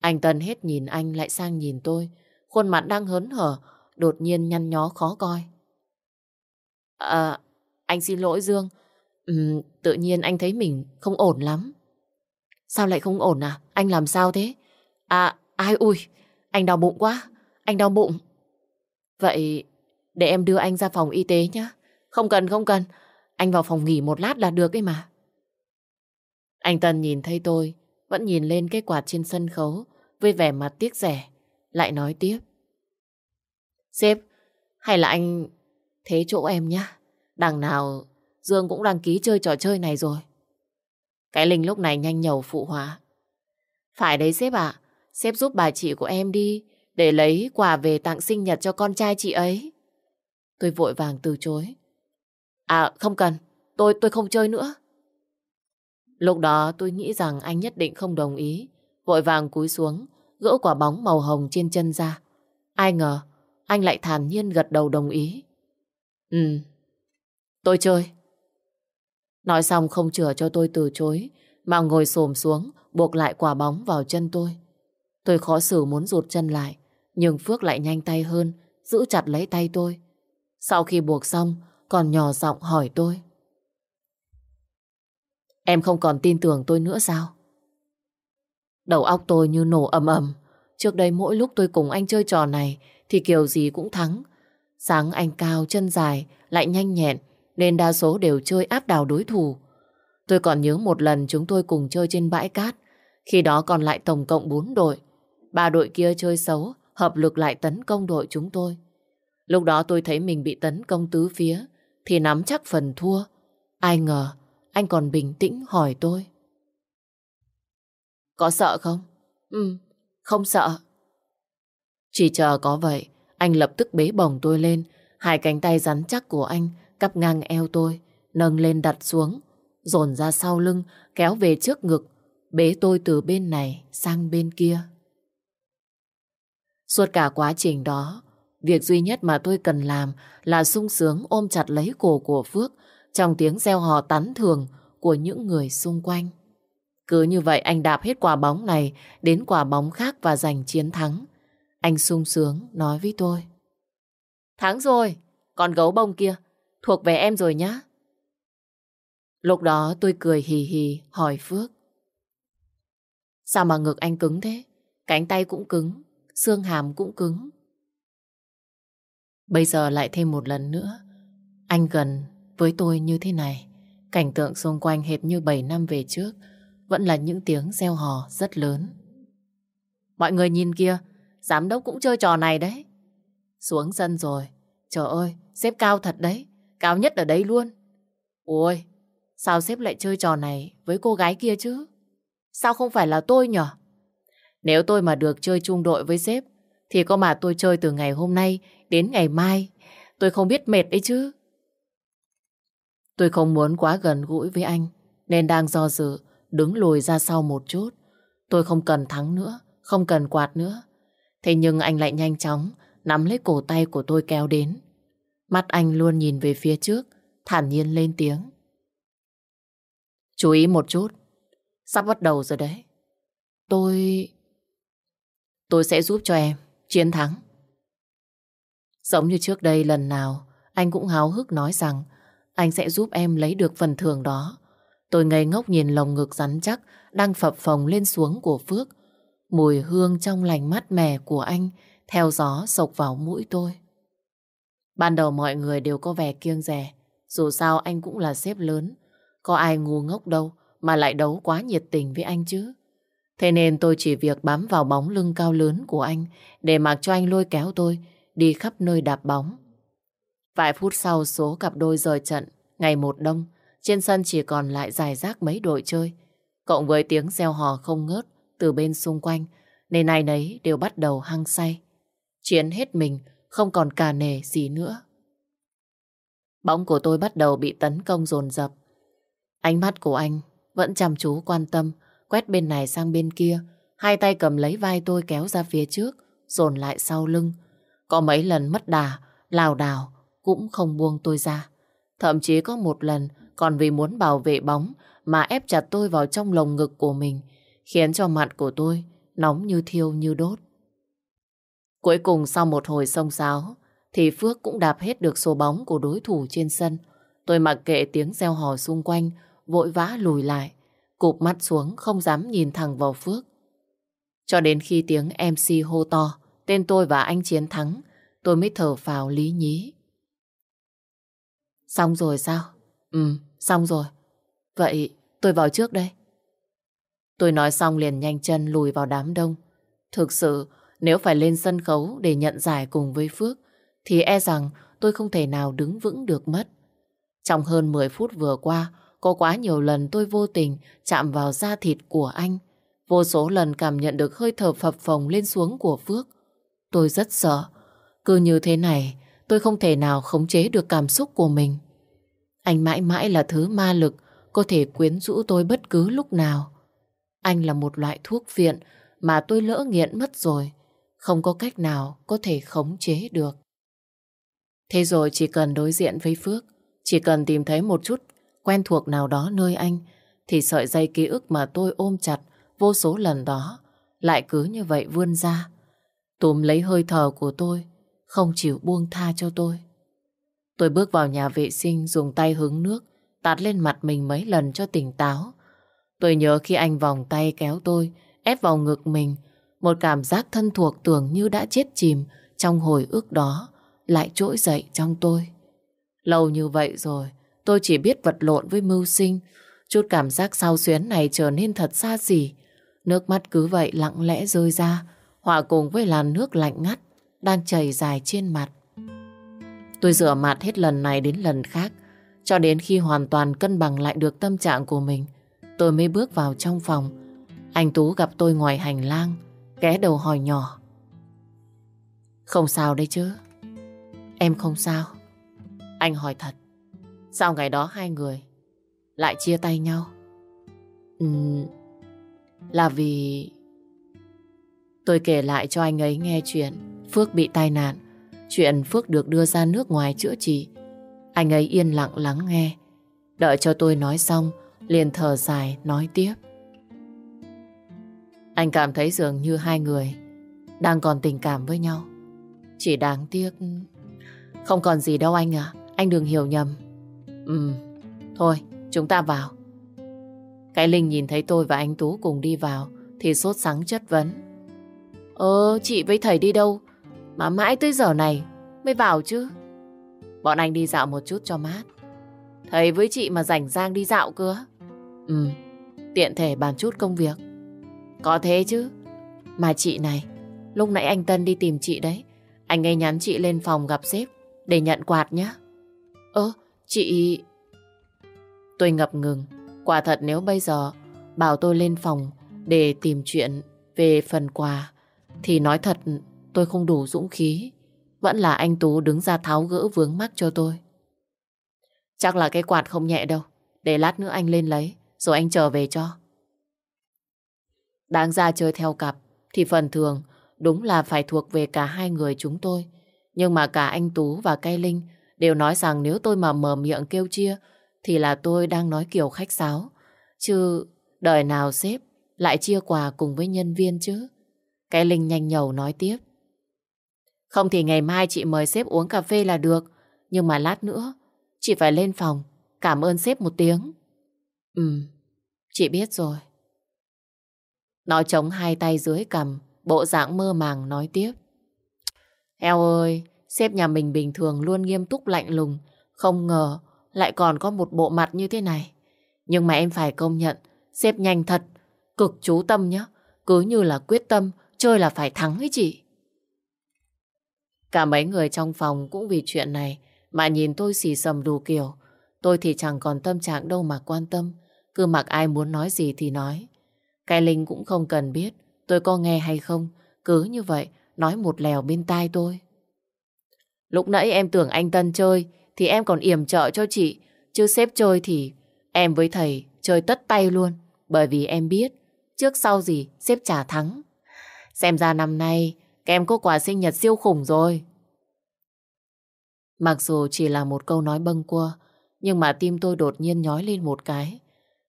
Anh Tân hết nhìn anh lại sang nhìn tôi, khuôn mặt đang hớn hở, đột nhiên nhăn nhó khó coi. À, anh xin lỗi Dương, uhm, tự nhiên anh thấy mình không ổn lắm. Sao lại không ổn à? Anh làm sao thế? À, ai ui, anh đau bụng quá, anh đau bụng. Vậy để em đưa anh ra phòng y tế nhé. Không cần, không cần, anh vào phòng nghỉ một lát là được ấy mà. Anh Tân nhìn thấy tôi, vẫn nhìn lên cái quạt trên sân khấu, với vẻ mặt tiếc rẻ, lại nói tiếp. Sếp, hay là anh thế chỗ em nhá. Đằng nào Dương cũng đăng ký chơi trò chơi này rồi. Cái Linh lúc này nhanh nhầu phụ hóa. Phải đấy sếp ạ, sếp giúp bà chị của em đi để lấy quà về tặng sinh nhật cho con trai chị ấy. Tôi vội vàng từ chối. À không cần, tôi tôi không chơi nữa. Lúc đó tôi nghĩ rằng anh nhất định không đồng ý. Vội vàng cúi xuống, gỡ quả bóng màu hồng trên chân ra. Ai ngờ, anh lại thản nhiên gật đầu đồng ý. Ừ, tôi chơi. Nói xong không chừa cho tôi từ chối, mà ngồi xổm xuống, buộc lại quả bóng vào chân tôi. Tôi khó xử muốn rụt chân lại, nhưng Phước lại nhanh tay hơn, giữ chặt lấy tay tôi. Sau khi buộc xong, còn nhỏ giọng hỏi tôi. Em không còn tin tưởng tôi nữa sao? Đầu óc tôi như nổ ầm ầm. Trước đây mỗi lúc tôi cùng anh chơi trò này thì kiểu gì cũng thắng. Sáng anh cao, chân dài, lại nhanh nhẹn nên đa số đều chơi áp đảo đối thủ. Tôi còn nhớ một lần chúng tôi cùng chơi trên bãi cát. Khi đó còn lại tổng cộng 4 đội. Ba đội kia chơi xấu, hợp lực lại tấn công đội chúng tôi. Lúc đó tôi thấy mình bị tấn công tứ phía thì nắm chắc phần thua. Ai ngờ anh còn bình tĩnh hỏi tôi. Có sợ không? Ừ, không sợ. Chỉ chờ có vậy, anh lập tức bế bổng tôi lên, hai cánh tay rắn chắc của anh cắp ngang eo tôi, nâng lên đặt xuống, dồn ra sau lưng, kéo về trước ngực, bế tôi từ bên này sang bên kia. Suốt cả quá trình đó, việc duy nhất mà tôi cần làm là sung sướng ôm chặt lấy cổ của Phước trong tiếng reo hò tán thường của những người xung quanh. Cứ như vậy anh đạp hết quả bóng này đến quả bóng khác và giành chiến thắng. Anh sung sướng nói với tôi. Thắng rồi, con gấu bông kia thuộc về em rồi nhá. Lúc đó tôi cười hì hì hỏi Phước. Sao mà ngực anh cứng thế? Cánh tay cũng cứng, xương hàm cũng cứng. Bây giờ lại thêm một lần nữa, anh gần với tôi như thế này. Cảnh tượng xung quanh hệt như 7 năm về trước, vẫn là những tiếng reo hò rất lớn. Mọi người nhìn kia, giám đốc cũng chơi trò này đấy. Xuống sân rồi, trời ơi, xếp cao thật đấy, cao nhất ở đây luôn. Ôi, sao xếp lại chơi trò này với cô gái kia chứ? Sao không phải là tôi nhở? Nếu tôi mà được chơi chung đội với sếp, thì có mà tôi chơi từ ngày hôm nay đến ngày mai, tôi không biết mệt đấy chứ. Tôi không muốn quá gần gũi với anh, nên đang do dự, đứng lùi ra sau một chút. Tôi không cần thắng nữa, không cần quạt nữa. Thế nhưng anh lại nhanh chóng nắm lấy cổ tay của tôi kéo đến. Mắt anh luôn nhìn về phía trước, thản nhiên lên tiếng. Chú ý một chút, sắp bắt đầu rồi đấy. Tôi... Tôi sẽ giúp cho em chiến thắng. Giống như trước đây lần nào, anh cũng háo hức nói rằng anh sẽ giúp em lấy được phần thưởng đó. Tôi ngây ngốc nhìn lồng ngực rắn chắc đang phập phồng lên xuống của Phước. Mùi hương trong lành mát mẻ của anh theo gió sộc vào mũi tôi. Ban đầu mọi người đều có vẻ kiêng rẻ. Dù sao anh cũng là sếp lớn. Có ai ngu ngốc đâu mà lại đấu quá nhiệt tình với anh chứ. Thế nên tôi chỉ việc bám vào bóng lưng cao lớn của anh để mặc cho anh lôi kéo tôi đi khắp nơi đạp bóng. Vài phút sau số cặp đôi rời trận, ngày một đông, trên sân chỉ còn lại dài rác mấy đội chơi. Cộng với tiếng gieo hò không ngớt từ bên xung quanh, nên ai nấy đều bắt đầu hăng say. Chiến hết mình, không còn cả nề gì nữa. Bóng của tôi bắt đầu bị tấn công dồn dập. Ánh mắt của anh vẫn chăm chú quan tâm, quét bên này sang bên kia, hai tay cầm lấy vai tôi kéo ra phía trước, dồn lại sau lưng. Có mấy lần mất đà, lào đảo, cũng không buông tôi ra. Thậm chí có một lần còn vì muốn bảo vệ bóng mà ép chặt tôi vào trong lồng ngực của mình, khiến cho mặt của tôi nóng như thiêu như đốt. Cuối cùng sau một hồi sông sáo, thì Phước cũng đạp hết được số bóng của đối thủ trên sân. Tôi mặc kệ tiếng reo hò xung quanh, vội vã lùi lại, cụp mắt xuống không dám nhìn thẳng vào Phước. Cho đến khi tiếng MC hô to, tên tôi và anh chiến thắng, tôi mới thở phào lý nhí. Xong rồi sao? Ừ, xong rồi. Vậy tôi vào trước đây. Tôi nói xong liền nhanh chân lùi vào đám đông. Thực sự, nếu phải lên sân khấu để nhận giải cùng với Phước, thì e rằng tôi không thể nào đứng vững được mất. Trong hơn 10 phút vừa qua, có quá nhiều lần tôi vô tình chạm vào da thịt của anh. Vô số lần cảm nhận được hơi thở phập phồng lên xuống của Phước. Tôi rất sợ. Cứ như thế này, tôi không thể nào khống chế được cảm xúc của mình. Anh mãi mãi là thứ ma lực có thể quyến rũ tôi bất cứ lúc nào. Anh là một loại thuốc viện mà tôi lỡ nghiện mất rồi. Không có cách nào có thể khống chế được. Thế rồi chỉ cần đối diện với Phước, chỉ cần tìm thấy một chút quen thuộc nào đó nơi anh, thì sợi dây ký ức mà tôi ôm chặt vô số lần đó lại cứ như vậy vươn ra. Túm lấy hơi thở của tôi, không chịu buông tha cho tôi. Tôi bước vào nhà vệ sinh dùng tay hứng nước, tạt lên mặt mình mấy lần cho tỉnh táo. Tôi nhớ khi anh vòng tay kéo tôi, ép vào ngực mình, một cảm giác thân thuộc tưởng như đã chết chìm trong hồi ức đó lại trỗi dậy trong tôi. Lâu như vậy rồi, tôi chỉ biết vật lộn với mưu sinh. Chút cảm giác sao xuyến này trở nên thật xa xỉ. Nước mắt cứ vậy lặng lẽ rơi ra, hòa cùng với làn nước lạnh ngắt đang chảy dài trên mặt. Tôi rửa mặt hết lần này đến lần khác, cho đến khi hoàn toàn cân bằng lại được tâm trạng của mình, tôi mới bước vào trong phòng. Anh Tú gặp tôi ngoài hành lang, ghé đầu hỏi nhỏ. Không sao đấy chứ. Em không sao. Anh hỏi thật. Sao ngày đó hai người lại chia tay nhau? Ừm, là vì... Tôi kể lại cho anh ấy nghe chuyện Phước bị tai nạn. Chuyện Phước được đưa ra nước ngoài chữa trị. Anh ấy yên lặng lắng nghe. Đợi cho tôi nói xong, liền thở dài nói tiếp. Anh cảm thấy dường như hai người đang còn tình cảm với nhau. Chỉ đáng tiếc. Không còn gì đâu anh à Anh đừng hiểu nhầm. Ừ Thôi, chúng ta vào. Cái Linh nhìn thấy tôi và anh Tú cùng đi vào Thì sốt sắng chất vấn. Ờ chị với thầy đi đâu? Mà mãi tới giờ này Mới vào chứ. Bọn anh đi dạo một chút cho mát. Thầy với chị mà rảnh rang đi dạo cơ. Ừ Tiện thể bàn chút công việc. Có thế chứ Mà chị này Lúc nãy anh Tân đi tìm chị đấy Anh ấy nhắn chị lên phòng gặp sếp để nhận quạt nhé. Ơ, chị... Tôi ngập ngừng. Quả thật nếu bây giờ bảo tôi lên phòng để tìm chuyện về phần quà thì nói thật tôi không đủ dũng khí. Vẫn là anh Tú đứng ra tháo gỡ vướng mắc cho tôi. Chắc là cái quạt không nhẹ đâu. Để lát nữa anh lên lấy rồi anh trở về cho. Đáng ra chơi theo cặp thì phần thường đúng là phải thuộc về cả hai người chúng tôi. Nhưng mà cả anh Tú và Cây Linh đều nói rằng nếu tôi mà mở miệng kêu chia thì là tôi đang nói kiểu khách sáo. Chứ đời nào sếp lại chia quà cùng với nhân viên chứ. Cái Linh nhanh nhầu nói tiếp. Không thì ngày mai chị mời sếp uống cà phê là được. Nhưng mà lát nữa chị phải lên phòng cảm ơn sếp một tiếng. Ừ, chị biết rồi. Nó chống hai tay dưới cầm, bộ dạng mơ màng nói tiếp. Eo ơi, sếp nhà mình bình thường luôn nghiêm túc lạnh lùng. Không ngờ lại còn có một bộ mặt như thế này. Nhưng mà em phải công nhận, sếp nhanh thật, cực chú tâm nhá. Cứ như là quyết tâm, chơi là phải thắng ấy chị. Cả mấy người trong phòng cũng vì chuyện này mà nhìn tôi xì sầm đủ kiểu. Tôi thì chẳng còn tâm trạng đâu mà quan tâm. Cứ mặc ai muốn nói gì thì nói. Cái Linh cũng không cần biết tôi có nghe hay không. Cứ như vậy nói một lèo bên tai tôi. Lúc nãy em tưởng anh Tân chơi thì em còn yểm trợ cho chị, chứ xếp chơi thì em với thầy chơi tất tay luôn, bởi vì em biết trước sau gì xếp trả thắng. Xem ra năm nay các em có quà sinh nhật siêu khủng rồi. Mặc dù chỉ là một câu nói bâng quơ, Nhưng mà tim tôi đột nhiên nhói lên một cái.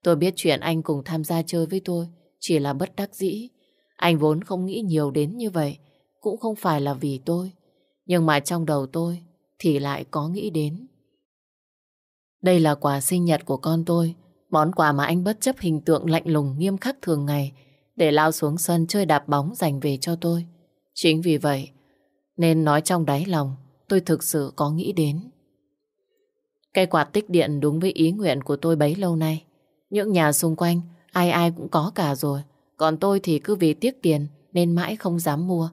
Tôi biết chuyện anh cùng tham gia chơi với tôi chỉ là bất đắc dĩ. Anh vốn không nghĩ nhiều đến như vậy, cũng không phải là vì tôi. Nhưng mà trong đầu tôi thì lại có nghĩ đến. Đây là quà sinh nhật của con tôi, món quà mà anh bất chấp hình tượng lạnh lùng nghiêm khắc thường ngày để lao xuống sân chơi đạp bóng dành về cho tôi. Chính vì vậy, nên nói trong đáy lòng, tôi thực sự có nghĩ đến. Cây quạt tích điện đúng với ý nguyện của tôi bấy lâu nay. Những nhà xung quanh, ai ai cũng có cả rồi. Còn tôi thì cứ vì tiếc tiền nên mãi không dám mua.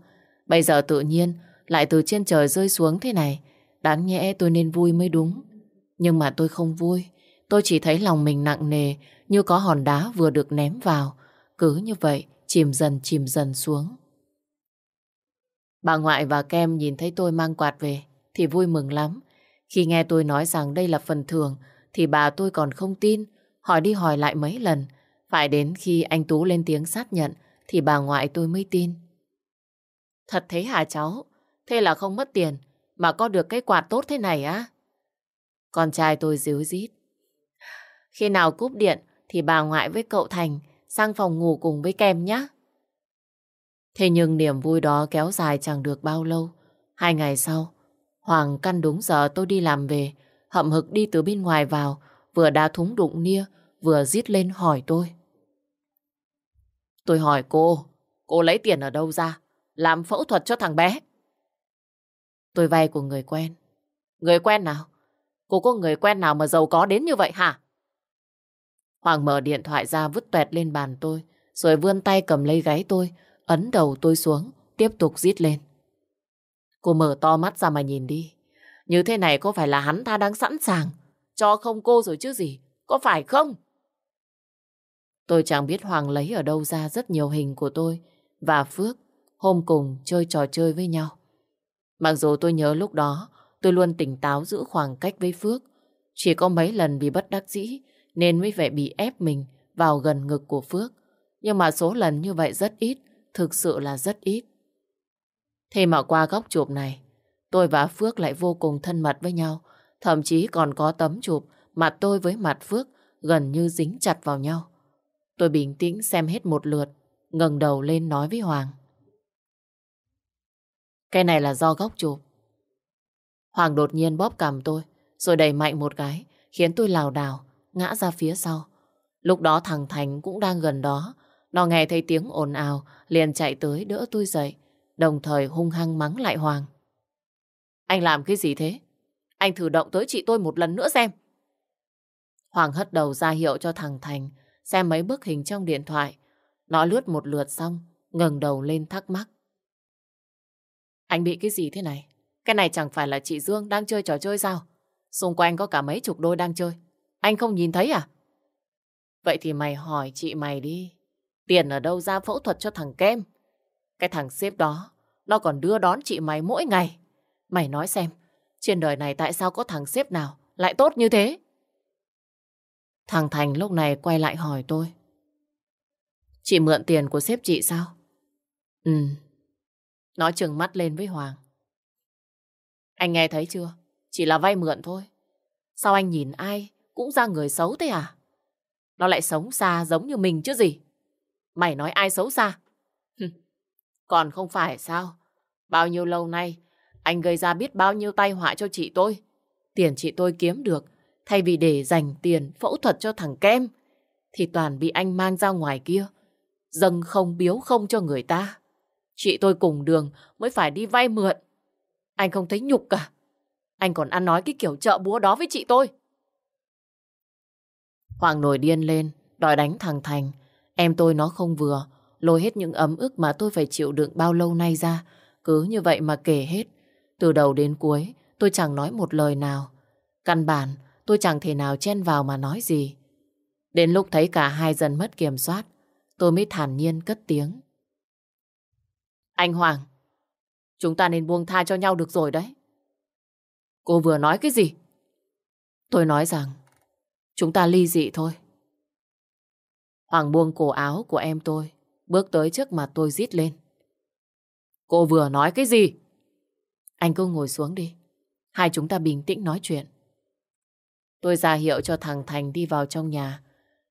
Bây giờ tự nhiên lại từ trên trời rơi xuống thế này. Đáng nhẽ tôi nên vui mới đúng. Nhưng mà tôi không vui. Tôi chỉ thấy lòng mình nặng nề như có hòn đá vừa được ném vào. Cứ như vậy, chìm dần chìm dần xuống. Bà ngoại và Kem nhìn thấy tôi mang quạt về thì vui mừng lắm. Khi nghe tôi nói rằng đây là phần thưởng thì bà tôi còn không tin, hỏi đi hỏi lại mấy lần. Phải đến khi anh Tú lên tiếng xác nhận thì bà ngoại tôi mới tin. Thật thế hả cháu? Thế là không mất tiền mà có được cái quạt tốt thế này á? Con trai tôi díu dít. Khi nào cúp điện thì bà ngoại với cậu Thành sang phòng ngủ cùng với kem nhé. Thế nhưng niềm vui đó kéo dài chẳng được bao lâu. Hai ngày sau, Hoàng căn đúng giờ tôi đi làm về, hậm hực đi từ bên ngoài vào, vừa đá thúng đụng nia, vừa rít lên hỏi tôi. Tôi hỏi cô, cô lấy tiền ở đâu ra? Làm phẫu thuật cho thằng bé. Tôi vay của người quen. Người quen nào? Cô có người quen nào mà giàu có đến như vậy hả? Hoàng mở điện thoại ra vứt tuẹt lên bàn tôi, rồi vươn tay cầm lấy gáy tôi, ấn đầu tôi xuống, tiếp tục rít lên. Cô mở to mắt ra mà nhìn đi. Như thế này có phải là hắn ta đang sẵn sàng cho không cô rồi chứ gì? Có phải không? Tôi chẳng biết Hoàng lấy ở đâu ra rất nhiều hình của tôi và Phước hôm cùng chơi trò chơi với nhau. Mặc dù tôi nhớ lúc đó tôi luôn tỉnh táo giữ khoảng cách với Phước. Chỉ có mấy lần vì bất đắc dĩ nên mới phải bị ép mình vào gần ngực của Phước. Nhưng mà số lần như vậy rất ít, thực sự là rất ít. Thế mà qua góc chụp này, tôi và Phước lại vô cùng thân mật với nhau. Thậm chí còn có tấm chụp mặt tôi với mặt Phước gần như dính chặt vào nhau. Tôi bình tĩnh xem hết một lượt, ngẩng đầu lên nói với Hoàng. Cái này là do góc chụp. Hoàng đột nhiên bóp cằm tôi, rồi đẩy mạnh một cái, khiến tôi lảo đảo, ngã ra phía sau. Lúc đó thằng Thành cũng đang gần đó, nó nghe thấy tiếng ồn ào, liền chạy tới đỡ tôi dậy, đồng thời hung hăng mắng lại Hoàng. Anh làm cái gì thế? Anh thử động tới chị tôi một lần nữa xem. Hoàng hất đầu ra hiệu cho thằng Thành xem mấy bức hình trong điện thoại. Nó lướt một lượt xong, ngẩng đầu lên thắc mắc. Anh bị cái gì thế này? Cái này chẳng phải là chị Dương đang chơi trò chơi sao? Xung quanh có cả mấy chục đôi đang chơi. Anh không nhìn thấy à? Vậy thì mày hỏi chị mày đi. Tiền ở đâu ra phẫu thuật cho thằng Kem? Cái thằng sếp đó, nó còn đưa đón chị mày mỗi ngày. Mày nói xem, trên đời này tại sao có thằng sếp nào lại tốt như thế? Thằng Thành lúc này quay lại hỏi tôi. Chị mượn tiền của sếp chị sao? Ừ. Nó trừng mắt lên với Hoàng. Anh nghe thấy chưa? Chỉ là vay mượn thôi. Sao anh nhìn ai cũng ra người xấu thế à? Nó lại sống xa giống như mình chứ gì? Mày nói ai xấu xa? Còn không phải sao? Bao nhiêu lâu nay, anh gây ra biết bao nhiêu tai họa cho chị tôi. Tiền chị tôi kiếm được, thay vì để dành tiền phẫu thuật cho thằng Kem, thì toàn bị anh mang ra ngoài kia. Dâng không biếu không cho người ta. Chị tôi cùng đường mới phải đi vay mượn. Anh không thấy nhục cả. Anh còn ăn nói cái kiểu chợ búa đó với chị tôi. Hoàng nổi điên lên, đòi đánh thằng Thành. Em tôi nó không vừa, lôi hết những ấm ức mà tôi phải chịu đựng bao lâu nay ra. Cứ như vậy mà kể hết. Từ đầu đến cuối, tôi chẳng nói một lời nào. Căn bản, tôi chẳng thể nào chen vào mà nói gì. Đến lúc thấy cả hai dần mất kiểm soát, tôi mới thản nhiên cất tiếng. Anh Hoàng, chúng ta nên buông tha cho nhau được rồi đấy. Cô vừa nói cái gì? Tôi nói rằng, chúng ta ly dị thôi. Hoàng buông cổ áo của em tôi, bước tới trước mặt tôi rít lên. Cô vừa nói cái gì? Anh cứ ngồi xuống đi. Hai chúng ta bình tĩnh nói chuyện. Tôi ra hiệu cho thằng Thành đi vào trong nhà.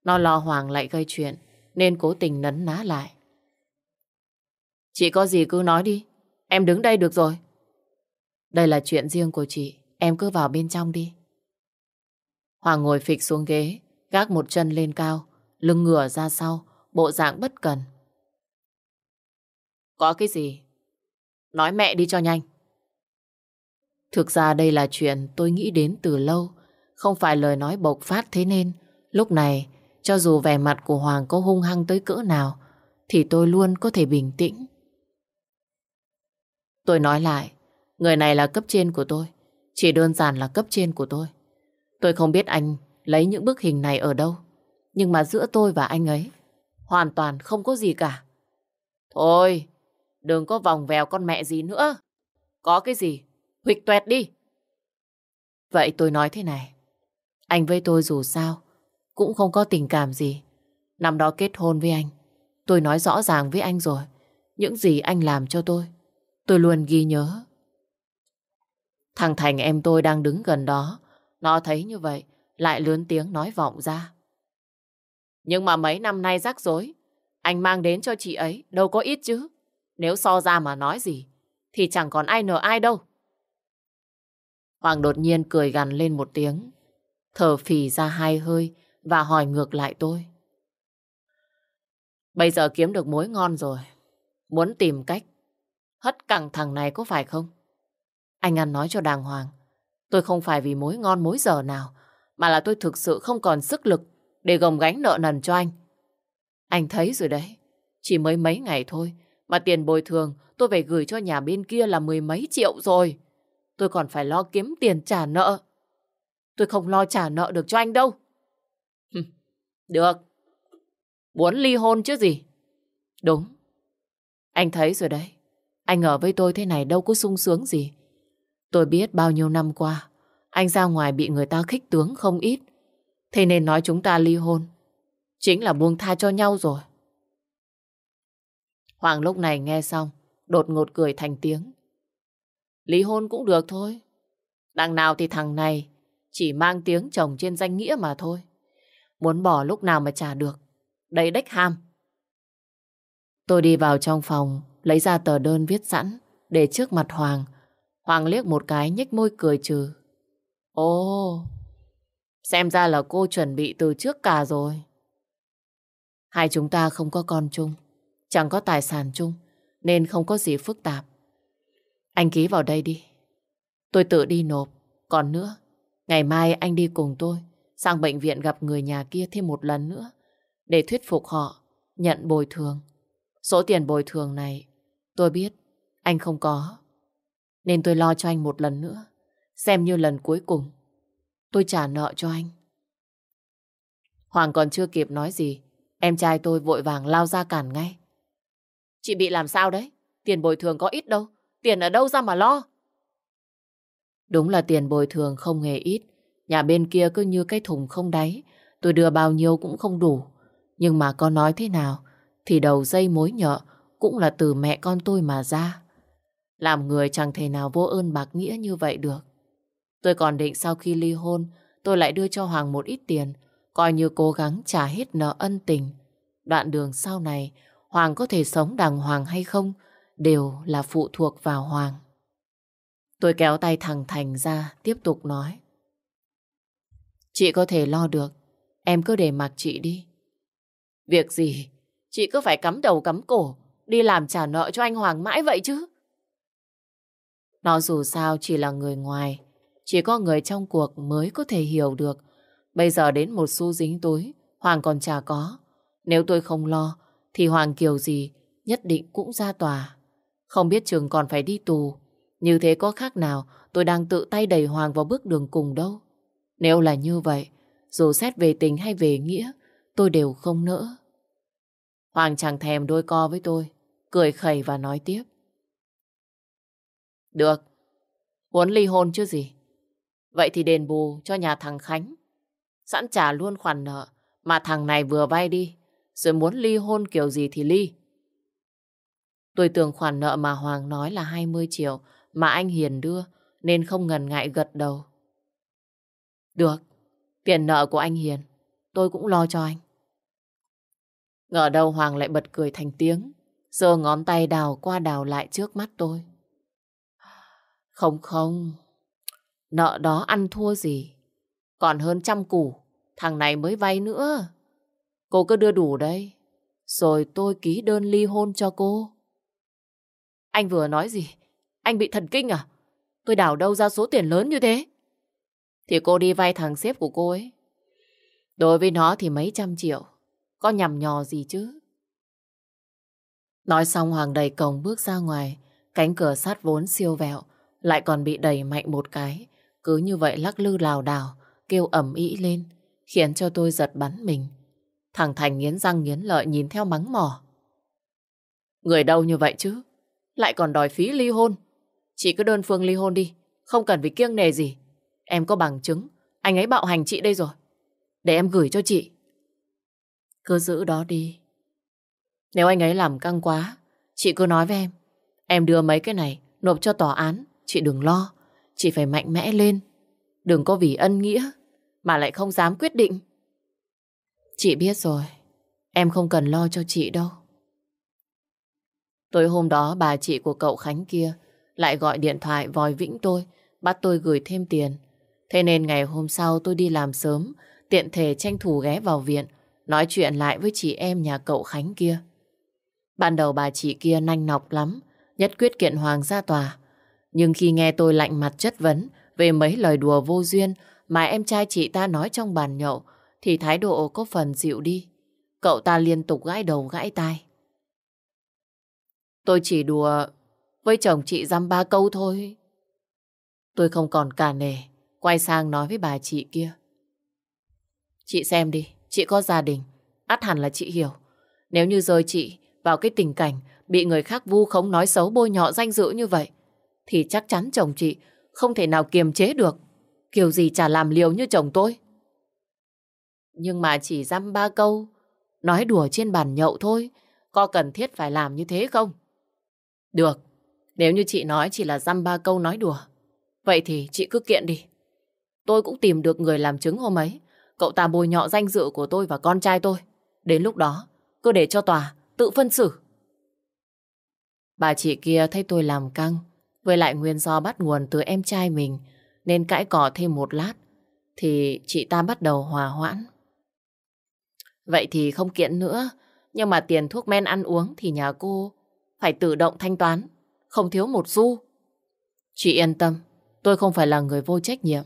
Nó lo Hoàng lại gây chuyện, nên cố tình nấn ná lại. Chị có gì cứ nói đi, em đứng đây được rồi. Đây là chuyện riêng của chị, em cứ vào bên trong đi. Hoàng ngồi phịch xuống ghế, gác một chân lên cao, lưng ngửa ra sau, bộ dạng bất cần. Có cái gì? Nói mẹ đi cho nhanh. Thực ra đây là chuyện tôi nghĩ đến từ lâu, không phải lời nói bộc phát thế nên lúc này cho dù vẻ mặt của Hoàng có hung hăng tới cỡ nào thì tôi luôn có thể bình tĩnh. Tôi nói lại, người này là cấp trên của tôi, chỉ đơn giản là cấp trên của tôi. Tôi không biết anh lấy những bức hình này ở đâu, nhưng mà giữa tôi và anh ấy hoàn toàn không có gì cả. Thôi, đừng có vòng vèo con mẹ gì nữa. Có cái gì, huỵch tuẹt đi. Vậy tôi nói thế này, anh với tôi dù sao cũng không có tình cảm gì. Năm đó kết hôn với anh, tôi nói rõ ràng với anh rồi. Những gì anh làm cho tôi, tôi luôn ghi nhớ. Thằng Thành em tôi đang đứng gần đó. Nó thấy như vậy, lại lớn tiếng nói vọng ra. Nhưng mà mấy năm nay rắc rối, anh mang đến cho chị ấy đâu có ít chứ. Nếu so ra mà nói gì, thì chẳng còn ai nợ ai đâu. Hoàng đột nhiên cười gằn lên một tiếng, thở phì ra hai hơi và hỏi ngược lại tôi. Bây giờ kiếm được mối ngon rồi, muốn tìm cách hất cẳng thằng này có phải không? Anh ăn nói cho đàng hoàng, tôi không phải vì mối ngon mối giờ nào, mà là tôi thực sự không còn sức lực để gồng gánh nợ nần cho anh. Anh thấy rồi đấy, chỉ mới mấy ngày thôi mà tiền bồi thường tôi phải gửi cho nhà bên kia là mười mấy triệu rồi. Tôi còn phải lo kiếm tiền trả nợ. Tôi không lo trả nợ được cho anh đâu. Được. Muốn ly hôn chứ gì? Đúng. Anh thấy rồi đấy. Anh ở với tôi thế này đâu có sung sướng gì. Tôi biết bao nhiêu năm qua, anh ra ngoài bị người ta khích tướng không ít. Thế nên nói chúng ta ly hôn. Chính là buông tha cho nhau rồi. Hoàng lúc này nghe xong, đột ngột cười thành tiếng. Ly hôn cũng được thôi. Đằng nào thì thằng này chỉ mang tiếng chồng trên danh nghĩa mà thôi. Muốn bỏ lúc nào mà trả được. Đây đếch ham. Tôi đi vào trong phòng, lấy ra tờ đơn viết sẵn, để trước mặt Hoàng. Hoàng liếc một cái nhếch môi cười trừ. Ồ, xem ra là cô chuẩn bị từ trước cả rồi. Hai chúng ta không có con chung, chẳng có tài sản chung, nên không có gì phức tạp. Anh ký vào đây đi. Tôi tự đi nộp. Còn nữa, ngày mai anh đi cùng tôi, sang bệnh viện gặp người nhà kia thêm một lần nữa, để thuyết phục họ nhận bồi thường. Số tiền bồi thường này, tôi biết anh không có. Nên tôi lo cho anh một lần nữa. Xem như lần cuối cùng. Tôi trả nợ cho anh. Hoàng còn chưa kịp nói gì. Em trai tôi vội vàng lao ra cản ngay. Chị bị làm sao đấy? Tiền bồi thường có ít đâu. Tiền ở đâu ra mà lo? Đúng là tiền bồi thường không hề ít. Nhà bên kia cứ như cái thùng không đáy. Tôi đưa bao nhiêu cũng không đủ. Nhưng mà có nói thế nào, thì đầu dây mối nhợ cũng là từ mẹ con tôi mà ra. Làm người chẳng thể nào vô ơn bạc nghĩa như vậy được. Tôi còn định sau khi ly hôn, tôi lại đưa cho Hoàng một ít tiền, coi như cố gắng trả hết nợ ân tình. Đoạn đường sau này, Hoàng có thể sống đàng hoàng hay không, đều là phụ thuộc vào Hoàng. Tôi kéo tay thằng Thành ra tiếp tục nói. Chị có thể lo được, em cứ để mặc chị đi. Việc gì? Chị cứ phải cắm đầu cắm cổ, đi làm trả nợ cho anh Hoàng mãi vậy chứ. Nó dù sao chỉ là người ngoài, chỉ có người trong cuộc mới có thể hiểu được. Bây giờ đến một xu dính túi, Hoàng còn chả có. Nếu tôi không lo, thì Hoàng kiểu gì nhất định cũng ra tòa. Không biết trường còn phải đi tù. Như thế có khác nào tôi đang tự tay đẩy Hoàng vào bước đường cùng đâu. Nếu là như vậy, dù xét về tình hay về nghĩa, tôi đều không nỡ. Hoàng chẳng thèm đôi co với tôi, cười khẩy và nói tiếp. Được, muốn ly hôn chứ gì. Vậy thì đền bù cho nhà thằng Khánh. Sẵn trả luôn khoản nợ mà thằng này vừa vay đi, rồi muốn ly hôn kiểu gì thì ly. Tôi tưởng khoản nợ mà Hoàng nói là 20 triệu mà anh Hiền đưa nên không ngần ngại gật đầu. Được, Tiền nợ của anh Hiền, tôi cũng lo cho anh. Ngờ đâu Hoàng lại bật cười thành tiếng, giơ ngón tay đào qua đào lại trước mắt tôi. Không không, nợ đó ăn thua gì, còn hơn trăm củ, thằng này mới vay nữa. Cô cứ đưa đủ đây, rồi tôi ký đơn ly hôn cho cô. Anh vừa nói gì? Anh bị thần kinh à? Tôi đảo đâu ra số tiền lớn như thế? Thì cô đi vay thằng sếp của cô ấy. Đối với nó thì mấy trăm triệu. Có nhầm nhò gì chứ? Nói xong Hoàng đầy cổng bước ra ngoài. Cánh cửa sắt vốn siêu vẹo. Lại còn bị đẩy mạnh một cái. Cứ như vậy lắc lư lào đảo. Kêu ẩm ý lên. Khiến cho tôi giật bắn mình. Thằng Thành nghiến răng nghiến lợi nhìn theo mắng mỏ. Người đâu như vậy chứ? Lại còn đòi phí ly hôn. Chị cứ đơn phương ly hôn đi. Không cần phải kiêng nề gì. Em có bằng chứng. Anh ấy bạo hành chị đây rồi. Để em gửi cho chị. Cứ giữ đó đi. Nếu anh ấy làm căng quá, chị cứ nói với em. Em đưa mấy cái này nộp cho tòa án. Chị đừng lo. Chị phải mạnh mẽ lên. Đừng có vì ân nghĩa mà lại không dám quyết định. Chị biết rồi. Em không cần lo cho chị đâu. Tối hôm đó bà chị của cậu Khánh kia lại gọi điện thoại vòi vĩnh tôi, bắt tôi gửi thêm tiền. Thế nên ngày hôm sau tôi đi làm sớm, tiện thể tranh thủ ghé vào viện, nói chuyện lại với chị em nhà cậu Khánh kia. Ban đầu bà chị kia nanh nọc lắm, nhất quyết kiện Hoàng ra tòa. Nhưng khi nghe tôi lạnh mặt chất vấn về mấy lời đùa vô duyên mà em trai chị ta nói trong bàn nhậu, thì thái độ có phần dịu đi. Cậu ta liên tục gãi đầu gãi tai. Tôi chỉ đùa với chồng chị dăm ba câu thôi. Tôi không còn cả nề, quay sang nói với bà chị kia. Chị xem đi, chị có gia đình, ắt hẳn là chị hiểu. Nếu như rơi chị vào cái tình cảnh bị người khác vu khống nói xấu bôi nhọ danh dự như vậy, thì chắc chắn chồng chị không thể nào kiềm chế được. Kiểu gì chả làm liều như chồng tôi. Nhưng mà chỉ dăm ba câu, nói đùa trên bàn nhậu thôi, có cần thiết phải làm như thế không? Được, nếu như chị nói chỉ là dăm ba câu nói đùa, vậy thì chị cứ kiện đi. Tôi cũng tìm được người làm chứng hôm ấy. Cậu ta bồi nhọ danh dự của tôi và con trai tôi. Đến lúc đó, cứ để cho tòa tự phân xử. Bà chị kia thấy tôi làm căng, với lại nguyên do bắt nguồn từ em trai mình, nên cãi cỏ thêm một lát, thì chị ta bắt đầu hòa hoãn. Vậy thì không kiện nữa, nhưng mà tiền thuốc men ăn uống thì nhà cô phải tự động thanh toán, không thiếu một xu. Chị yên tâm, tôi không phải là người vô trách nhiệm.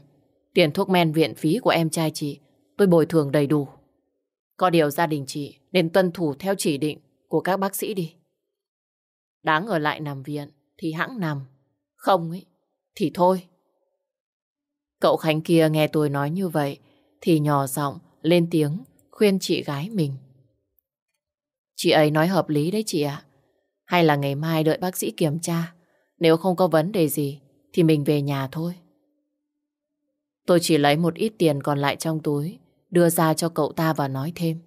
Tiền thuốc men viện phí của em trai chị, tôi bồi thường đầy đủ. Có điều gia đình chị nên tuân thủ theo chỉ định của các bác sĩ đi. Đáng ở lại nằm viện thì hãng nằm, không ấy thì thôi. Cậu Khánh kia nghe tôi nói như vậy thì nhỏ giọng lên tiếng khuyên chị gái mình. Chị ấy nói hợp lý đấy chị ạ. Hay là ngày mai đợi bác sĩ kiểm tra. Nếu không có vấn đề gì thì mình về nhà thôi. Tôi chỉ lấy một ít tiền còn lại trong túi đưa ra cho cậu ta và nói thêm.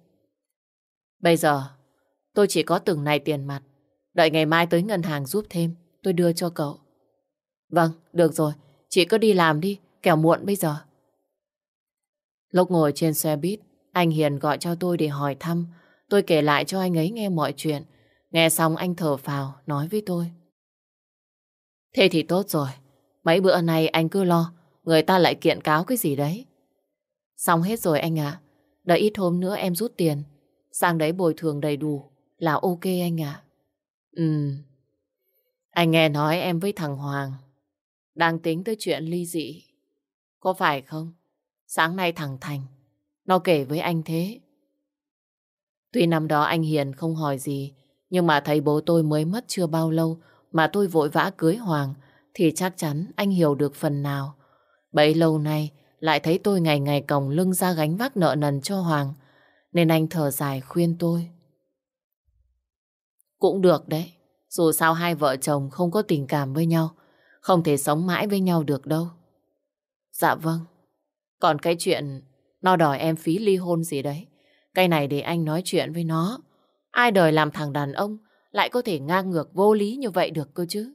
Bây giờ tôi chỉ có từng này tiền mặt. Đợi ngày mai tới ngân hàng giúp thêm tôi đưa cho cậu. Vâng, được rồi. Chị cứ đi làm đi, kẻo muộn bây giờ. Lúc ngồi trên xe buýt, anh Hiền gọi cho tôi để hỏi thăm. Tôi kể lại cho anh ấy nghe mọi chuyện. Nghe xong anh thở phào, nói với tôi. Thế thì tốt rồi. Mấy bữa nay anh cứ lo, người ta lại kiện cáo cái gì đấy. Xong hết rồi anh ạ. Đợi ít hôm nữa em rút tiền. Sang đấy bồi thường đầy đủ là ok anh ạ. Ừ. Anh nghe nói em với thằng Hoàng đang tính tới chuyện ly dị. Có phải không? Sáng nay thằng Thành nó kể với anh thế. Tuy năm đó anh Hiền không hỏi gì, nhưng mà thấy bố tôi mới mất chưa bao lâu mà tôi vội vã cưới Hoàng, thì chắc chắn anh hiểu được phần nào. Bấy lâu nay, lại thấy tôi ngày ngày còng lưng ra gánh vác nợ nần cho Hoàng, nên anh thở dài khuyên tôi. Cũng được đấy, dù sao hai vợ chồng không có tình cảm với nhau, không thể sống mãi với nhau được đâu. Dạ vâng, còn cái chuyện nó đòi em phí ly hôn gì đấy. Cái này để anh nói chuyện với nó. Ai đời làm thằng đàn ông lại có thể ngang ngược vô lý như vậy được cơ chứ?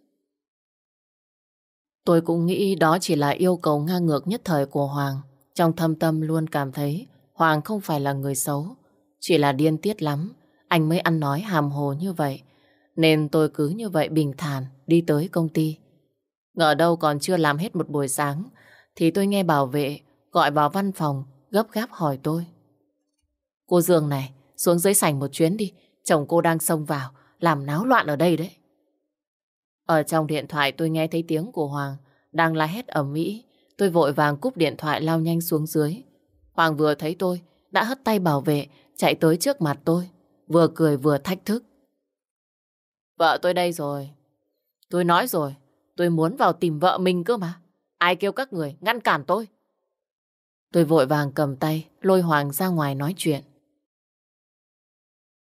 Tôi cũng nghĩ đó chỉ là yêu cầu ngang ngược nhất thời của Hoàng. Trong thâm tâm luôn cảm thấy Hoàng không phải là người xấu. Chỉ là điên tiết lắm. Anh mới ăn nói hàm hồ như vậy. Nên tôi cứ như vậy bình thản đi tới công ty. Ngờ đâu còn chưa làm hết một buổi sáng thì tôi nghe bảo vệ gọi vào văn phòng gấp gáp hỏi tôi. Cô Dương này, xuống dưới sảnh một chuyến đi. Chồng cô đang xông vào, làm náo loạn ở đây đấy. Ở trong điện thoại tôi nghe thấy tiếng của Hoàng đang la hét ầm ĩ. Tôi vội vàng cúp điện thoại lao nhanh xuống dưới. Hoàng vừa thấy tôi, đã hất tay bảo vệ, chạy tới trước mặt tôi, vừa cười vừa thách thức. Vợ tôi đây rồi. Tôi nói rồi, tôi muốn vào tìm vợ mình cơ mà. Ai kêu các người ngăn cản tôi? Tôi vội vàng cầm tay, lôi Hoàng ra ngoài nói chuyện.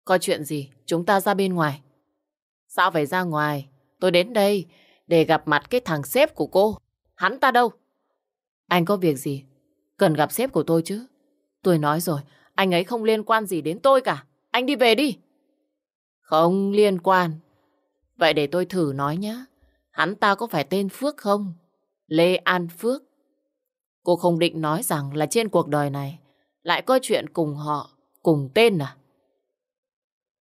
Có chuyện gì? Chúng ta ra bên ngoài. Sao phải ra ngoài? Tôi đến đây để gặp mặt cái thằng sếp của cô. Hắn ta đâu? Anh có việc gì? Cần gặp sếp của tôi chứ. Tôi nói rồi, anh ấy không liên quan gì đến tôi cả. Anh đi về đi. Không liên quan. Vậy để tôi thử nói nhé. Hắn ta có phải tên Phước không? Lê An Phước. Cô không định nói rằng là trên cuộc đời này lại có chuyện cùng họ, cùng tên à?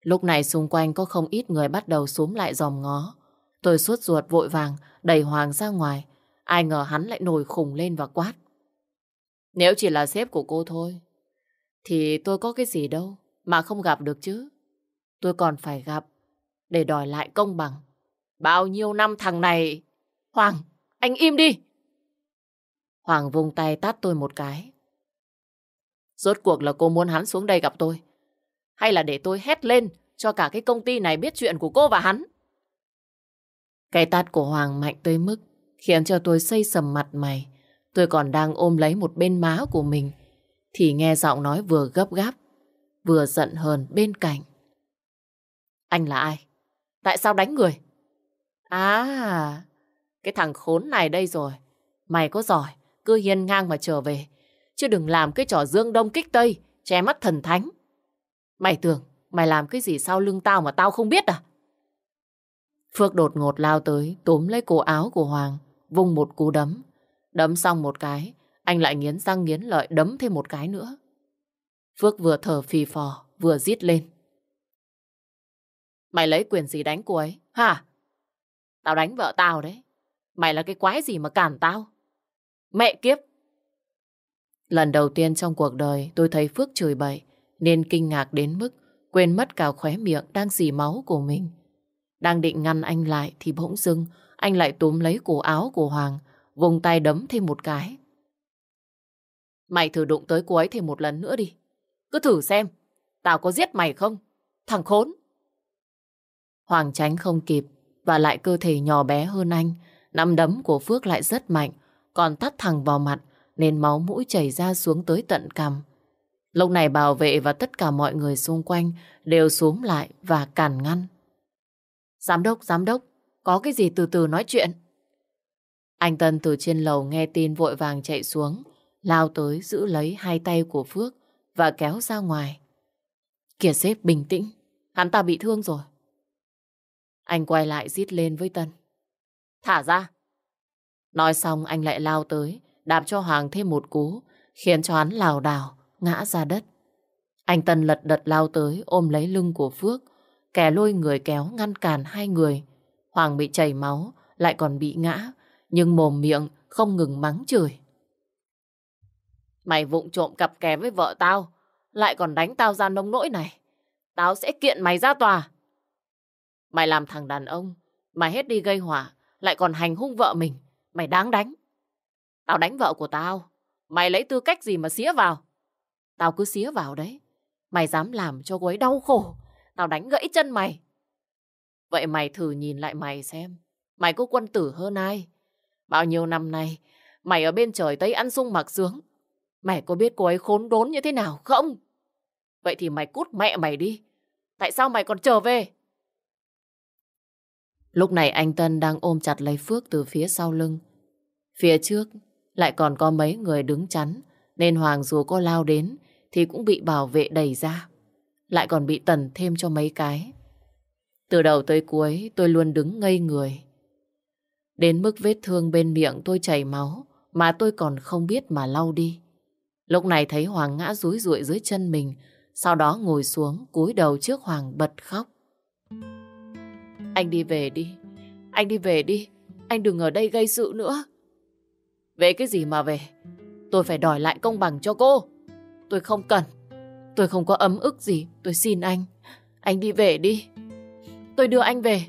Lúc này xung quanh có không ít người bắt đầu xuống lại dòm ngó. Tôi suốt ruột vội vàng đẩy Hoàng ra ngoài. Ai ngờ hắn lại nổi khùng lên và quát. Nếu chỉ là sếp của cô thôi, thì tôi có cái gì đâu mà không gặp được chứ. Tôi còn phải gặp để đòi lại công bằng. Bao nhiêu năm thằng này... Hoàng, anh im đi! Hoàng vung tay tát tôi một cái. Rốt cuộc là cô muốn hắn xuống đây gặp tôi. Hay là để tôi hét lên cho cả cái công ty này biết chuyện của cô và hắn? Cái tát của Hoàng mạnh tới mức khiến cho tôi xây sầm mặt mày. Tôi còn đang ôm lấy một bên má của mình thì nghe giọng nói vừa gấp gáp vừa giận hờn bên cạnh. Anh là ai? Tại sao đánh người? À, cái thằng khốn này đây rồi. Mày có giỏi, cứ hiên ngang mà trở về. Chứ đừng làm cái trò dương đông kích tây, che mắt thần thánh. Mày tưởng mày làm cái gì sau lưng tao mà tao không biết à? Phước đột ngột lao tới, túm lấy cổ áo của Hoàng, vung một cú đấm. Đấm xong một cái, anh lại nghiến răng nghiến lợi đấm thêm một cái nữa. Phước vừa thở phì phò, vừa rít lên. Mày lấy quyền gì đánh cô ấy, hả? Tao đánh vợ tao đấy. Mày là cái quái gì mà cản tao? Mẹ kiếp! Lần đầu tiên trong cuộc đời tôi thấy Phước chửi bậy, nên kinh ngạc đến mức quên mất cả khóe miệng đang dì máu của mình. Đang định ngăn anh lại thì bỗng dưng anh lại túm lấy cổ áo của Hoàng, vùng tay đấm thêm một cái. Mày thử đụng tới cô ấy thêm một lần nữa đi. Cứ thử xem, tao có giết mày không? Thằng khốn! Hoàng tránh không kịp và lại cơ thể nhỏ bé hơn anh. Nắm đấm của Phước lại rất mạnh, còn tắt thẳng vào mặt nên máu mũi chảy ra xuống tới tận cằm. Lúc này bảo vệ và tất cả mọi người xung quanh đều xuống lại và cản ngăn. Giám đốc, giám đốc, có cái gì từ từ nói chuyện? Anh Tân từ trên lầu nghe tin vội vàng chạy xuống, lao tới giữ lấy hai tay của Phước và kéo ra ngoài. Kìa sếp bình tĩnh, hắn ta bị thương rồi. Anh quay lại rít lên với Tân. Thả ra. Nói xong anh lại lao tới, đạp cho Hoàng thêm một cú, khiến cho hắn lảo đảo, ngã ra đất. Anh Tân lật đật lao tới, ôm lấy lưng của Phước, kẻ lôi người kéo ngăn cản hai người. Hoàng bị chảy máu, lại còn bị ngã, nhưng mồm miệng không ngừng mắng chửi. Mày vụng trộm cặp kè với vợ tao, lại còn đánh tao ra nông nỗi này. Tao sẽ kiện mày ra tòa. Mày làm thằng đàn ông, mày hết đi gây hỏa, lại còn hành hung vợ mình. Mày đáng đánh. Tao đánh vợ của tao. Mày lấy tư cách gì mà xía vào? Tao cứ xía vào đấy. Mày dám làm cho cô ấy đau khổ. Tao đánh gãy chân mày. Vậy mày thử nhìn lại mày xem. Mày có quân tử hơn ai? Bao nhiêu năm nay, mày ở bên trời Tây ăn sung mặc sướng. Mày có biết cô ấy khốn đốn như thế nào không? Vậy thì mày cút mẹ mày đi. Tại sao mày còn trở về? Lúc này anh Tân đang ôm chặt lấy Phước từ phía sau lưng. Phía trước lại còn có mấy người đứng chắn, nên Hoàng dù có lao đến thì cũng bị bảo vệ đẩy ra. Lại còn bị tần thêm cho mấy cái. Từ đầu tới cuối tôi luôn đứng ngây người. Đến mức vết thương bên miệng tôi chảy máu mà tôi còn không biết mà lau đi. Lúc này thấy Hoàng ngã rúi rụi dưới chân mình, sau đó ngồi xuống cúi đầu trước Hoàng bật khóc. Anh đi về đi, anh đi về đi, anh đừng ở đây gây sự nữa. Về cái gì mà về? Tôi phải đòi lại công bằng cho cô. Tôi không cần. Tôi không có ấm ức gì. Tôi xin anh. Anh đi về đi. Tôi đưa anh về.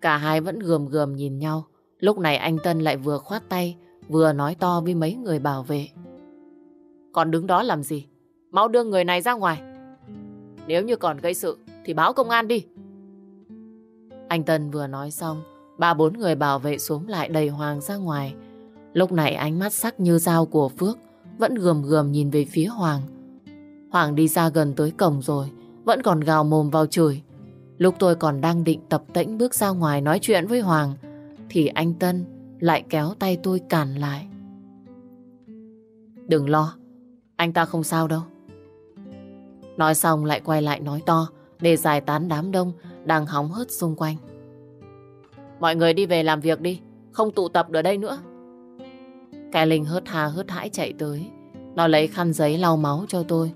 Cả hai vẫn gườm gườm nhìn nhau. Lúc này anh Tân lại vừa khoát tay, vừa nói to với mấy người bảo vệ. Còn đứng đó làm gì? Mau đưa người này ra ngoài. Nếu như còn gây sự, thì báo công an đi. Anh Tân vừa nói xong, ba bốn người bảo vệ xuống lại đầy Hoàng ra ngoài. Lúc này ánh mắt sắc như dao của Phước vẫn gườm gườm nhìn về phía Hoàng. Hoàng đi ra gần tới cổng rồi, vẫn còn gào mồm vào chửi. Lúc tôi còn đang định tập tĩnh bước ra ngoài nói chuyện với Hoàng, thì anh Tân lại kéo tay tôi cản lại. Đừng lo, anh ta không sao đâu. Nói xong lại quay lại nói to để giải tán đám đông đang hóng hớt xung quanh. Mọi người đi về làm việc đi, không tụ tập ở đây nữa. Cái Linh hớt hà hớt hãi chạy tới. Nó lấy khăn giấy lau máu cho tôi,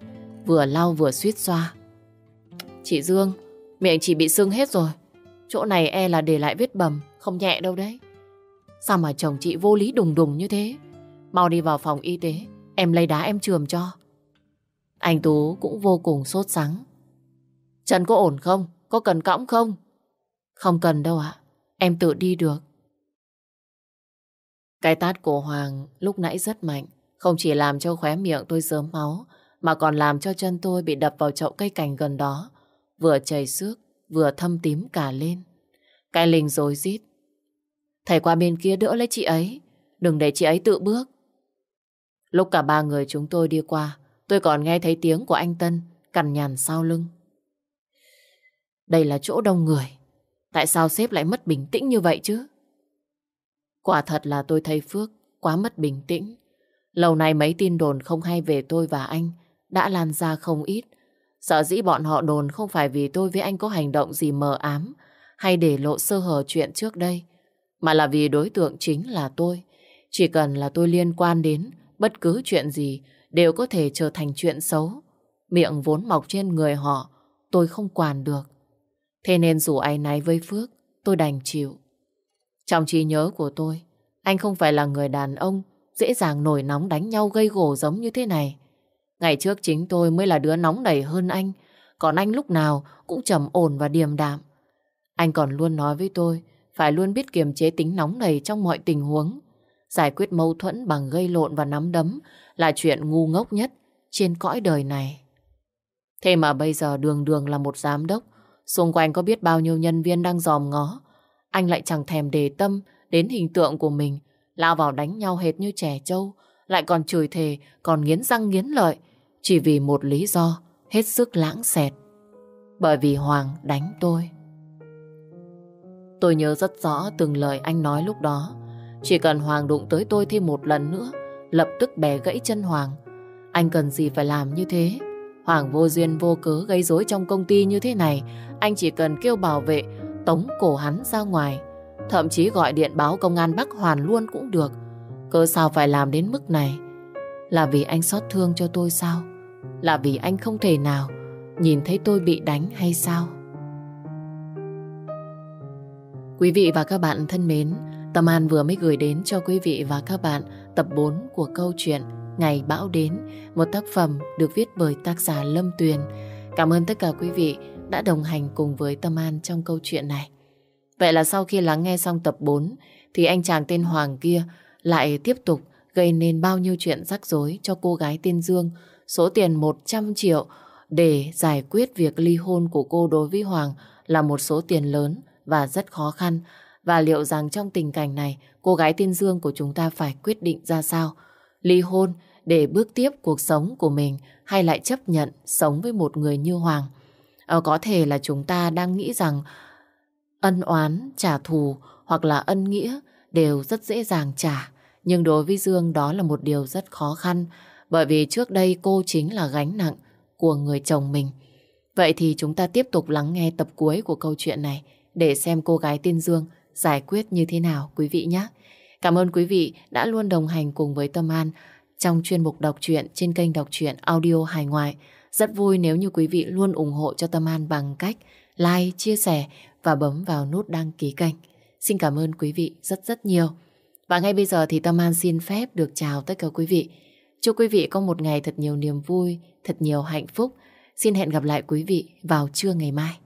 vừa lau vừa suýt xoa. Chị Dương, miệng chị bị sưng hết rồi. Chỗ này e là để lại vết bầm, không nhẹ đâu đấy. Sao mà chồng chị vô lý đùng đùng như thế? Mau đi vào phòng y tế, em lấy đá em trường cho. Anh Tú cũng vô cùng sốt sắng. Chân có ổn không? Có cần cõng không? Không cần đâu ạ. Em tự đi được. Cái tát của Hoàng lúc nãy rất mạnh. Không chỉ làm cho khóe miệng tôi dớm máu, mà còn làm cho chân tôi bị đập vào chậu cây cành gần đó. Vừa chảy xước, vừa thâm tím cả lên. Cái Linh rối rít. Thầy qua bên kia đỡ lấy chị ấy. Đừng để chị ấy tự bước. Lúc cả ba người chúng tôi đi qua, tôi còn nghe thấy tiếng của anh Tân cằn nhằn sau lưng. Đây là chỗ đông người. Tại sao sếp lại mất bình tĩnh như vậy chứ? Quả thật là tôi thấy Phước quá mất bình tĩnh. Lâu nay mấy tin đồn không hay về tôi và anh đã lan ra không ít. Sợ dĩ bọn họ đồn không phải vì tôi với anh có hành động gì mờ ám hay để lộ sơ hở chuyện trước đây, mà là vì đối tượng chính là tôi. Chỉ cần là tôi liên quan đến bất cứ chuyện gì đều có thể trở thành chuyện xấu. Miệng vốn mọc trên người họ, tôi không quản được. Thế nên dù ai náy với Phước, tôi đành chịu. Trong trí nhớ của tôi, anh không phải là người đàn ông dễ dàng nổi nóng đánh nhau gây gổ giống như thế này. Ngày trước chính tôi mới là đứa nóng nảy hơn anh, còn anh lúc nào cũng trầm ổn và điềm đạm. Anh còn luôn nói với tôi phải luôn biết kiềm chế tính nóng nảy trong mọi tình huống. Giải quyết mâu thuẫn bằng gây lộn và nắm đấm là chuyện ngu ngốc nhất trên cõi đời này. Thế mà bây giờ đường đường là một giám đốc, xung quanh có biết bao nhiêu nhân viên đang dòm ngó, anh lại chẳng thèm đề tâm đến hình tượng của mình, lao vào đánh nhau hệt như trẻ trâu, lại còn chửi thề, còn nghiến răng nghiến lợi, chỉ vì một lý do hết sức lãng xẹt. Bởi vì Hoàng đánh tôi. Tôi nhớ rất rõ từng lời anh nói lúc đó. Chỉ cần Hoàng đụng tới tôi thêm một lần nữa, lập tức bẻ gãy chân Hoàng. Anh cần gì phải làm như thế? Hoàng vô duyên vô cớ gây rối trong công ty như thế này, anh chỉ cần kêu bảo vệ tống cổ hắn ra ngoài. Thậm chí gọi điện báo công an Bắc Hoàn luôn cũng được. Cơ sao phải làm đến mức này? Là vì anh xót thương cho tôi sao? Là vì anh không thể nào nhìn thấy tôi bị đánh hay sao? Quý vị và các bạn thân mến, Tâm An vừa mới gửi đến cho quý vị và các bạn tập 4 của câu chuyện Ngày Bão Đến, một tác phẩm được viết bởi tác giả Lâm Tuyền. Cảm ơn tất cả quý vị đã đồng hành cùng với Tâm An trong câu chuyện này. Vậy là sau khi lắng nghe xong tập 4 thì anh chàng tên Hoàng kia lại tiếp tục gây nên bao nhiêu chuyện rắc rối cho cô gái tên Dương, số tiền 100 triệu để giải quyết việc ly hôn của cô đối với Hoàng là một số tiền lớn và rất khó khăn. Và liệu rằng trong tình cảnh này, cô gái tên Dương của chúng ta phải quyết định ra sao? Ly hôn để bước tiếp cuộc sống của mình hay lại chấp nhận sống với một người như Hoàng? Ờ, có thể là chúng ta đang nghĩ rằng ân oán, trả thù hoặc là ân nghĩa đều rất dễ dàng trả. Nhưng đối với Dương đó là một điều rất khó khăn bởi vì trước đây cô chính là gánh nặng của người chồng mình. Vậy thì chúng ta tiếp tục lắng nghe tập cuối của câu chuyện này để xem cô gái tên Dương giải quyết như thế nào quý vị nhé. Cảm ơn quý vị đã luôn đồng hành cùng với Tâm An trong chuyên mục đọc truyện trên kênh đọc truyện audio hài ngoại. Rất vui nếu như quý vị luôn ủng hộ cho Tâm An bằng cách like, chia sẻ và bấm vào nút đăng ký kênh. Xin cảm ơn quý vị rất rất nhiều. Và ngay bây giờ thì Tâm An xin phép được chào tất cả quý vị. Chúc quý vị có một ngày thật nhiều niềm vui, thật nhiều hạnh phúc. Xin hẹn gặp lại quý vị vào trưa ngày mai.